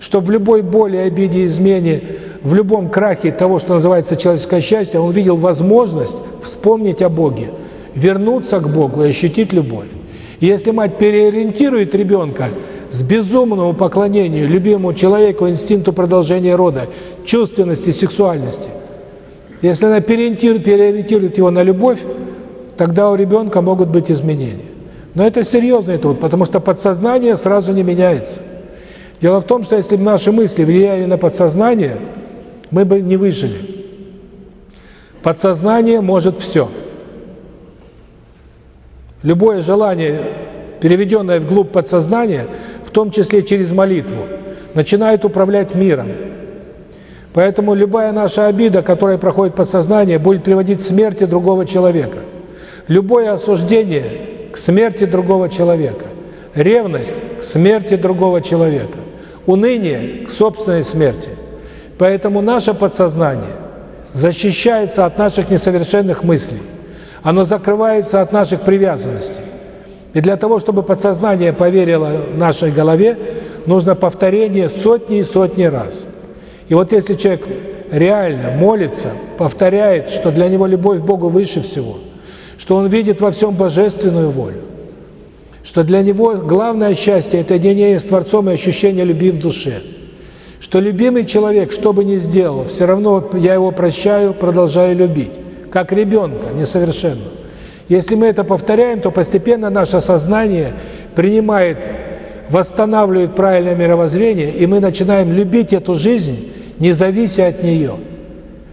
чтобы в любой боли, обиде, измене, в любом крахе того, что называется человеческое счастье, он видел возможность вспомнить о Боге, вернуться к Богу и ощутить любовь. И если мать переориентирует ребенка с безумному поклонению любимому человеку, инстинкту продолжения рода, чувственности, сексуальности, если она переориентирует, его на любовь, тогда у ребенка могут быть изменения. Но это серьезный труд, потому что подсознание сразу не меняется. Дело в том, что если наши мысли влияли на подсознание, мы бы не выжили. Подсознание может все. Любое желание, переведенное вглубь подсознания, в том числе через молитву, начинает управлять миром. Поэтому любая наша обида, которая проходит подсознание, будет приводить к смерти другого человека. Любое осуждение – к смерти другого человека. Ревность – к смерти другого человека. Уныние – к собственной смерти. Поэтому наше подсознание защищается от наших несовершенных мыслей. Оно закрывается от наших привязанностей. И для того, чтобы подсознание поверило нашей голове, нужно повторение сотни и сотни раз. И вот если человек реально молится, повторяет, что для него любовь к Богу выше всего, что он видит во всем божественную волю, что для него главное счастье – это единение с Творцом и ощущение любви в душе, что любимый человек, что бы ни сделал, все равно я его прощаю, продолжаю любить, как ребенка, несовершенного. Если мы это повторяем, то постепенно наше сознание принимает, восстанавливает правильное мировоззрение, и мы начинаем любить эту жизнь, не завися от нее.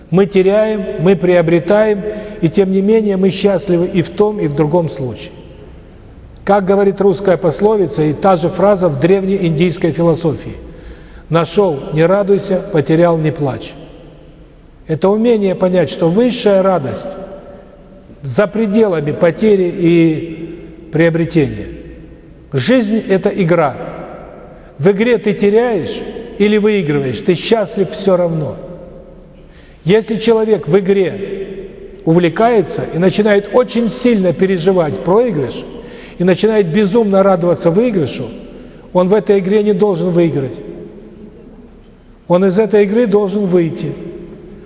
Мы теряем, мы приобретаем, и тем не менее мы счастливы и в том, и в другом случае. Как говорит русская пословица, и та же фраза в древней индийской философии. Нашел – не радуйся, потерял – не плачь. Это умение понять, что высшая радость за пределами потери и приобретения. Жизнь – это игра. В игре ты теряешь или выигрываешь, ты счастлив все равно. Если человек в игре увлекается и начинает очень сильно переживать проигрыш, и начинает безумно радоваться выигрышу, он в этой игре не должен выиграть. Он из этой игры должен выйти.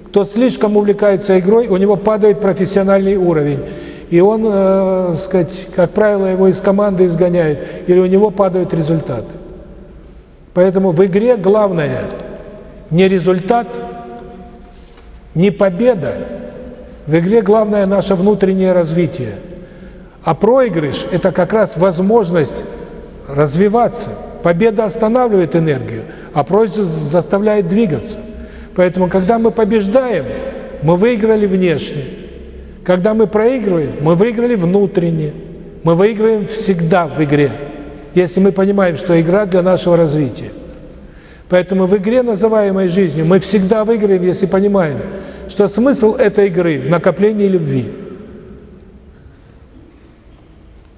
Кто слишком увлекается игрой, у него падает профессиональный уровень. И он, э, сказать, как правило, его из команды изгоняют, или у него падают результаты. Поэтому в игре главное не результат, не победа, в игре главное наше внутреннее развитие. А проигрыш – это как раз возможность развиваться. Победа останавливает энергию, а проигрыш заставляет двигаться. Поэтому, когда мы побеждаем, мы выиграли внешне. Когда мы проигрываем, мы выиграли внутренне. Мы выиграем всегда в игре, если мы понимаем, что игра для нашего развития. Поэтому в игре, называемой жизнью, мы всегда выиграем, если понимаем, что смысл этой игры в накоплении любви.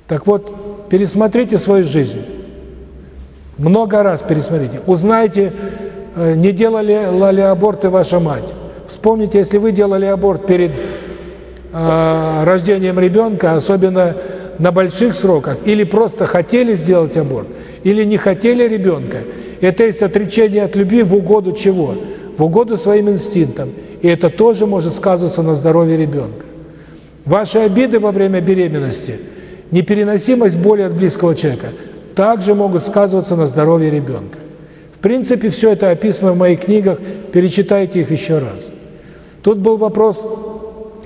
Так вот, пересмотрите свою жизнь. Много раз пересмотрите. Узнайте, э, не делали ли аборты ваша мать. Вспомните, если вы делали аборт перед э, рождением ребенка, особенно на больших сроках, или просто хотели сделать аборт, или не хотели ребенка, это есть отречение от любви в угоду чего? В угоду своим инстинктам. И это тоже может сказываться на здоровье ребенка. Ваши обиды во время беременности, непереносимость боли от близкого человека также могут сказываться на здоровье ребенка. В принципе, все это описано в моих книгах, перечитайте их еще раз. Тут был вопрос,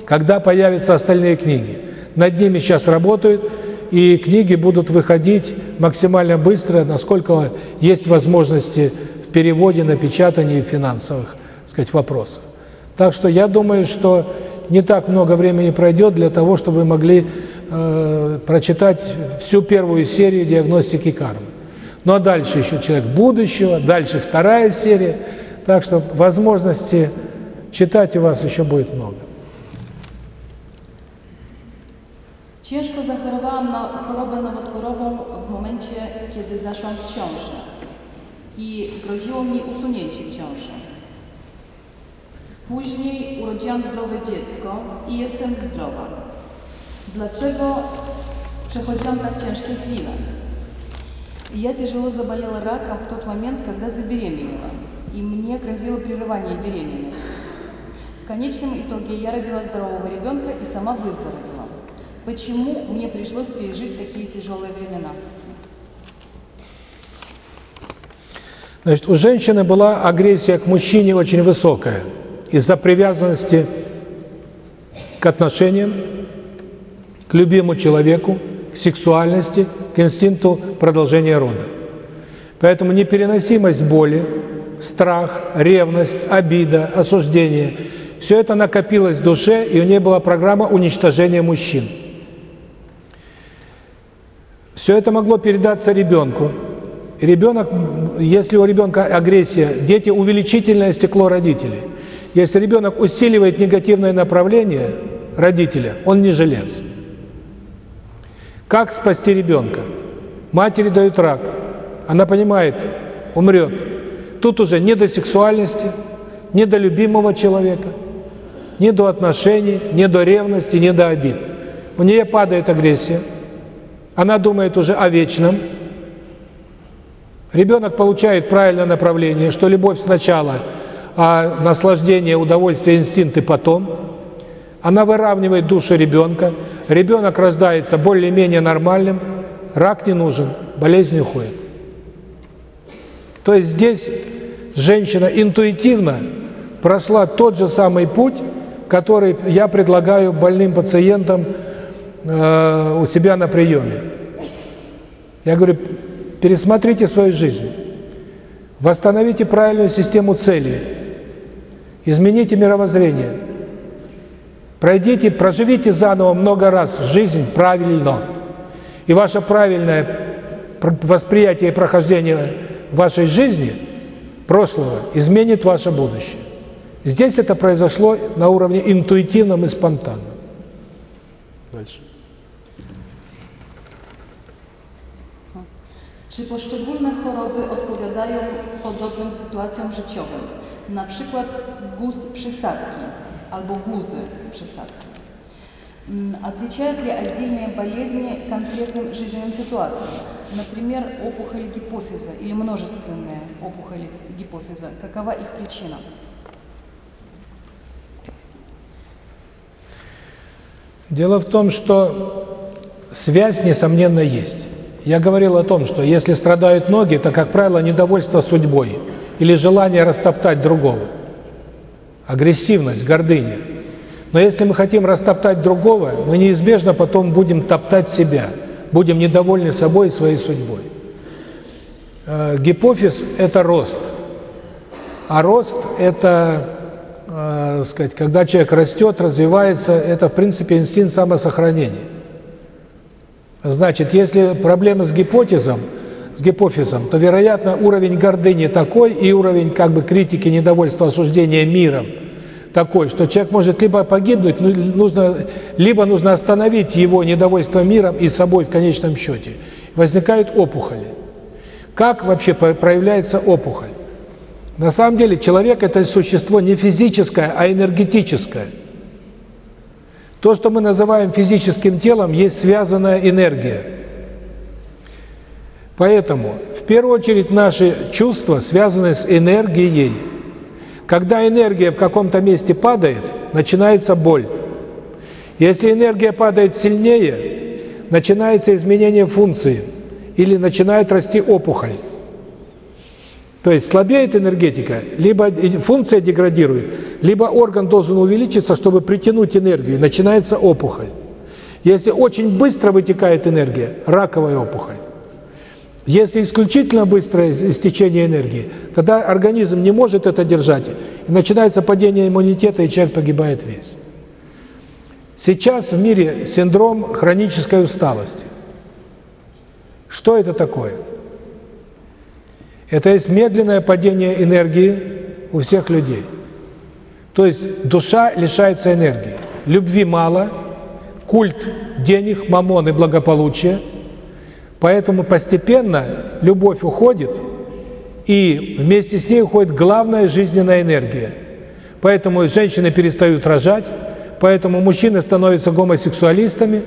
когда появятся остальные книги. Над ними сейчас работают, и книги будут выходить максимально быстро, насколько есть возможности в переводе, напечатании финансовых, сказать, вопросов. Так что я думаю, что не так много времени пройдет для того, чтобы вы могли э, прочитать всю первую серию диагностики кармы. Ну а дальше еще человек будущего, дальше вторая серия. Так что возможности читать у вас еще будет много. Ciężko zachorowałam na chorobę nowotworową w momencie, kiedy zaszłam w ciążę i groziło mi usunięcie ciąży. Później urodziłam zdrowe dziecko i jestem zdrowa. Dlaczego przechodziłam tak ciężkie chwile? Я тяжело заболела раком в тот момент, когда забеременела, и мне грозило прерывание беременности. В конечном итоге я родила здорового ребенка и сама выздоровела. Почему мне пришлось пережить такие тяжелые времена? Значит, у женщины была агрессия к мужчине очень высокая из-за привязанности к отношениям, любимому человеку, к сексуальности, к инстинкту продолжения рода. Поэтому непереносимость боли, страх, ревность, обида, осуждение – все это накопилось в душе, и у нее была программа уничтожения мужчин. Все это могло передаться ребенку. ребенок, если у ребенка агрессия, дети – увеличительное стекло родителей. Если ребенок усиливает негативное направление родителя, он не жилец. Как спасти ребенка? Матери дают рак. Она понимает, умрет. Тут уже не до сексуальности, не до любимого человека, не до отношений, не до ревности, не до обид. У нее падает агрессия – она думает уже о вечном. Ребенок получает правильное направление, что любовь сначала, а наслаждение, удовольствие, инстинкты потом. Она выравнивает душу ребенка. Ребенок рождается более-менее нормальным, рак не нужен, болезнь уходит. То есть здесь женщина интуитивно прошла тот же самый путь, который я предлагаю больным пациентам э, у себя на приеме. Я говорю, пересмотрите свою жизнь, восстановите правильную систему целей, измените мировоззрение, пройдите, проживите заново много раз жизнь правильно. И ваше правильное восприятие и прохождение вашей жизни, прошлого, изменит ваше будущее. Здесь это произошло на уровне интуитивном и спонтанном. Дальше. Czy poszczególne choroby odpowiadają podobnym sytuacjom życiowym? Na przykład guz przysadki albo guzy przysadki. Отвечают ли отдельные болезни конкретным жизненным ситуациям? Например, опухоль гипофиза или множественные опухоли гипофиза. Какова их причина? Дело в том, что связь, несомненно, есть. Я говорил о том, что если страдают ноги, то, как правило, недовольство судьбой или желание растоптать другого. Агрессивность, гордыня. Но если мы хотим растоптать другого, мы неизбежно потом будем топтать себя, будем недовольны собой и своей судьбой. Э, гипофиз – это рост. А рост – это, э, сказать, когда человек растет, развивается, это, в принципе, инстинкт самосохранения. Значит, если проблема с гипотезом, с гипофизом, то, вероятно, уровень гордыни такой и уровень как бы критики, недовольства, осуждения миром такой, что человек может либо погибнуть, ну, нужно, либо нужно остановить его недовольство миром и собой в конечном счете. Возникают опухоли. Как вообще проявляется опухоль? На самом деле человек – это существо не физическое, а энергетическое. То, что мы называем физическим телом, есть связанная энергия. Поэтому, в первую очередь, наши чувства связаны с энергией. Когда энергия в каком-то месте падает, начинается боль. Если энергия падает сильнее, начинается изменение функции или начинает расти опухоль. То есть слабеет энергетика, либо функция деградирует, либо орган должен увеличиться, чтобы притянуть энергию, начинается опухоль. Если очень быстро вытекает энергия, раковая опухоль. Если исключительно быстрое истечение энергии, тогда организм не может это держать, и начинается падение иммунитета, и человек погибает весь. Сейчас в мире синдром хронической усталости. Что это такое? Это есть медленное падение энергии у всех людей. То есть душа лишается энергии. Любви мало, культ денег, мамон и благополучия – Поэтому постепенно любовь уходит, и вместе с ней уходит главная жизненная энергия. Поэтому женщины перестают рожать, поэтому мужчины становятся гомосексуалистами,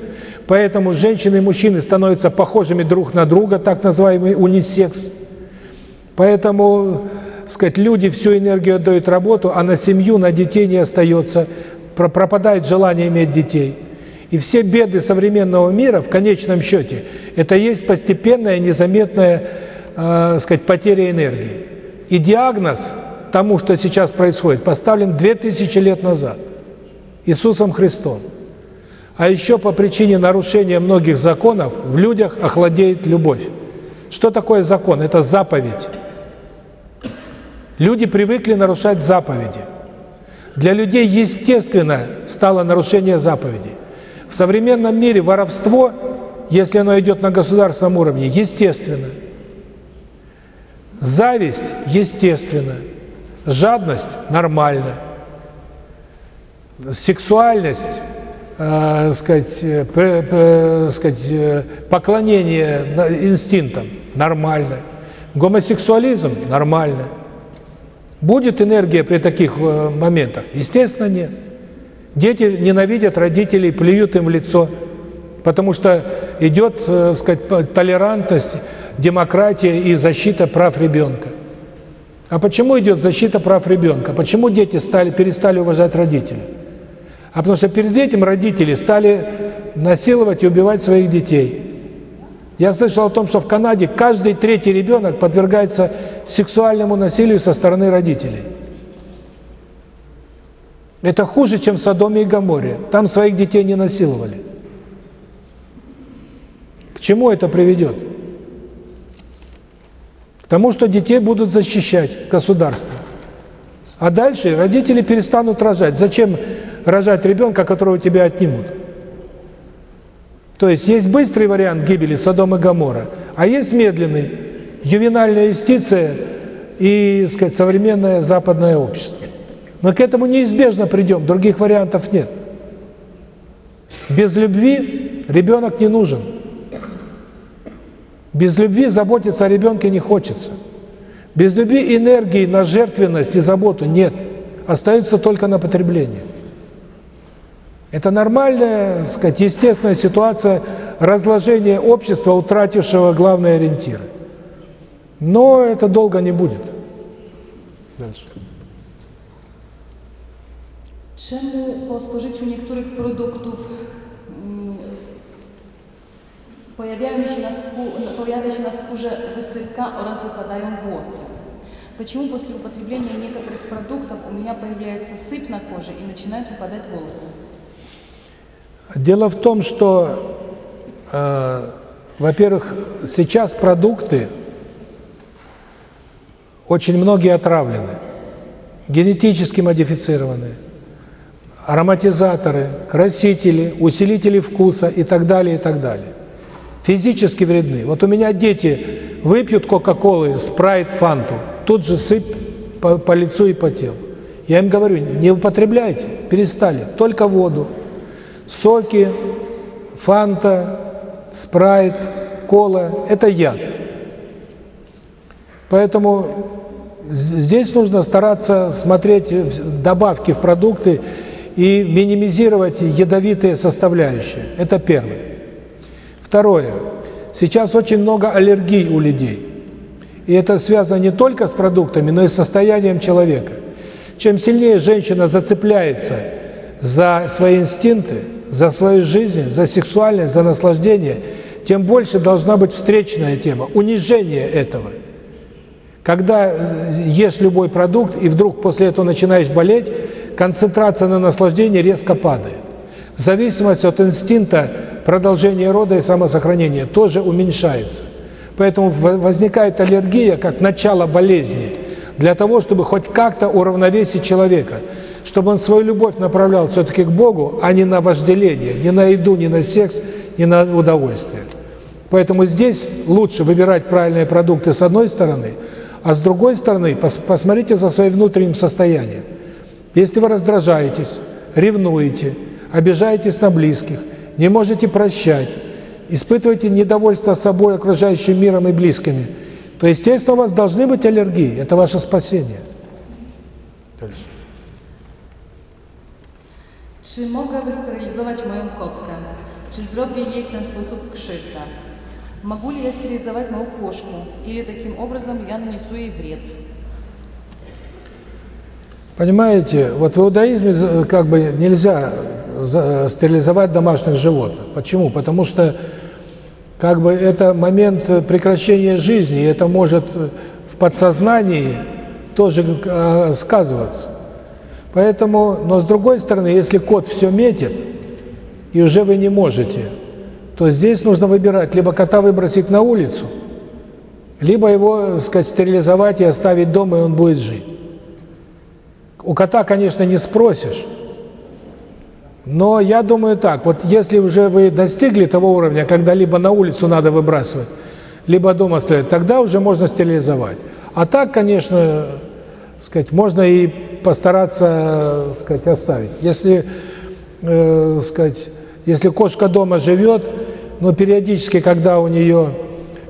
поэтому женщины и мужчины становятся похожими друг на друга, так называемый унисекс. Поэтому, сказать, люди всю энергию отдают работу, а на семью, на детей не остается, пропадает желание иметь детей. И все беды современного мира в конечном счете это есть постепенная, незаметная, э, сказать, потеря энергии. И диагноз тому, что сейчас происходит, поставлен 2000 лет назад Иисусом Христом. А еще по причине нарушения многих законов в людях охладеет любовь. Что такое закон? Это заповедь. Люди привыкли нарушать заповеди. Для людей естественно стало нарушение заповедей. В современном мире воровство, если оно идет на государственном уровне, естественно. Зависть – естественно. Жадность – нормально. Сексуальность, э, сказать, э, э, сказать, поклонение инстинктам – нормально. Гомосексуализм – нормально. Будет энергия при таких э, моментах? Естественно, нет. Дети ненавидят родителей, плюют им в лицо, потому что идет, э, сказать, толерантность, демократия и защита прав ребенка. А почему идет защита прав ребенка? Почему дети стали перестали уважать родителей? А потому что перед этим родители стали насиловать и убивать своих детей. Я слышал о том, что в Канаде каждый третий ребенок подвергается сексуальному насилию со стороны родителей. Это хуже, чем в Содоме и Гоморе. Там своих детей не насиловали. К чему это приведет? К тому, что детей будут защищать государство. А дальше родители перестанут рожать. Зачем рожать ребенка, которого тебя отнимут? То есть есть быстрый вариант гибели Содома и Гомора, а есть медленный, ювенальная юстиция и, сказать, современное западное общество. Мы к этому неизбежно придем, других вариантов нет. Без любви ребенок не нужен. Без любви заботиться о ребенке не хочется. Без любви энергии на жертвенность и заботу нет. Остается только на потребление. Это нормальная, сказать, естественная ситуация разложения общества, утратившего главные ориентиры. Но это долго не будет. Дальше. Czemu po spożyciu niektórych produktów mm, pojawiają się na skórze, pojawia się na skórze wysypka oraz wypadają włosy? Почему после употребления некоторых продуктов у меня появляется сыпь на коже и начинают выпадать волосы? Дело в том, что, э, во-первых, сейчас продукты очень многие отравлены, генетически модифицированные ароматизаторы, красители, усилители вкуса и так далее, и так далее. физически вредны. Вот у меня дети выпьют Кока-Колы, Спрайт, Фанту, тут же сыпь по, по лицу и по телу. Я им говорю, не употребляйте, перестали, только воду. Соки, Фанта, Спрайт, Кола – это яд. Поэтому здесь нужно стараться смотреть добавки в продукты и минимизировать ядовитые составляющие. Это первое. Второе. Сейчас очень много аллергий у людей. И это связано не только с продуктами, но и с состоянием человека. Чем сильнее женщина зацепляется за свои инстинкты, за свою жизнь, за сексуальность, за наслаждение, тем больше должна быть встречная тема, унижение этого. Когда э, ешь любой продукт и вдруг после этого начинаешь болеть, концентрация на наслаждении резко падает. Зависимость от инстинкта продолжения рода и самосохранения тоже уменьшается. Поэтому возникает аллергия как начало болезни, для того, чтобы хоть как-то уравновесить человека, чтобы он свою любовь направлял все-таки к Богу, а не на вожделение, не на еду, не на секс, не на удовольствие. Поэтому здесь лучше выбирать правильные продукты с одной стороны, а с другой стороны пос посмотрите за своим внутренним состоянием. Если вы раздражаетесь, ревнуете, обижаетесь на близких, не можете прощать, испытываете недовольство собой, окружающим миром и близкими, то, естественно, у вас должны быть аллергии. Это ваше спасение. Дальше. Czy mogę wysterylizować moją kotkę? Czy zrobię jej w ten sposób krzywdę? Могу ли я стерилизовать мою кошку? Или таким образом я нанесу ей вред? Понимаете, вот в иудаизме как бы нельзя стерилизовать домашних животных. Почему? Потому что как бы это момент прекращения жизни, и это может в подсознании тоже сказываться. Поэтому, но с другой стороны, если кот все метит, и уже вы не можете, то здесь нужно выбирать, либо кота выбросить на улицу, либо его, так сказать, стерилизовать и оставить дома, и он будет жить. У кота, конечно, не спросишь, но я думаю так, вот если уже вы достигли того уровня, когда либо на улицу надо выбрасывать, либо дома стоять, тогда уже можно стерилизовать. А так, конечно, сказать, можно и постараться, сказать, оставить. Если, э, сказать, если кошка дома живет, но периодически, когда у нее,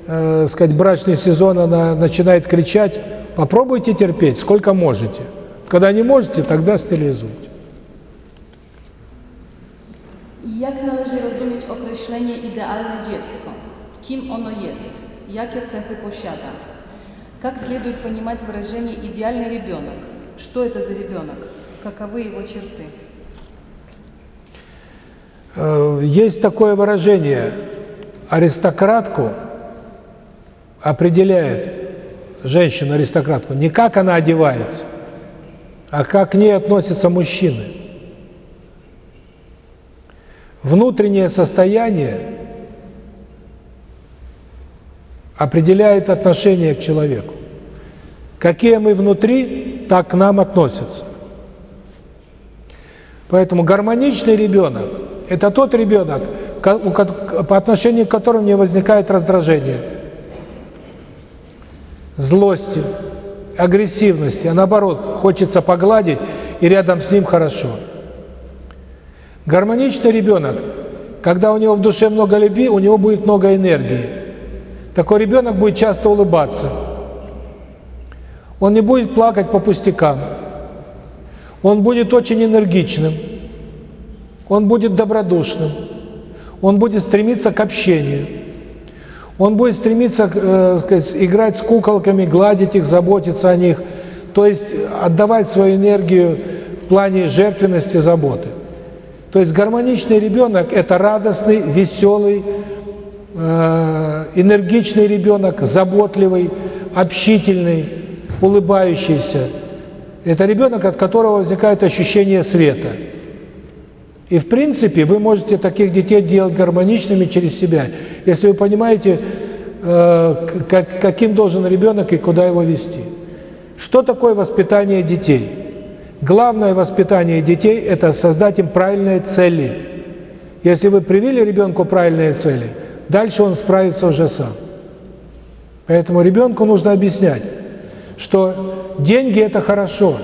э, сказать, брачный сезон, она начинает кричать, попробуйте терпеть, сколько можете. Когда не можете, тогда стерилизуйте. Jak należy rozumieć określenie idealne dziecko? Kim ono jest? Jakie cechy posiada? Как следует понимать выражение «идеальный ребенок»? Что это за ребенок? Каковы его черты? Есть такое выражение «аристократку» определяет женщину-аристократку не как она одевается, а как к ней относятся мужчины. Внутреннее состояние определяет отношение к человеку. Какие мы внутри, так к нам относятся. Поэтому гармоничный ребенок – это тот ребенок, по отношению к которому не возникает раздражение, злости, агрессивности, а наоборот, хочется погладить, и рядом с ним хорошо. Гармоничный ребенок, когда у него в душе много любви, у него будет много энергии. Такой ребенок будет часто улыбаться. Он не будет плакать по пустякам. Он будет очень энергичным. Он будет добродушным. Он будет стремиться к общению. Он будет стремиться э, сказать, играть с куколками, гладить их, заботиться о них. То есть отдавать свою энергию в плане жертвенности, заботы. То есть гармоничный ребенок – это радостный, веселый, э, энергичный ребенок, заботливый, общительный, улыбающийся. Это ребенок, от которого возникает ощущение света. И в принципе вы можете таких детей делать гармоничными через себя, если вы понимаете, э, как, каким должен ребенок и куда его вести. Что такое воспитание детей? Главное воспитание детей – это создать им правильные цели. Если вы привили ребенку правильные цели, дальше он справится уже сам. Поэтому ребенку нужно объяснять, что деньги – это хорошо,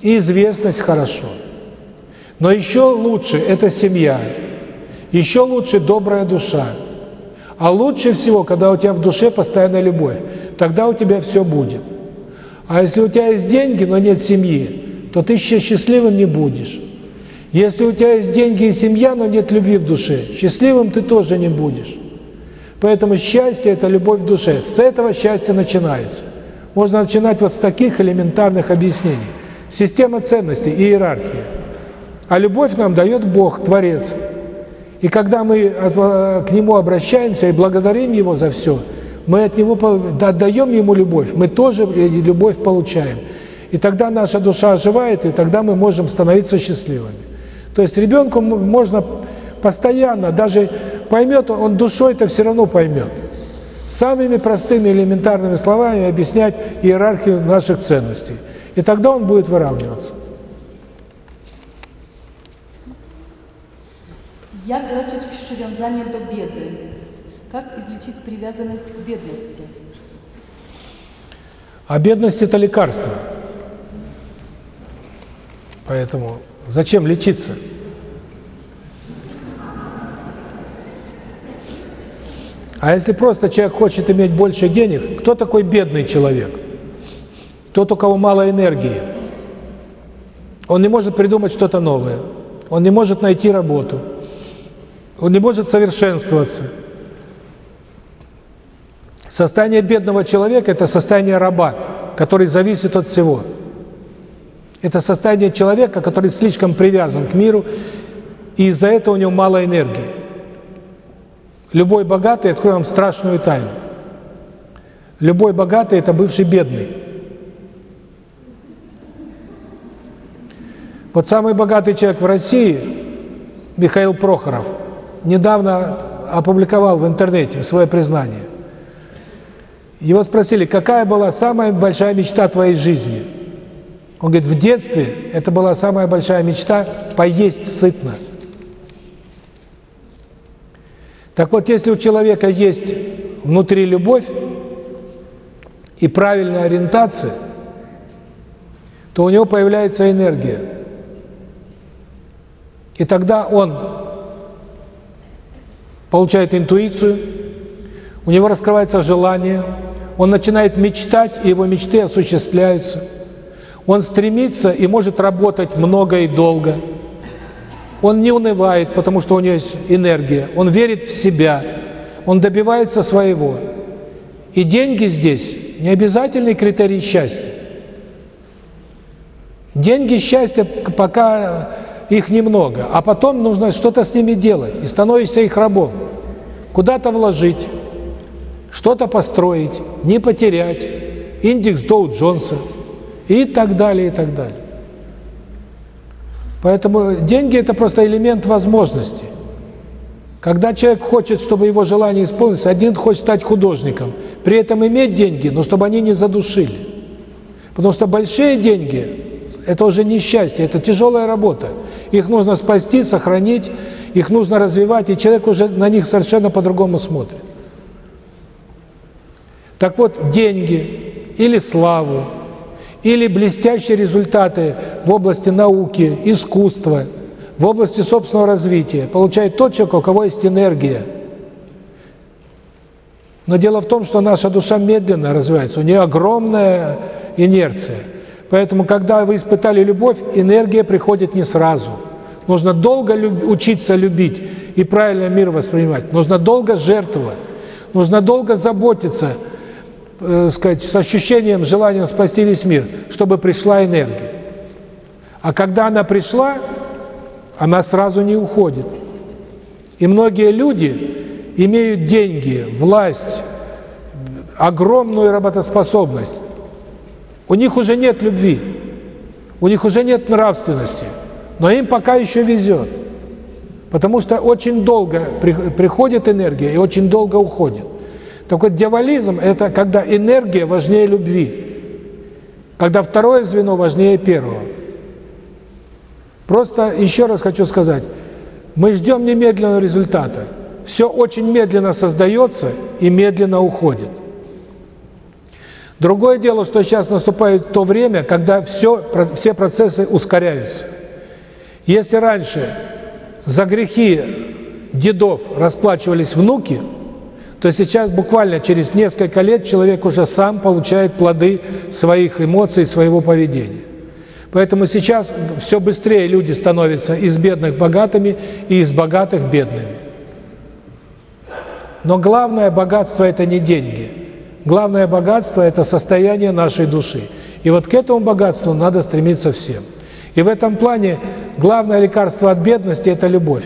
и известность – хорошо. Но еще лучше – это семья, еще лучше – добрая душа. А лучше всего, когда у тебя в душе постоянная любовь, тогда у тебя все будет. А если у тебя есть деньги, но нет семьи, то ты счастливым не будешь. Если у тебя есть деньги и семья, но нет любви в душе, счастливым ты тоже не будешь. Поэтому счастье – это любовь в душе. С этого счастье начинается. Можно начинать вот с таких элементарных объяснений. Система ценностей, иерархия. А любовь нам дает Бог, Творец. И когда мы к Нему обращаемся и благодарим Его за все, мы от Него отдаем Ему любовь, мы тоже любовь получаем. И тогда наша душа оживает, и тогда мы можем становиться счастливыми. То есть ребенку можно постоянно, даже поймет, он душой это все равно поймет. Самыми простыми элементарными словами объяснять иерархию наших ценностей. И тогда он будет выравниваться. Jak leczyć przywiązanie do biedy? Как излечить привязанность к бедности? А бедность – это лекарство. Поэтому зачем лечиться? А если просто человек хочет иметь больше денег, кто такой бедный человек? Тот, у кого мало энергии. Он не может придумать что-то новое. Он не может найти работу. Он не может совершенствоваться. Состояние бедного человека – это состояние раба, который зависит от всего. Это состояние человека, который слишком привязан к миру, и из-за этого у него мало энергии. Любой богатый, открою вам страшную тайну. Любой богатый – это бывший бедный. Вот самый богатый человек в России, Михаил Прохоров, недавно опубликовал в интернете свое признание. Его спросили, какая была самая большая мечта твоей жизни? Он говорит, в детстве это была самая большая мечта – поесть сытно. Так вот, если у человека есть внутри любовь и правильная ориентация, то у него появляется энергия. И тогда он получает интуицию, у него раскрывается желание, он начинает мечтать, и его мечты осуществляются. Он стремится и может работать много и долго – он не унывает, потому что у него есть энергия. Он верит в себя. Он добивается своего. И деньги здесь не обязательный критерий счастья. Деньги счастья пока их немного, а потом нужно что-то с ними делать, и становишься их рабом. Куда-то вложить, что-то построить, не потерять, индекс Доу-Джонса и так далее, и так далее. Поэтому деньги – это просто элемент возможности. Когда человек хочет, чтобы его желание исполнилось, один хочет стать художником, при этом иметь деньги, но чтобы они не задушили. Потому что большие деньги – это уже не счастье, это тяжелая работа. Их нужно спасти, сохранить, их нужно развивать, и человек уже на них совершенно по-другому смотрит. Так вот, деньги или славу, или блестящие результаты в области науки, искусства, в области собственного развития получает тот человек, у кого есть энергия. Но дело в том, что наша душа медленно развивается, у нее огромная инерция. Поэтому, когда вы испытали любовь, энергия приходит не сразу. Нужно долго люб учиться любить и правильно мир воспринимать. Нужно долго жертвовать. Нужно долго заботиться – э, сказать, с ощущением, желанием спасти весь мир, чтобы пришла энергия. А когда она пришла, она сразу не уходит. И многие люди имеют деньги, власть, огромную работоспособность. У них уже нет любви, у них уже нет нравственности, но им пока еще везет. Потому что очень долго приходит энергия и очень долго уходит. Так вот, дьяволизм – это когда энергия важнее любви, когда второе звено важнее первого. Просто еще раз хочу сказать, мы ждем немедленного результата. все очень медленно создается и медленно уходит. Другое дело, что сейчас наступает то время, когда все, все процессы ускоряются. Если раньше за грехи дедов расплачивались внуки, то сейчас буквально через несколько лет человек уже сам получает плоды своих эмоций, своего поведения. Поэтому сейчас все быстрее люди становятся из бедных богатыми и из богатых бедными. Но главное богатство – это не деньги – Главное богатство – это состояние нашей души. И вот к этому богатству надо стремиться всем. И в этом плане главное лекарство от бедности – это любовь.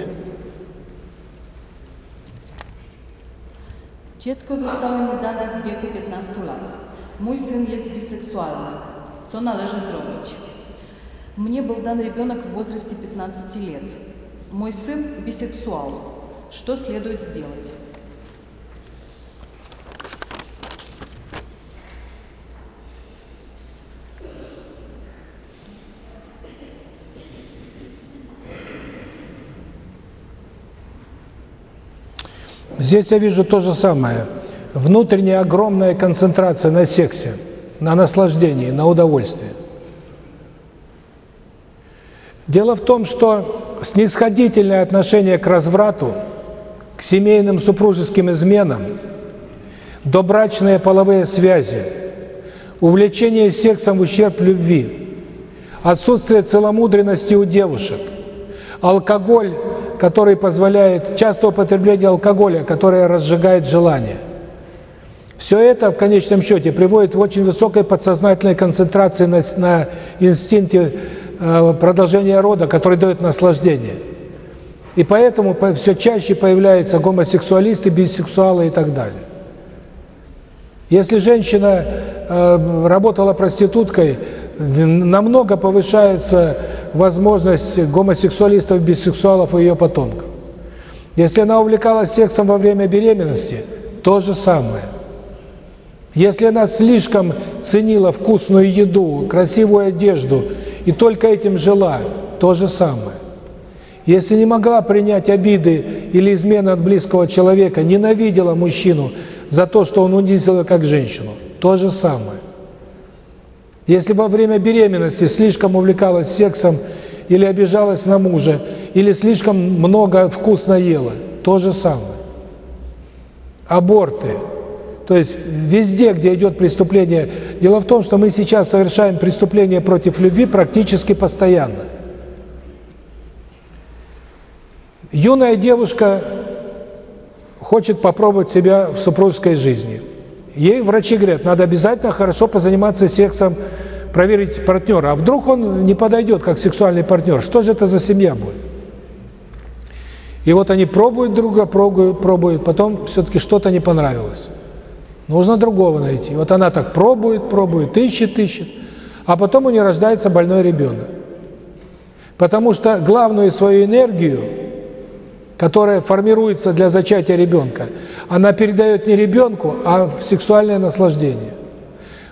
Dziecko zostało mi dane w wieku 15 lat. Mój syn jest biseksualny. Co należy zrobić? Мне был дан ребенок в возрасте 15 лет. Мой сын бисексуал. Что следует сделать? Здесь я вижу то же самое. Внутренняя огромная концентрация на сексе, на наслаждении, на удовольствии. Дело в том, что снисходительное отношение к разврату, к семейным супружеским изменам, добрачные половые связи, увлечение сексом в ущерб любви, отсутствие целомудренности у девушек, алкоголь который позволяет, часто употребление алкоголя, которое разжигает желание. Все это в конечном счете приводит в очень высокой подсознательной концентрации на, на инстинкте э, продолжения рода, который дает наслаждение. И поэтому все чаще появляются гомосексуалисты, бисексуалы и так далее. Если женщина э, работала проституткой, намного повышается возможность гомосексуалистов, бисексуалов и ее потомков. Если она увлекалась сексом во время беременности, то же самое. Если она слишком ценила вкусную еду, красивую одежду и только этим жила, то же самое. Если не могла принять обиды или измены от близкого человека, ненавидела мужчину за то, что он унизил ее как женщину, то же самое. Если во время беременности слишком увлекалась сексом или обижалась на мужа, или слишком много вкусно ела, то же самое. Аборты. То есть везде, где идет преступление. Дело в том, что мы сейчас совершаем преступление против любви практически постоянно. Юная девушка хочет попробовать себя в супружеской жизни. Ей врачи говорят, надо обязательно хорошо позаниматься сексом, проверить партнера. А вдруг он не подойдет как сексуальный партнер? Что же это за семья будет? И вот они пробуют друга, пробуют, пробуют, потом все-таки что-то не понравилось. Нужно другого найти. Вот она так пробует, пробует, ищет, ищет, а потом у нее рождается больной ребенок. Потому что главную свою энергию которая формируется для зачатия ребенка, она передает не ребенку, а сексуальное наслаждение.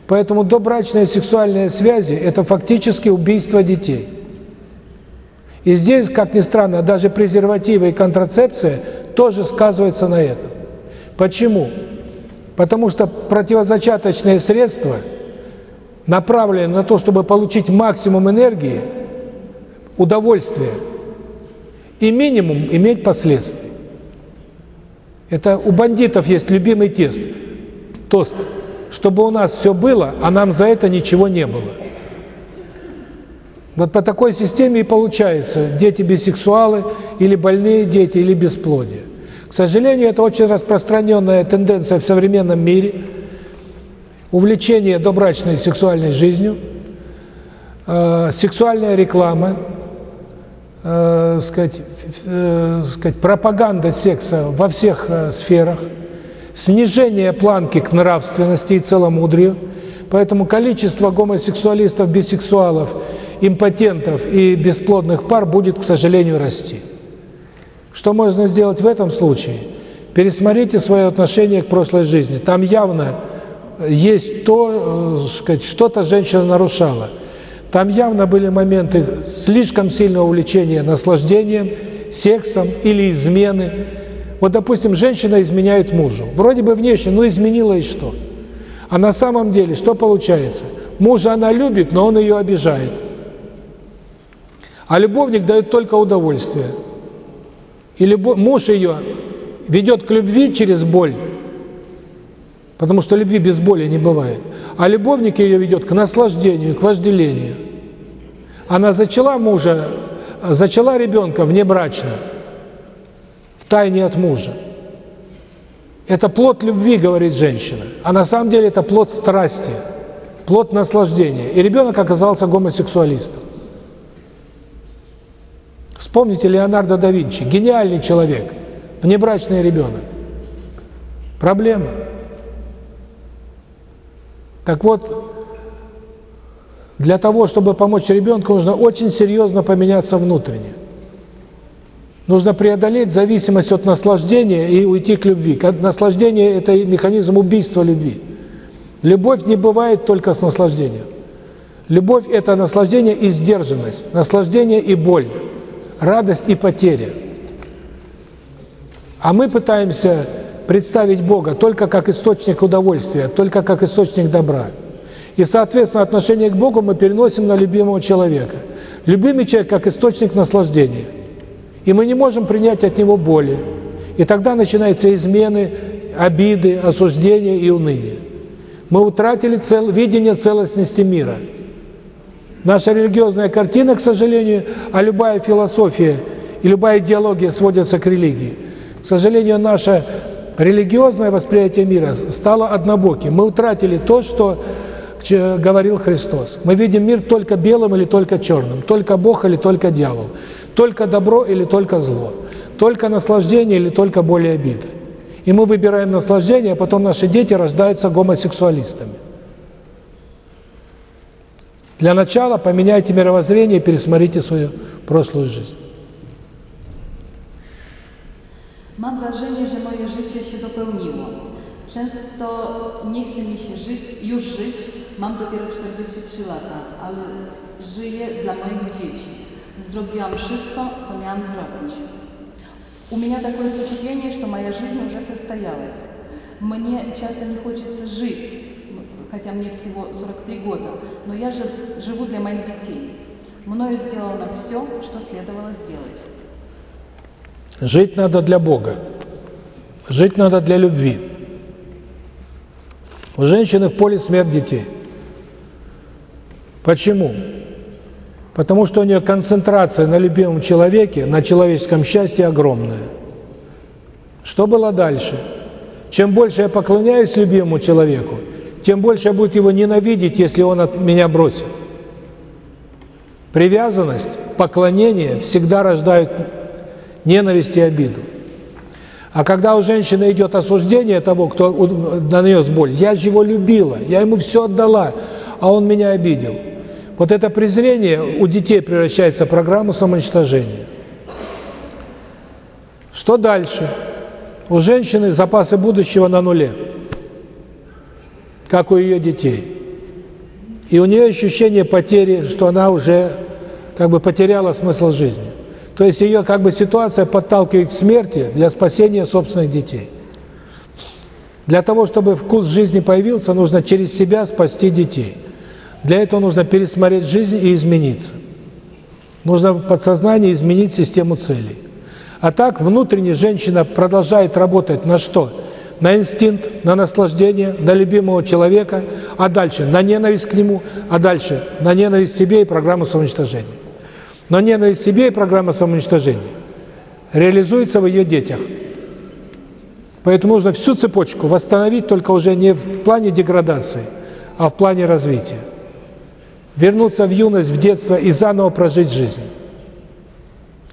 Поэтому добрачные сексуальные связи – это фактически убийство детей. И здесь, как ни странно, даже презервативы и контрацепция тоже сказываются на этом. Почему? Потому что противозачаточные средства направлены на то, чтобы получить максимум энергии, удовольствия, и минимум иметь последствий. Это у бандитов есть любимый тест, тост, чтобы у нас все было, а нам за это ничего не было. Вот по такой системе и получается дети бисексуалы, или больные дети, или бесплодие. К сожалению, это очень распространенная тенденция в современном мире, увлечение добрачной сексуальной жизнью, э, сексуальная реклама, э, сказать, э, сказать, пропаганда секса во всех э, сферах, снижение планки к нравственности и целомудрию, поэтому количество гомосексуалистов, бисексуалов, импотентов и бесплодных пар будет, к сожалению, расти. Что можно сделать в этом случае? Пересмотрите свое отношение к прошлой жизни. Там явно есть то, э, сказать, что-то женщина нарушала. Там явно были моменты слишком сильного увлечения наслаждением, сексом или измены. Вот, допустим, женщина изменяет мужу. Вроде бы внешне, ну изменила и что? А на самом деле что получается? Мужа она любит, но он ее обижает. А любовник дает только удовольствие. И любовь, муж ее ведет к любви через боль, потому что любви без боли не бывает. А любовник ее ведет к наслаждению, к вожделению. Она зачала мужа, зачала ребенка внебрачно, в тайне от мужа. Это плод любви, говорит женщина. А на самом деле это плод страсти, плод наслаждения. И ребенок оказался гомосексуалистом. Вспомните Леонардо да Винчи, гениальный человек, внебрачный ребенок. Проблема. Так вот, для того, чтобы помочь ребенку, нужно очень серьезно поменяться внутренне. Нужно преодолеть зависимость от наслаждения и уйти к любви. Наслаждение – это механизм убийства любви. Любовь не бывает только с наслаждением. Любовь – это наслаждение и сдержанность, наслаждение и боль радость и потеря. А мы пытаемся представить Бога только как источник удовольствия, только как источник добра. И, соответственно, отношение к Богу мы переносим на любимого человека. Любимый человек как источник наслаждения. И мы не можем принять от него боли. И тогда начинаются измены, обиды, осуждения и уныние. Мы утратили цел, видение целостности мира – Наша религиозная картина, к сожалению, а любая философия и любая идеология сводятся к религии. К сожалению, наше религиозное восприятие мира стало однобоким. Мы утратили то, что говорил Христос. Мы видим мир только белым или только черным, только Бог или только дьявол, только добро или только зло, только наслаждение или только более обиды. И мы выбираем наслаждение, а потом наши дети рождаются гомосексуалистами. Для начала поменяйте мировоззрение и пересмотрите свою прошлую жизнь. Mam wrażenie, że moje życie się dopełniło. Często nie chce mi się żyć, już żyć, mam dopiero 43 lata, ale żyję dla moich dzieci. Zrobiłam wszystko, co miałam zrobić. У меня такое впечатление, что моя жизнь уже состоялась. Мне часто не хочется жить, хотя мне всего 43 года, но я же живу для моих детей. Мною сделано все, что следовало сделать. Жить надо для Бога. Жить надо для любви. У женщины в поле смерть детей. Почему? Потому что у нее концентрация на любимом человеке, на человеческом счастье огромная. Что было дальше? Чем больше я поклоняюсь любимому человеку, тем больше я буду его ненавидеть, если он от меня бросит. Привязанность, поклонение всегда рождают ненависть и обиду. А когда у женщины идет осуждение того, кто нанес боль, я же его любила, я ему все отдала, а он меня обидел. Вот это презрение у детей превращается в программу самоуничтожения. Что дальше? У женщины запасы будущего на нуле как у ее детей. И у нее ощущение потери, что она уже как бы потеряла смысл жизни. То есть ее как бы ситуация подталкивает к смерти для спасения собственных детей. Для того, чтобы вкус жизни появился, нужно через себя спасти детей. Для этого нужно пересмотреть жизнь и измениться. Нужно в подсознании изменить систему целей. А так внутренне женщина продолжает работать на что? на инстинкт, на наслаждение, на любимого человека, а дальше на ненависть к нему, а дальше на ненависть к себе и программу самоуничтожения. Но ненависть к себе и программа самоуничтожения реализуется в ее детях. Поэтому нужно всю цепочку восстановить только уже не в плане деградации, а в плане развития. Вернуться в юность, в детство и заново прожить жизнь.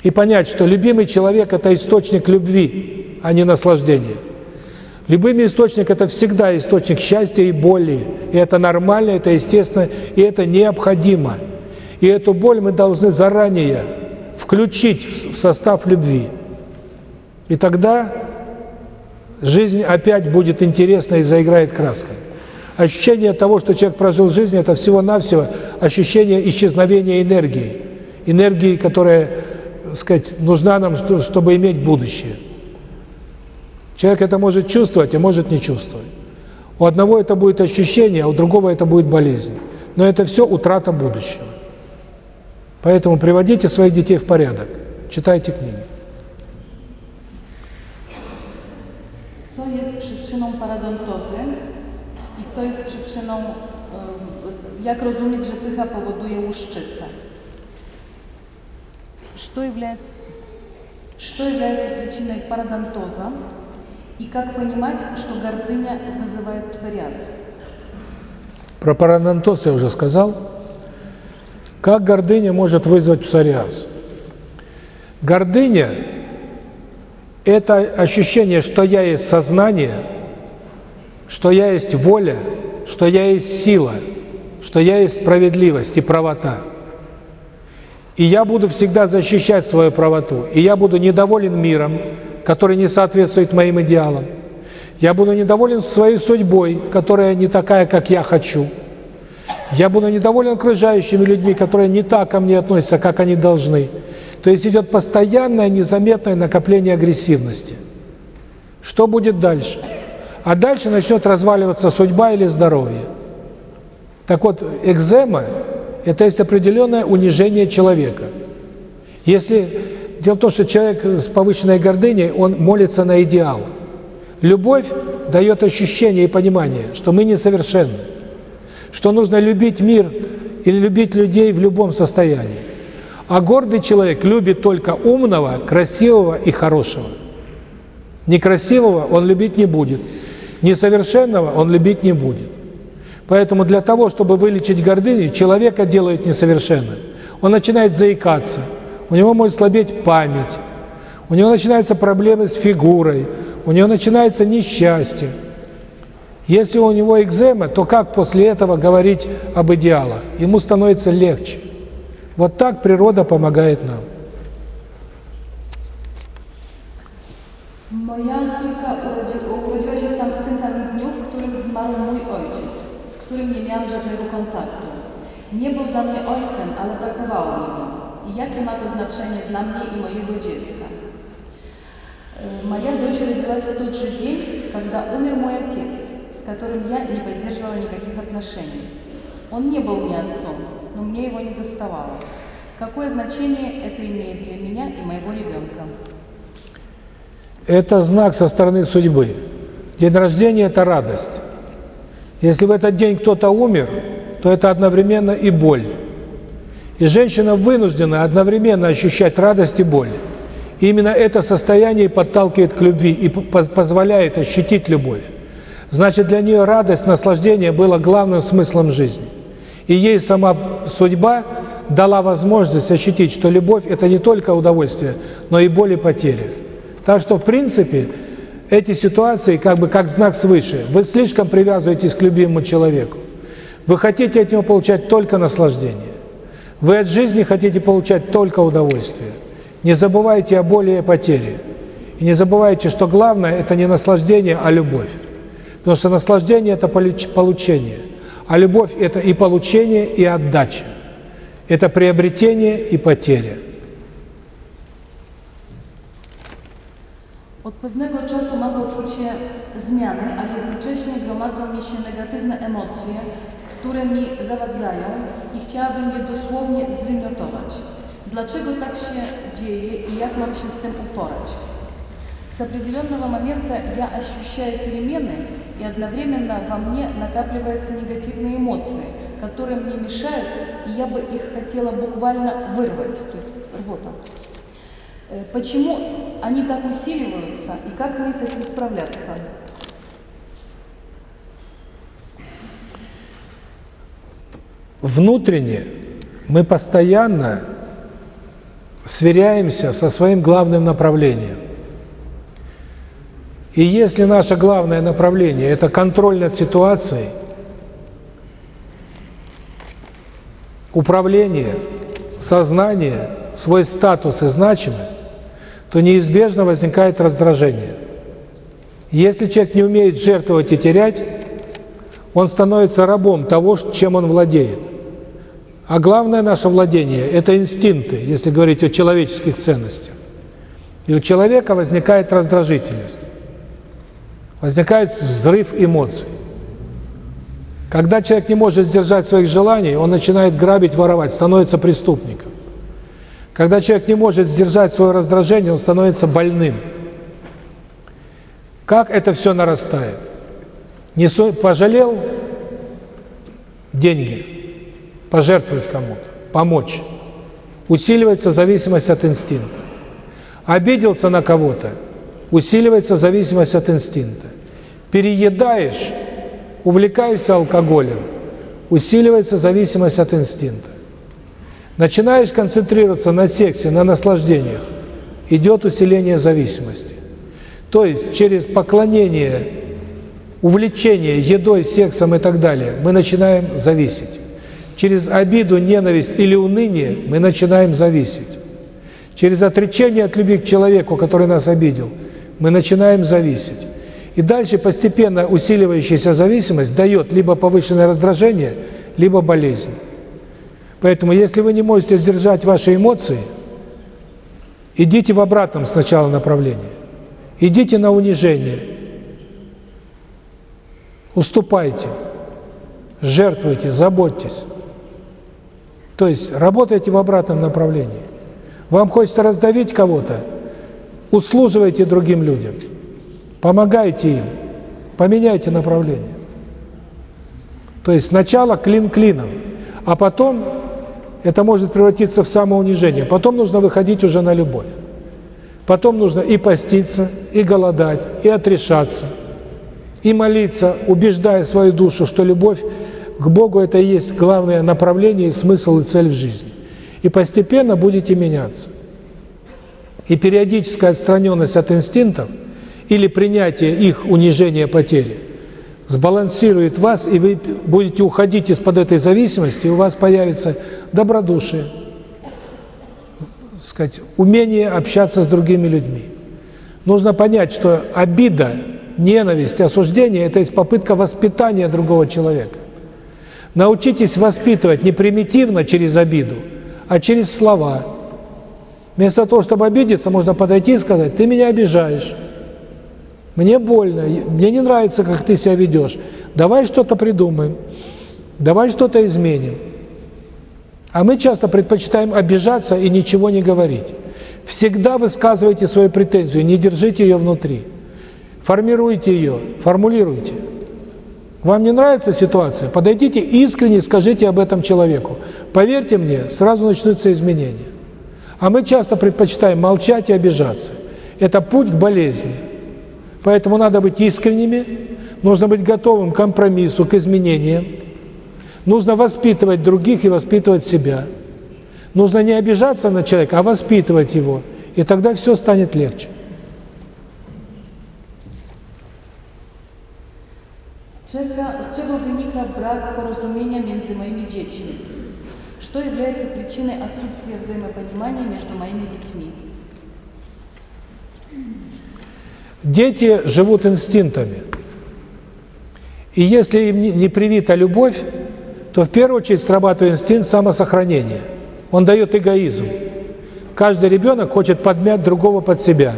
И понять, что любимый человек – это источник любви, а не наслаждения. Любыми источник – это всегда источник счастья и боли. И это нормально, это естественно, и это необходимо. И эту боль мы должны заранее включить в состав любви. И тогда жизнь опять будет интересна и заиграет краской. Ощущение того, что человек прожил жизнь, это всего-навсего ощущение исчезновения энергии. Энергии, которая, сказать, нужна нам, чтобы иметь будущее. Человек это может чувствовать, а может не чувствовать. У одного это будет ощущение, а у другого это будет болезнь. Но это все утрата будущего. Поэтому приводите своих детей в порядок, читайте книги. Co jest przyczyną paradontozy i co jest przyczyną, jak rozumieć, że pycha powoduje łuszczycę? Что является, что является причиной парадонтоза и как понимать, что гордыня вызывает псориаз? Про парадонтоз я уже сказал. Как гордыня может вызвать псориаз? Гордыня – это ощущение, что я есть сознание, что я есть воля, что я есть сила, что я есть справедливость и правота. И я буду всегда защищать свою правоту, и я буду недоволен миром, который не соответствует моим идеалам. Я буду недоволен своей судьбой, которая не такая, как я хочу. Я буду недоволен окружающими людьми, которые не так ко мне относятся, как они должны. То есть идет постоянное, незаметное накопление агрессивности. Что будет дальше? А дальше начнет разваливаться судьба или здоровье. Так вот, экзема – это есть определенное унижение человека. Если Дело в том, что человек с повышенной гордыней, он молится на идеал. Любовь дает ощущение и понимание, что мы несовершенны, что нужно любить мир или любить людей в любом состоянии. А гордый человек любит только умного, красивого и хорошего. Некрасивого он любить не будет, несовершенного он любить не будет. Поэтому для того, чтобы вылечить гордыню, человека делают несовершенным. Он начинает заикаться, у него может слабеть память, у него начинаются проблемы с фигурой, у него начинается несчастье. Если у него экзема, то как после этого говорить об идеалах? Ему становится легче. Вот так природа помогает нам. Urodziła się w, tam, w tym samym dniu, w którym zmarł mój ojciec, z którym nie miałam żadnego kontaktu. Nie był dla mnie ojcem, ale brakowało mi go. I jakie ma to znaczenie dla mnie i mojego dziecka? Моя дочь родилась в тот же день, когда умер мой отец, с которым я не поддерживала никаких отношений. Он не был мне отцом, но мне его не доставало. Какое значение это имеет для меня и моего ребенка? Это знак со стороны судьбы. День рождения – это радость. Если в этот день кто-то умер, то это одновременно и боль. И женщина вынуждена одновременно ощущать радость и боль. И именно это состояние подталкивает к любви и позволяет ощутить любовь. Значит, для нее радость, наслаждение было главным смыслом жизни. И ей сама судьба дала возможность ощутить, что любовь – это не только удовольствие, но и боль и потери. Так что, в принципе, эти ситуации как бы как знак свыше. Вы слишком привязываетесь к любимому человеку. Вы хотите от него получать только наслаждение. Вы от жизни хотите получать только удовольствие. Не забывайте о боли и потере. И не забывайте, что главное – это не наслаждение, а любовь. Потому что наслаждение – это получение, а любовь – это и получение, и отдача. Это приобретение и потеря. Od pewnego czasu mam poczucie zmiany, a jednocześnie gromadzą mi się negatywne emocje, które mi zawadzają i chciałabym je dosłownie zwymiotować. Dlaczego так się dzieje и как mam się с tym упорать? С определенного момента я ощущаю перемены, и одновременно во мне накапливаются негативные эмоции, которые мне мешают, и я бы их хотела буквально вырвать, то есть рвота. Почему они так усиливаются, и как мне с этим справляться? Внутренне мы постоянно сверяемся со своим главным направлением. И если наше главное направление – это контроль над ситуацией, управление, сознание, свой статус и значимость, то неизбежно возникает раздражение. Если человек не умеет жертвовать и терять, он становится рабом того, чем он владеет. А главное наше владение – это инстинкты, если говорить о человеческих ценностях. И у человека возникает раздражительность. Возникает взрыв эмоций. Когда человек не может сдержать своих желаний, он начинает грабить, воровать, становится преступником. Когда человек не может сдержать свое раздражение, он становится больным. Как это все нарастает? Не со... пожалел деньги, пожертвовать кому-то, помочь. Усиливается зависимость от инстинкта. Обиделся на кого-то, усиливается зависимость от инстинкта. Переедаешь, увлекаешься алкоголем, усиливается зависимость от инстинкта. Начинаешь концентрироваться на сексе, на наслаждениях, идет усиление зависимости. То есть через поклонение, увлечение едой, сексом и так далее мы начинаем зависеть. Через обиду, ненависть или уныние мы начинаем зависеть. Через отречение от любви к человеку, который нас обидел, мы начинаем зависеть. И дальше постепенно усиливающаяся зависимость дает либо повышенное раздражение, либо болезнь. Поэтому, если вы не можете сдержать ваши эмоции, идите в обратном сначала направлении. Идите на унижение. Уступайте. Жертвуйте, заботьтесь. То есть работайте в обратном направлении. Вам хочется раздавить кого-то, услуживайте другим людям. Помогайте им. Поменяйте направление. То есть сначала клин клином, а потом это может превратиться в самоунижение. Потом нужно выходить уже на любовь. Потом нужно и поститься, и голодать, и отрешаться, и молиться, убеждая свою душу, что любовь к Богу – это и есть главное направление, и смысл, и цель в жизни. И постепенно будете меняться. И периодическая отстраненность от инстинктов или принятие их унижения потери сбалансирует вас, и вы будете уходить из-под этой зависимости, и у вас появится добродушие, сказать, умение общаться с другими людьми. Нужно понять, что обида, ненависть, осуждение – это есть попытка воспитания другого человека. Научитесь воспитывать не примитивно через обиду, а через слова. Вместо того, чтобы обидеться, можно подойти и сказать, ты меня обижаешь, мне больно, мне не нравится, как ты себя ведешь, давай что-то придумаем, давай что-то изменим. А мы часто предпочитаем обижаться и ничего не говорить. Всегда высказывайте свою претензию, не держите ее внутри. Формируйте ее, формулируйте. Вам не нравится ситуация? Подойдите искренне, скажите об этом человеку. Поверьте мне, сразу начнутся изменения. А мы часто предпочитаем молчать и обижаться. Это путь к болезни. Поэтому надо быть искренними, нужно быть готовым к компромиссу, к изменениям. Нужно воспитывать других и воспитывать себя. Нужно не обижаться на человека, а воспитывать его. И тогда все станет легче. Z czego wynika brak porozumienia między moimi dziećmi? Что является причиной отсутствия взаимопонимания между моими детьми? Дети живут инстинктами. И если им не привита любовь, то в первую очередь срабатывает инстинкт самосохранения. Он дает эгоизм. Каждый ребенок хочет подмять другого под себя.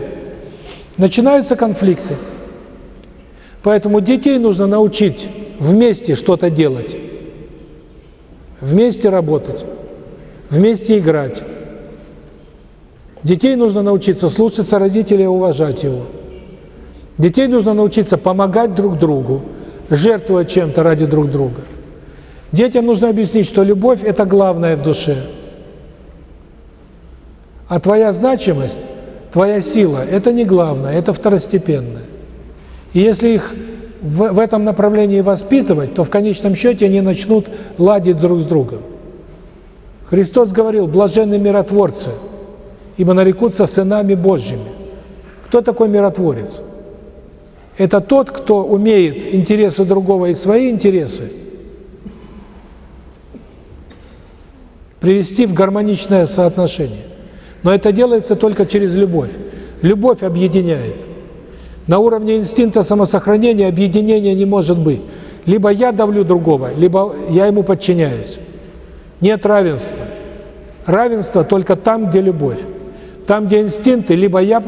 Начинаются конфликты. Поэтому детей нужно научить вместе что-то делать, вместе работать, вместе играть. Детей нужно научиться слушаться родителей и уважать его. Детей нужно научиться помогать друг другу, жертвовать чем-то ради друг друга. Детям нужно объяснить, что любовь – это главное в душе. А твоя значимость, твоя сила – это не главное, это второстепенное. И если их в, в этом направлении воспитывать, то в конечном счете они начнут ладить друг с другом. Христос говорил, блаженны миротворцы, ибо нарекутся сынами Божьими. Кто такой миротворец? Это тот, кто умеет интересы другого и свои интересы привести в гармоничное соотношение. Но это делается только через любовь. Любовь объединяет. На уровне инстинкта самосохранения объединения не может быть. Либо я давлю другого, либо я ему подчиняюсь. Нет равенства. Равенство только там, где любовь. Там, где инстинкты, либо я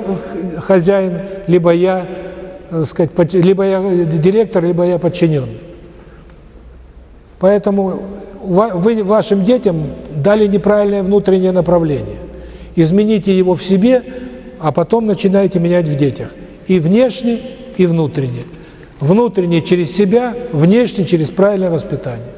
хозяин, либо я сказать, под- либо я директор, либо я подчиненный. Поэтому вы вашим детям дали неправильное внутреннее направление. Измените его в себе, а потом начинаете менять в детях. И внешне, и внутренне. Внутренне через себя, внешне через правильное воспитание.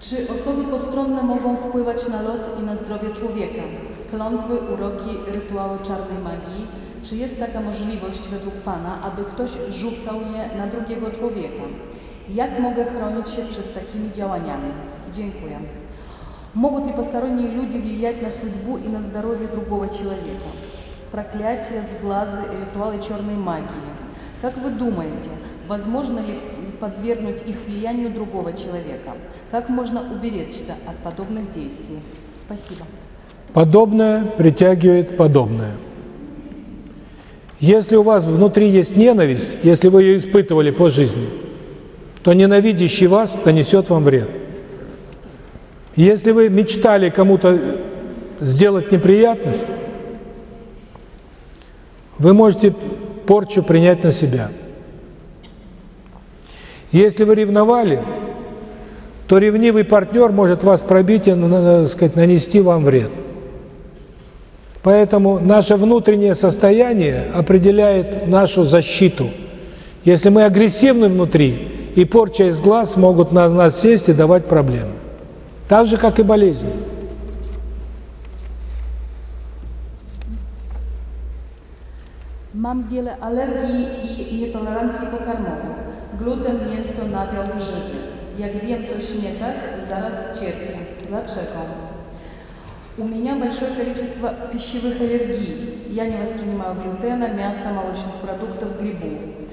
Czy osoby postronne mogą wpływać na los i na zdrowie człowieka? Klątwy, uroki, rytuały czarnej magii. Czy jest taka możliwość według Pana, aby ktoś rzucał je na drugiego człowieka? Jak mogę chronić się przed takimi działaniami? Dziękuję. Могут ли посторонние люди влиять на судьбу и на здоровье другого человека? Проклятия, сглазы, ритуалы черной магии. Как вы думаете, возможно ли подвергнуть их влиянию другого человека? Как можно уберечься от подобных действий? Спасибо. Подобное притягивает подобное. Если у вас внутри есть ненависть, если вы ее испытывали по жизни, то ненавидящий вас нанесет вам вред. Если вы мечтали кому-то сделать неприятность, вы можете порчу принять на себя. Если вы ревновали, то ревнивый партнер может вас пробить и, на- так сказать, нанести вам вред. Поэтому наше внутреннее состояние определяет нашу защиту. Если мы агрессивны внутри, и порча из глаз могут на нас сесть и давать проблемы. Так же, как и болезни. Mam wiele alergii i nietolerancji pokarmowych. Gluten, mięso, nabiał, grzyby. Jak zjem coś nie tak, zaraz cierpię. Dlaczego? У меня большое количество пищевых аллергий. Я не воспринимаю глютена, мяса, молочных продуктов, грибов.